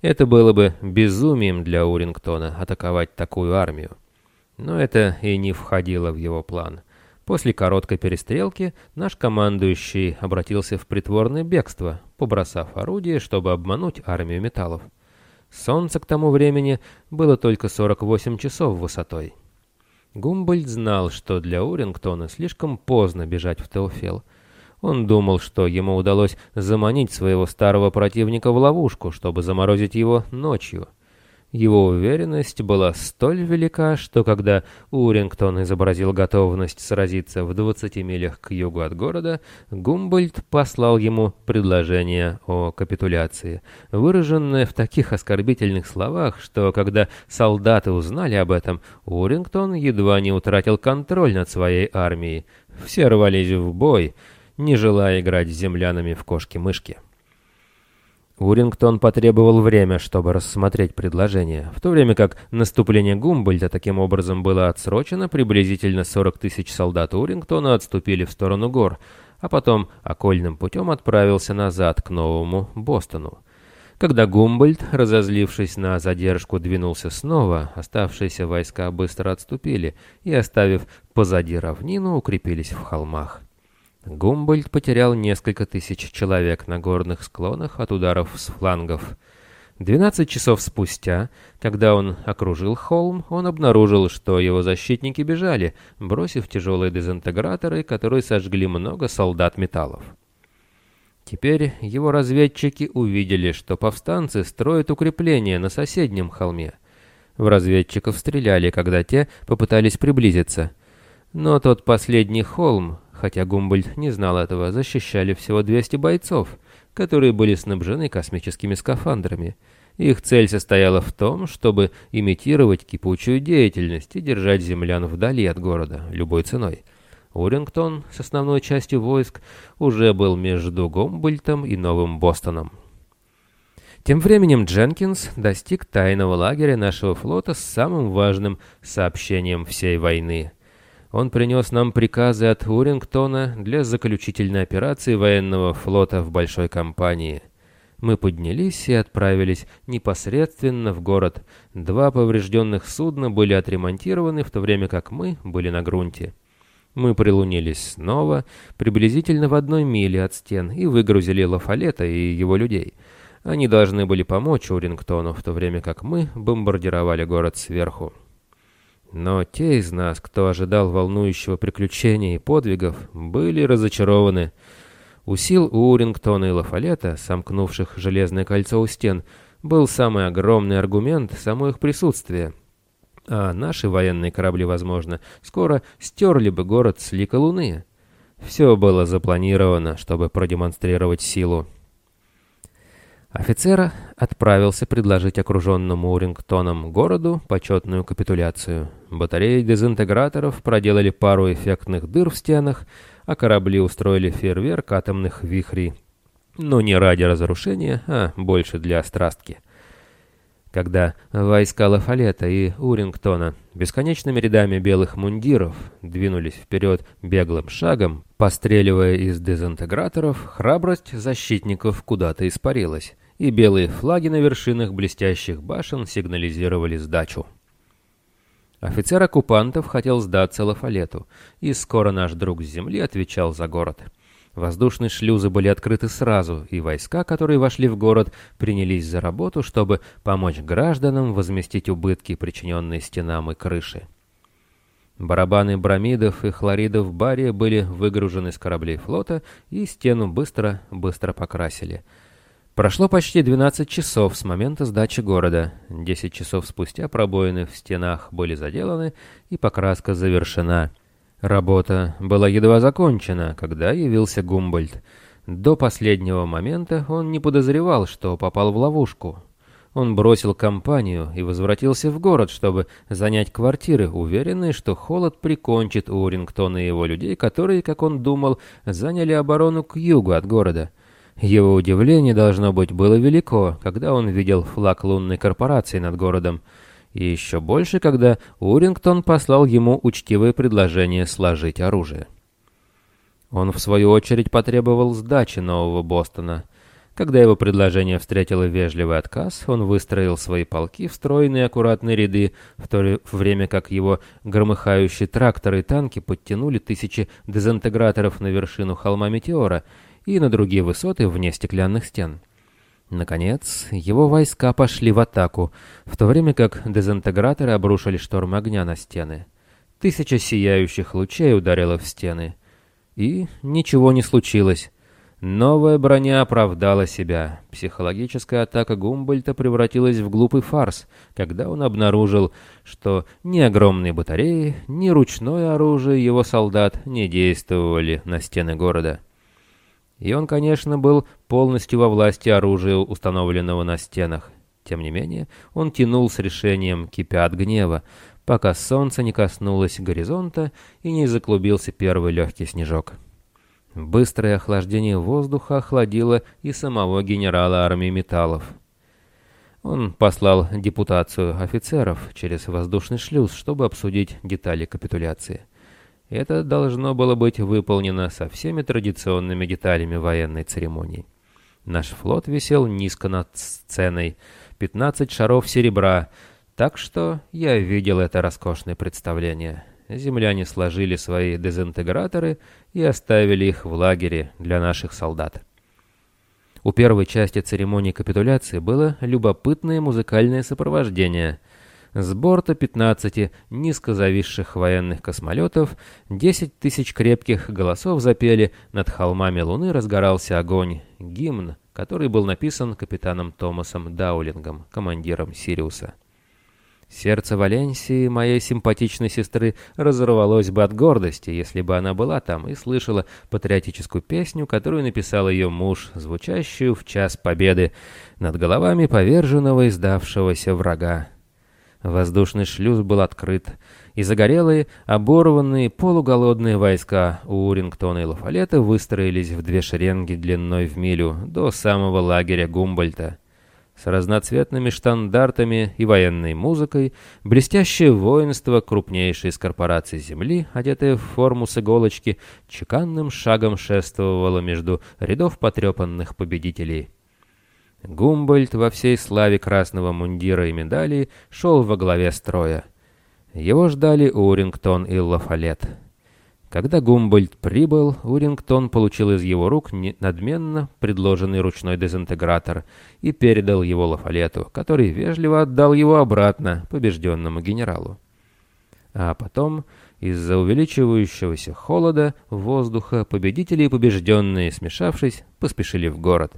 Это было бы безумием для Урингтона атаковать такую армию. Но это и не входило в его план. После короткой перестрелки наш командующий обратился в притворное бегство, побросав орудие, чтобы обмануть армию металлов. Солнце к тому времени было только 48 часов высотой. Гумбольд знал, что для Урингтона слишком поздно бежать в Теофел. Он думал, что ему удалось заманить своего старого противника в ловушку, чтобы заморозить его ночью — его уверенность была столь велика, что когда Урингтон изобразил готовность сразиться в 20 милях к югу от города, Гумбольд послал ему предложение о капитуляции, выраженное в таких оскорбительных словах, что когда солдаты узнали об этом, Урингтон едва не утратил контроль над своей армией. Все рвались в бой, не желая играть с землянами в кошки-мышки. Урингтон потребовал время, чтобы рассмотреть предложение, в то время как наступление Гумбольда таким образом было отсрочено, приблизительно 40 тысяч солдат Урингтона отступили в сторону гор, а потом окольным путем отправился назад к Новому Бостону. Когда Гумбольд, разозлившись на задержку, двинулся снова, оставшиеся войска быстро отступили и, оставив позади равнину, укрепились в холмах. Гумбольд потерял несколько тысяч человек на горных склонах от ударов с флангов. Двенадцать часов спустя, когда он окружил холм, он обнаружил, что его защитники бежали, бросив тяжелые дезинтеграторы, которые сожгли много солдат металлов. Теперь его разведчики увидели, что повстанцы строят укрепления на соседнем холме. В разведчиков стреляли, когда те попытались приблизиться. Но тот последний холм, хотя Гумбольд не знал этого, защищали всего 200 бойцов, которые были снабжены космическими скафандрами. Их цель состояла в том, чтобы имитировать кипучую деятельность и держать землян вдали от города, любой ценой. Урингтон с основной частью войск уже был между Гумбольтом и Новым Бостоном. Тем временем Дженкинс достиг тайного лагеря нашего флота с самым важным сообщением всей войны — он принес нам приказы от Урингтона для заключительной операции военного флота в большой компании. Мы поднялись и отправились непосредственно в город. Два поврежденных судна были отремонтированы, в то время как мы были на грунте. Мы прилунились снова, приблизительно в одной миле от стен, и выгрузили Лафалета и его людей. Они должны были помочь Урингтону, в то время как мы бомбардировали город сверху. Но те из нас, кто ожидал волнующего приключения и подвигов, были разочарованы. У сил Урингтона и Лафалета, сомкнувших железное кольцо у стен, был самый огромный аргумент само их присутствие. А наши военные корабли, возможно, скоро стерли бы город с лика Луны. Все было запланировано, чтобы продемонстрировать силу. Офицер отправился предложить окруженному Урингтоном городу почетную капитуляцию. Батареи дезинтеграторов проделали пару эффектных дыр в стенах, а корабли устроили фейерверк атомных вихрей. Но не ради разрушения, а больше для страстки. Когда войска Лафалета и Урингтона бесконечными рядами белых мундиров двинулись вперед беглым шагом, постреливая из дезинтеграторов, храбрость защитников куда-то испарилась и белые флаги на вершинах блестящих башен сигнализировали сдачу. Офицер оккупантов хотел сдаться Лафалету, и скоро наш друг с земли отвечал за город. Воздушные шлюзы были открыты сразу, и войска, которые вошли в город, принялись за работу, чтобы помочь гражданам возместить убытки, причиненные стенам и крыше. Барабаны бромидов и хлоридов бария были выгружены с кораблей флота, и стену быстро-быстро покрасили — Прошло почти 12 часов с момента сдачи города. 10 часов спустя пробоины в стенах были заделаны и покраска завершена. Работа была едва закончена, когда явился Гумбольд. До последнего момента он не подозревал, что попал в ловушку. Он бросил компанию и возвратился в город, чтобы занять квартиры, уверенный, что холод прикончит Урингтона и его людей, которые, как он думал, заняли оборону к югу от города. Его удивление, должно быть, было велико, когда он видел флаг лунной корпорации над городом, и еще больше, когда Урингтон послал ему учтивое предложение сложить оружие. Он, в свою очередь, потребовал сдачи Нового Бостона. Когда его предложение встретило вежливый отказ, он выстроил свои полки в стройные аккуратные ряды, в то время как его громыхающие тракторы и танки подтянули тысячи дезинтеграторов на вершину холма Метеора и на другие высоты вне стеклянных стен. Наконец, его войска пошли в атаку, в то время как дезинтеграторы обрушили шторм огня на стены. Тысяча сияющих лучей ударила в стены. И ничего не случилось. Новая броня оправдала себя. Психологическая атака Гумбольта превратилась в глупый фарс, когда он обнаружил, что ни огромные батареи, ни ручное оружие его солдат не действовали на стены города. И он, конечно, был полностью во власти оружия, установленного на стенах. Тем не менее, он тянул с решением, кипя от гнева, пока солнце не коснулось горизонта и не заклубился первый легкий снежок. Быстрое охлаждение воздуха охладило и самого генерала армии металлов. Он послал депутацию офицеров через воздушный шлюз, чтобы обсудить детали капитуляции. Это должно было быть выполнено со всеми традиционными деталями военной церемонии. Наш флот висел низко над сценой, 15 шаров серебра, так что я видел это роскошное представление земляне сложили свои дезинтеграторы и оставили их в лагере для наших солдат. У первой части церемонии капитуляции было любопытное музыкальное сопровождение. С борта 15 низко зависших военных космолетов 10 тысяч крепких голосов запели, над холмами Луны разгорался огонь, гимн, который был написан капитаном Томасом Даулингом, командиром Сириуса. Сердце Валенсии, моей симпатичной сестры, разорвалось бы от гордости, если бы она была там и слышала патриотическую песню, которую написал ее муж, звучащую в час победы над головами поверженного и сдавшегося врага. Воздушный шлюз был открыт, и загорелые, оборванные, полуголодные войска Урингтона и Лафалета выстроились в две шеренги длиной в милю до самого лагеря Гумбольта с разноцветными штандартами и военной музыкой, блестящее воинство крупнейшей из корпораций Земли, одетое в форму с иголочки, чеканным шагом шествовало между рядов потрепанных победителей. Гумбольд во всей славе красного мундира и медалей шел во главе строя. Его ждали Урингтон и Лафалет. Когда Гумбольд прибыл, Урингтон получил из его рук надменно предложенный ручной дезинтегратор и передал его Лафалету, который вежливо отдал его обратно побежденному генералу. А потом, из-за увеличивающегося холода воздуха, победители и побежденные, смешавшись, поспешили в город.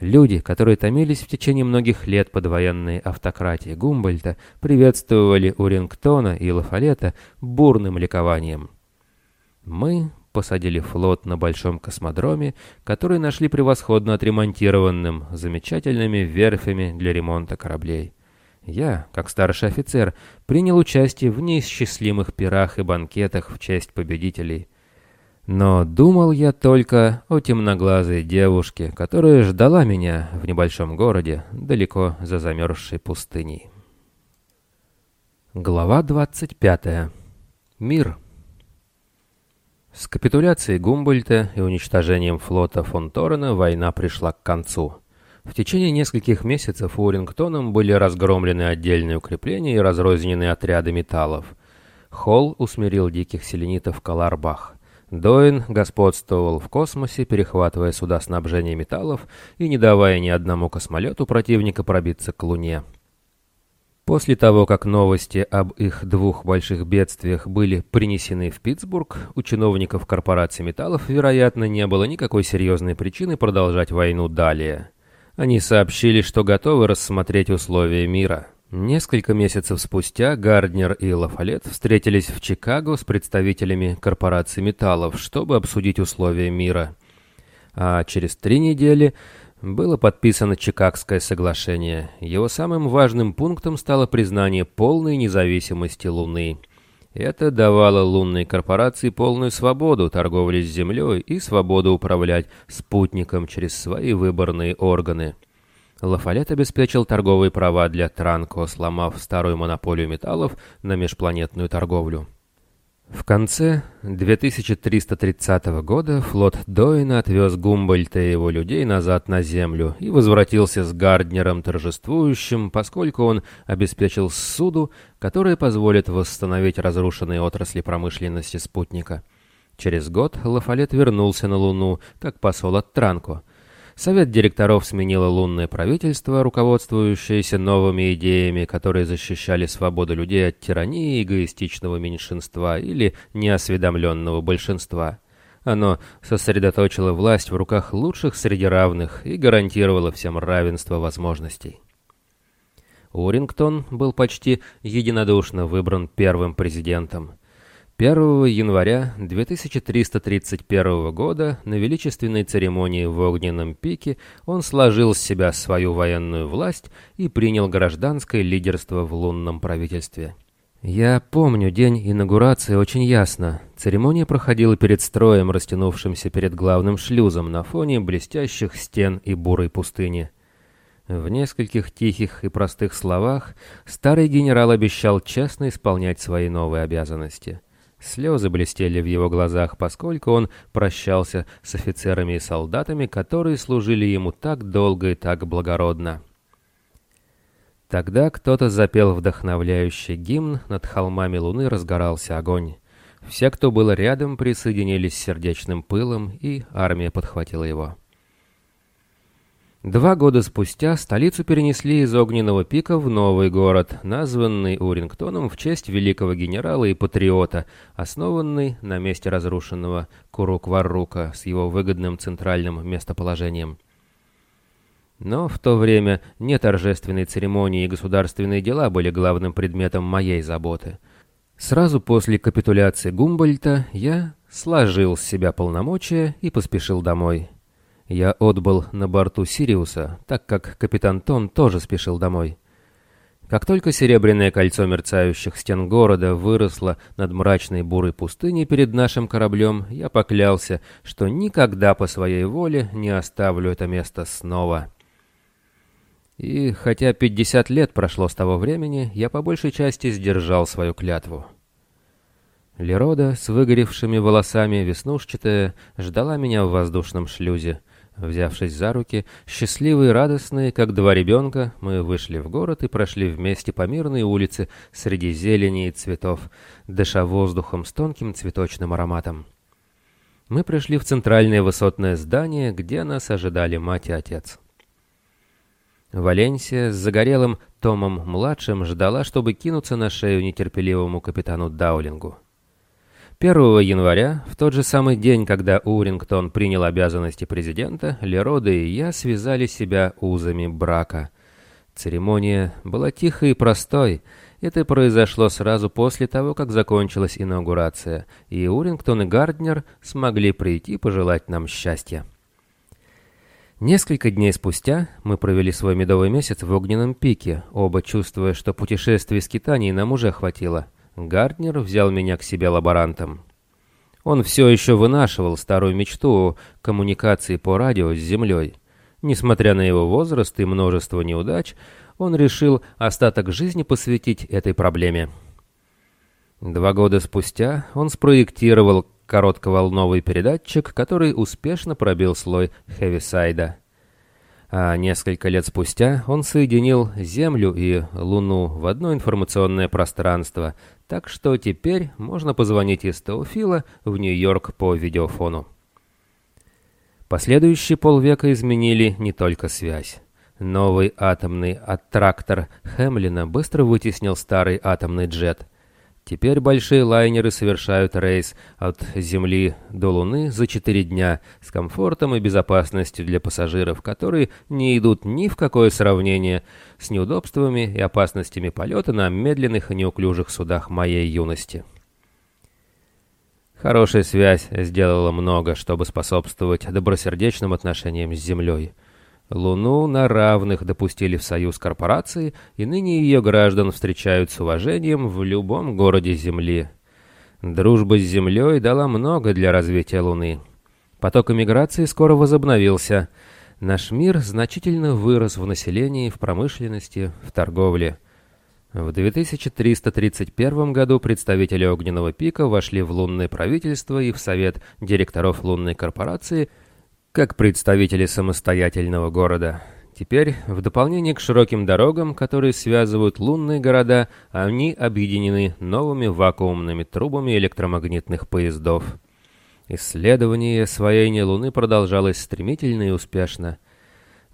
Люди, которые томились в течение многих лет под военной автократией Гумбольта, приветствовали Урингтона и Лафалета бурным ликованием. Мы посадили флот на большом космодроме, который нашли превосходно отремонтированным, замечательными верфями для ремонта кораблей. Я, как старший офицер, принял участие в неисчислимых пирах и банкетах в честь победителей. Но думал я только о темноглазой девушке, которая ждала меня в небольшом городе, далеко за замерзшей пустыней. Глава 25. Мир. С капитуляцией Гумбольта и уничтожением флота фон Торена война пришла к концу. В течение нескольких месяцев Уоррингтоном были разгромлены отдельные укрепления и разрознены отряды металлов. Холл усмирил диких селенитов Каларбах. Доин господствовал в космосе, перехватывая суда снабжения металлов и не давая ни одному космолету противника пробиться к Луне. После того, как новости об их двух больших бедствиях были принесены в Питтсбург, у чиновников корпорации металлов, вероятно, не было никакой серьезной причины продолжать войну далее. Они сообщили, что готовы рассмотреть условия мира. Несколько месяцев спустя Гарднер и Лафалет встретились в Чикаго с представителями корпорации металлов, чтобы обсудить условия мира. А через три недели было подписано Чикагское соглашение. Его самым важным пунктом стало признание полной независимости Луны. Это давало лунной корпорации полную свободу торговли с Землей и свободу управлять спутником через свои выборные органы. Лафалет обеспечил торговые права для Транко, сломав старую монополию металлов на межпланетную торговлю. В конце 2330 года флот Дойна отвез Гумбольта и его людей назад на землю и возвратился с Гарднером торжествующим, поскольку он обеспечил суду, которое позволит восстановить разрушенные отрасли промышленности спутника. Через год Лафалет вернулся на Луну, как посол от Транко — Совет директоров сменило лунное правительство, руководствующееся новыми идеями, которые защищали свободу людей от тирании эгоистичного меньшинства или неосведомленного большинства. Оно сосредоточило власть в руках лучших среди равных и гарантировало всем равенство возможностей. Урингтон был почти единодушно выбран первым президентом – 1 января 2331 года на величественной церемонии в Огненном пике он сложил с себя свою военную власть и принял гражданское лидерство в лунном правительстве. Я помню день инаугурации очень ясно. Церемония проходила перед строем, растянувшимся перед главным шлюзом на фоне блестящих стен и бурой пустыни. В нескольких тихих и простых словах старый генерал обещал честно исполнять свои новые обязанности – Слезы блестели в его глазах, поскольку он прощался с офицерами и солдатами, которые служили ему так долго и так благородно. Тогда кто-то запел вдохновляющий гимн, над холмами луны разгорался огонь. Все, кто был рядом, присоединились с сердечным пылом, и армия подхватила его. Два года спустя столицу перенесли из Огненного пика в новый город, названный Урингтоном в честь великого генерала и патриота, основанный на месте разрушенного Курукваррука с его выгодным центральным местоположением. Но в то время не торжественные церемонии и государственные дела были главным предметом моей заботы. Сразу после капитуляции Гумбольта я сложил с себя полномочия и поспешил домой. Я отбыл на борту Сириуса, так как капитан Тон тоже спешил домой. Как только серебряное кольцо мерцающих стен города выросло над мрачной бурой пустыней перед нашим кораблем, я поклялся, что никогда по своей воле не оставлю это место снова. И хотя 50 лет прошло с того времени, я по большей части сдержал свою клятву. Лерода с выгоревшими волосами, веснушчатая, ждала меня в воздушном шлюзе. Взявшись за руки, счастливые и радостные, как два ребенка, мы вышли в город и прошли вместе по мирной улице среди зелени и цветов, дыша воздухом с тонким цветочным ароматом. Мы пришли в центральное высотное здание, где нас ожидали мать и отец. Валенсия с загорелым Томом-младшим ждала, чтобы кинуться на шею нетерпеливому капитану Даулингу. 1 января, в тот же самый день, когда Урингтон принял обязанности президента, Лерода и я связали себя узами брака. Церемония была тихой и простой. Это произошло сразу после того, как закончилась инаугурация, и Урингтон и Гарднер смогли прийти пожелать нам счастья. Несколько дней спустя мы провели свой медовый месяц в огненном пике, оба чувствуя, что путешествие скитаний нам уже хватило. Гарднер взял меня к себе лаборантом. Он все еще вынашивал старую мечту о коммуникации по радио с Землей. Несмотря на его возраст и множество неудач, он решил остаток жизни посвятить этой проблеме. Два года спустя он спроектировал коротковолновый передатчик, который успешно пробил слой Хевисайда а несколько лет спустя он соединил Землю и Луну в одно информационное пространство, так что теперь можно позвонить из Теофила в Нью-Йорк по видеофону. Последующие полвека изменили не только связь. Новый атомный аттрактор Хемлина быстро вытеснил старый атомный джет – Теперь большие лайнеры совершают рейс от Земли до Луны за 4 дня с комфортом и безопасностью для пассажиров, которые не идут ни в какое сравнение с неудобствами и опасностями полета на медленных и неуклюжих судах моей юности. Хорошая связь сделала много, чтобы способствовать добросердечным отношениям с Землей. Луну на равных допустили в союз корпорации, и ныне ее граждан встречают с уважением в любом городе Земли. Дружба с Землей дала много для развития Луны. Поток эмиграции скоро возобновился. Наш мир значительно вырос в населении, в промышленности, в торговле. В 2331 году представители Огненного пика вошли в лунное правительство и в совет директоров лунной корпорации как представители самостоятельного города. Теперь, в дополнение к широким дорогам, которые связывают лунные города, они объединены новыми вакуумными трубами электромагнитных поездов. Исследование и освоение Луны продолжалось стремительно и успешно.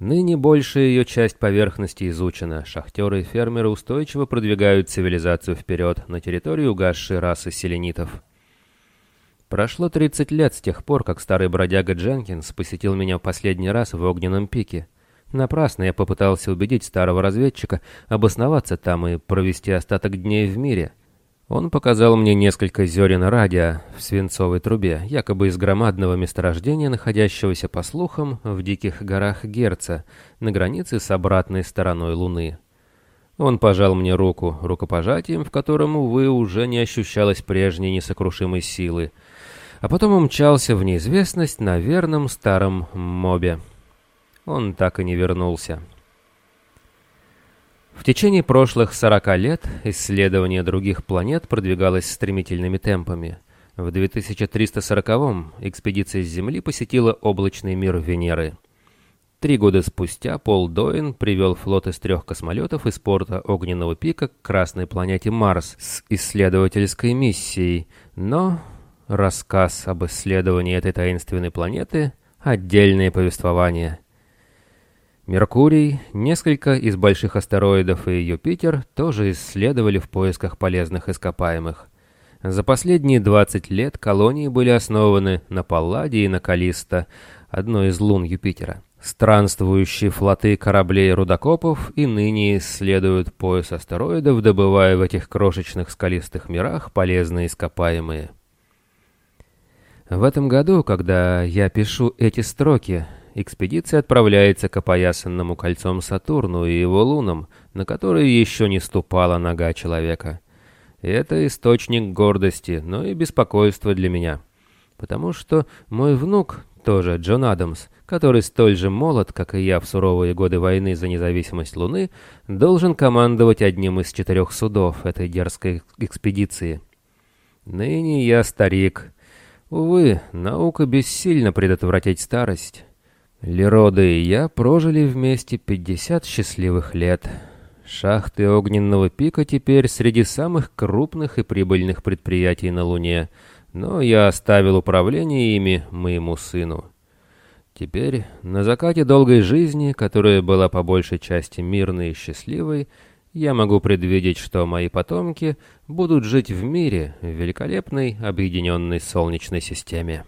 Ныне большая ее часть поверхности изучена. Шахтеры и фермеры устойчиво продвигают цивилизацию вперед на территорию угасшей расы селенитов. Прошло 30 лет с тех пор, как старый бродяга Дженкинс посетил меня в последний раз в Огненном пике. Напрасно я попытался убедить старого разведчика обосноваться там и провести остаток дней в мире. Он показал мне несколько зерен радио в свинцовой трубе, якобы из громадного месторождения, находящегося, по слухам, в диких горах Герца, на границе с обратной стороной Луны. Он пожал мне руку, рукопожатием, в котором, увы, уже не ощущалось прежней несокрушимой силы, а потом умчался в неизвестность на верном старом мобе. Он так и не вернулся. В течение прошлых 40 лет исследование других планет продвигалось стремительными темпами. В 2340-м экспедиция с Земли посетила облачный мир Венеры. Три года спустя Пол Доин привел флот из трех космолетов из порта Огненного пика к красной планете Марс с исследовательской миссией, но рассказ об исследовании этой таинственной планеты – отдельное повествование – Меркурий, несколько из больших астероидов и Юпитер тоже исследовали в поисках полезных ископаемых. За последние 20 лет колонии были основаны на Палладе и на Калиста, одной из лун Юпитера. Странствующие флоты кораблей-рудокопов и ныне исследуют пояс астероидов, добывая в этих крошечных скалистых мирах полезные ископаемые. В этом году, когда я пишу эти строки, экспедиция отправляется к опоясанному кольцом Сатурну и его лунам, на которые еще не ступала нога человека. Это источник гордости, но и беспокойства для меня. Потому что мой внук, тоже Джон Адамс, который столь же молод, как и я в суровые годы войны за независимость Луны, должен командовать одним из четырех судов этой дерзкой экспедиции. Ныне я старик. Увы, наука бессильно предотвратить старость. Лерода и я прожили вместе 50 счастливых лет. Шахты Огненного пика теперь среди самых крупных и прибыльных предприятий на Луне, но я оставил управление ими моему сыну. Теперь, на закате долгой жизни, которая была по большей части мирной и счастливой, я могу предвидеть, что мои потомки будут жить в мире, в великолепной объединенной Солнечной системе.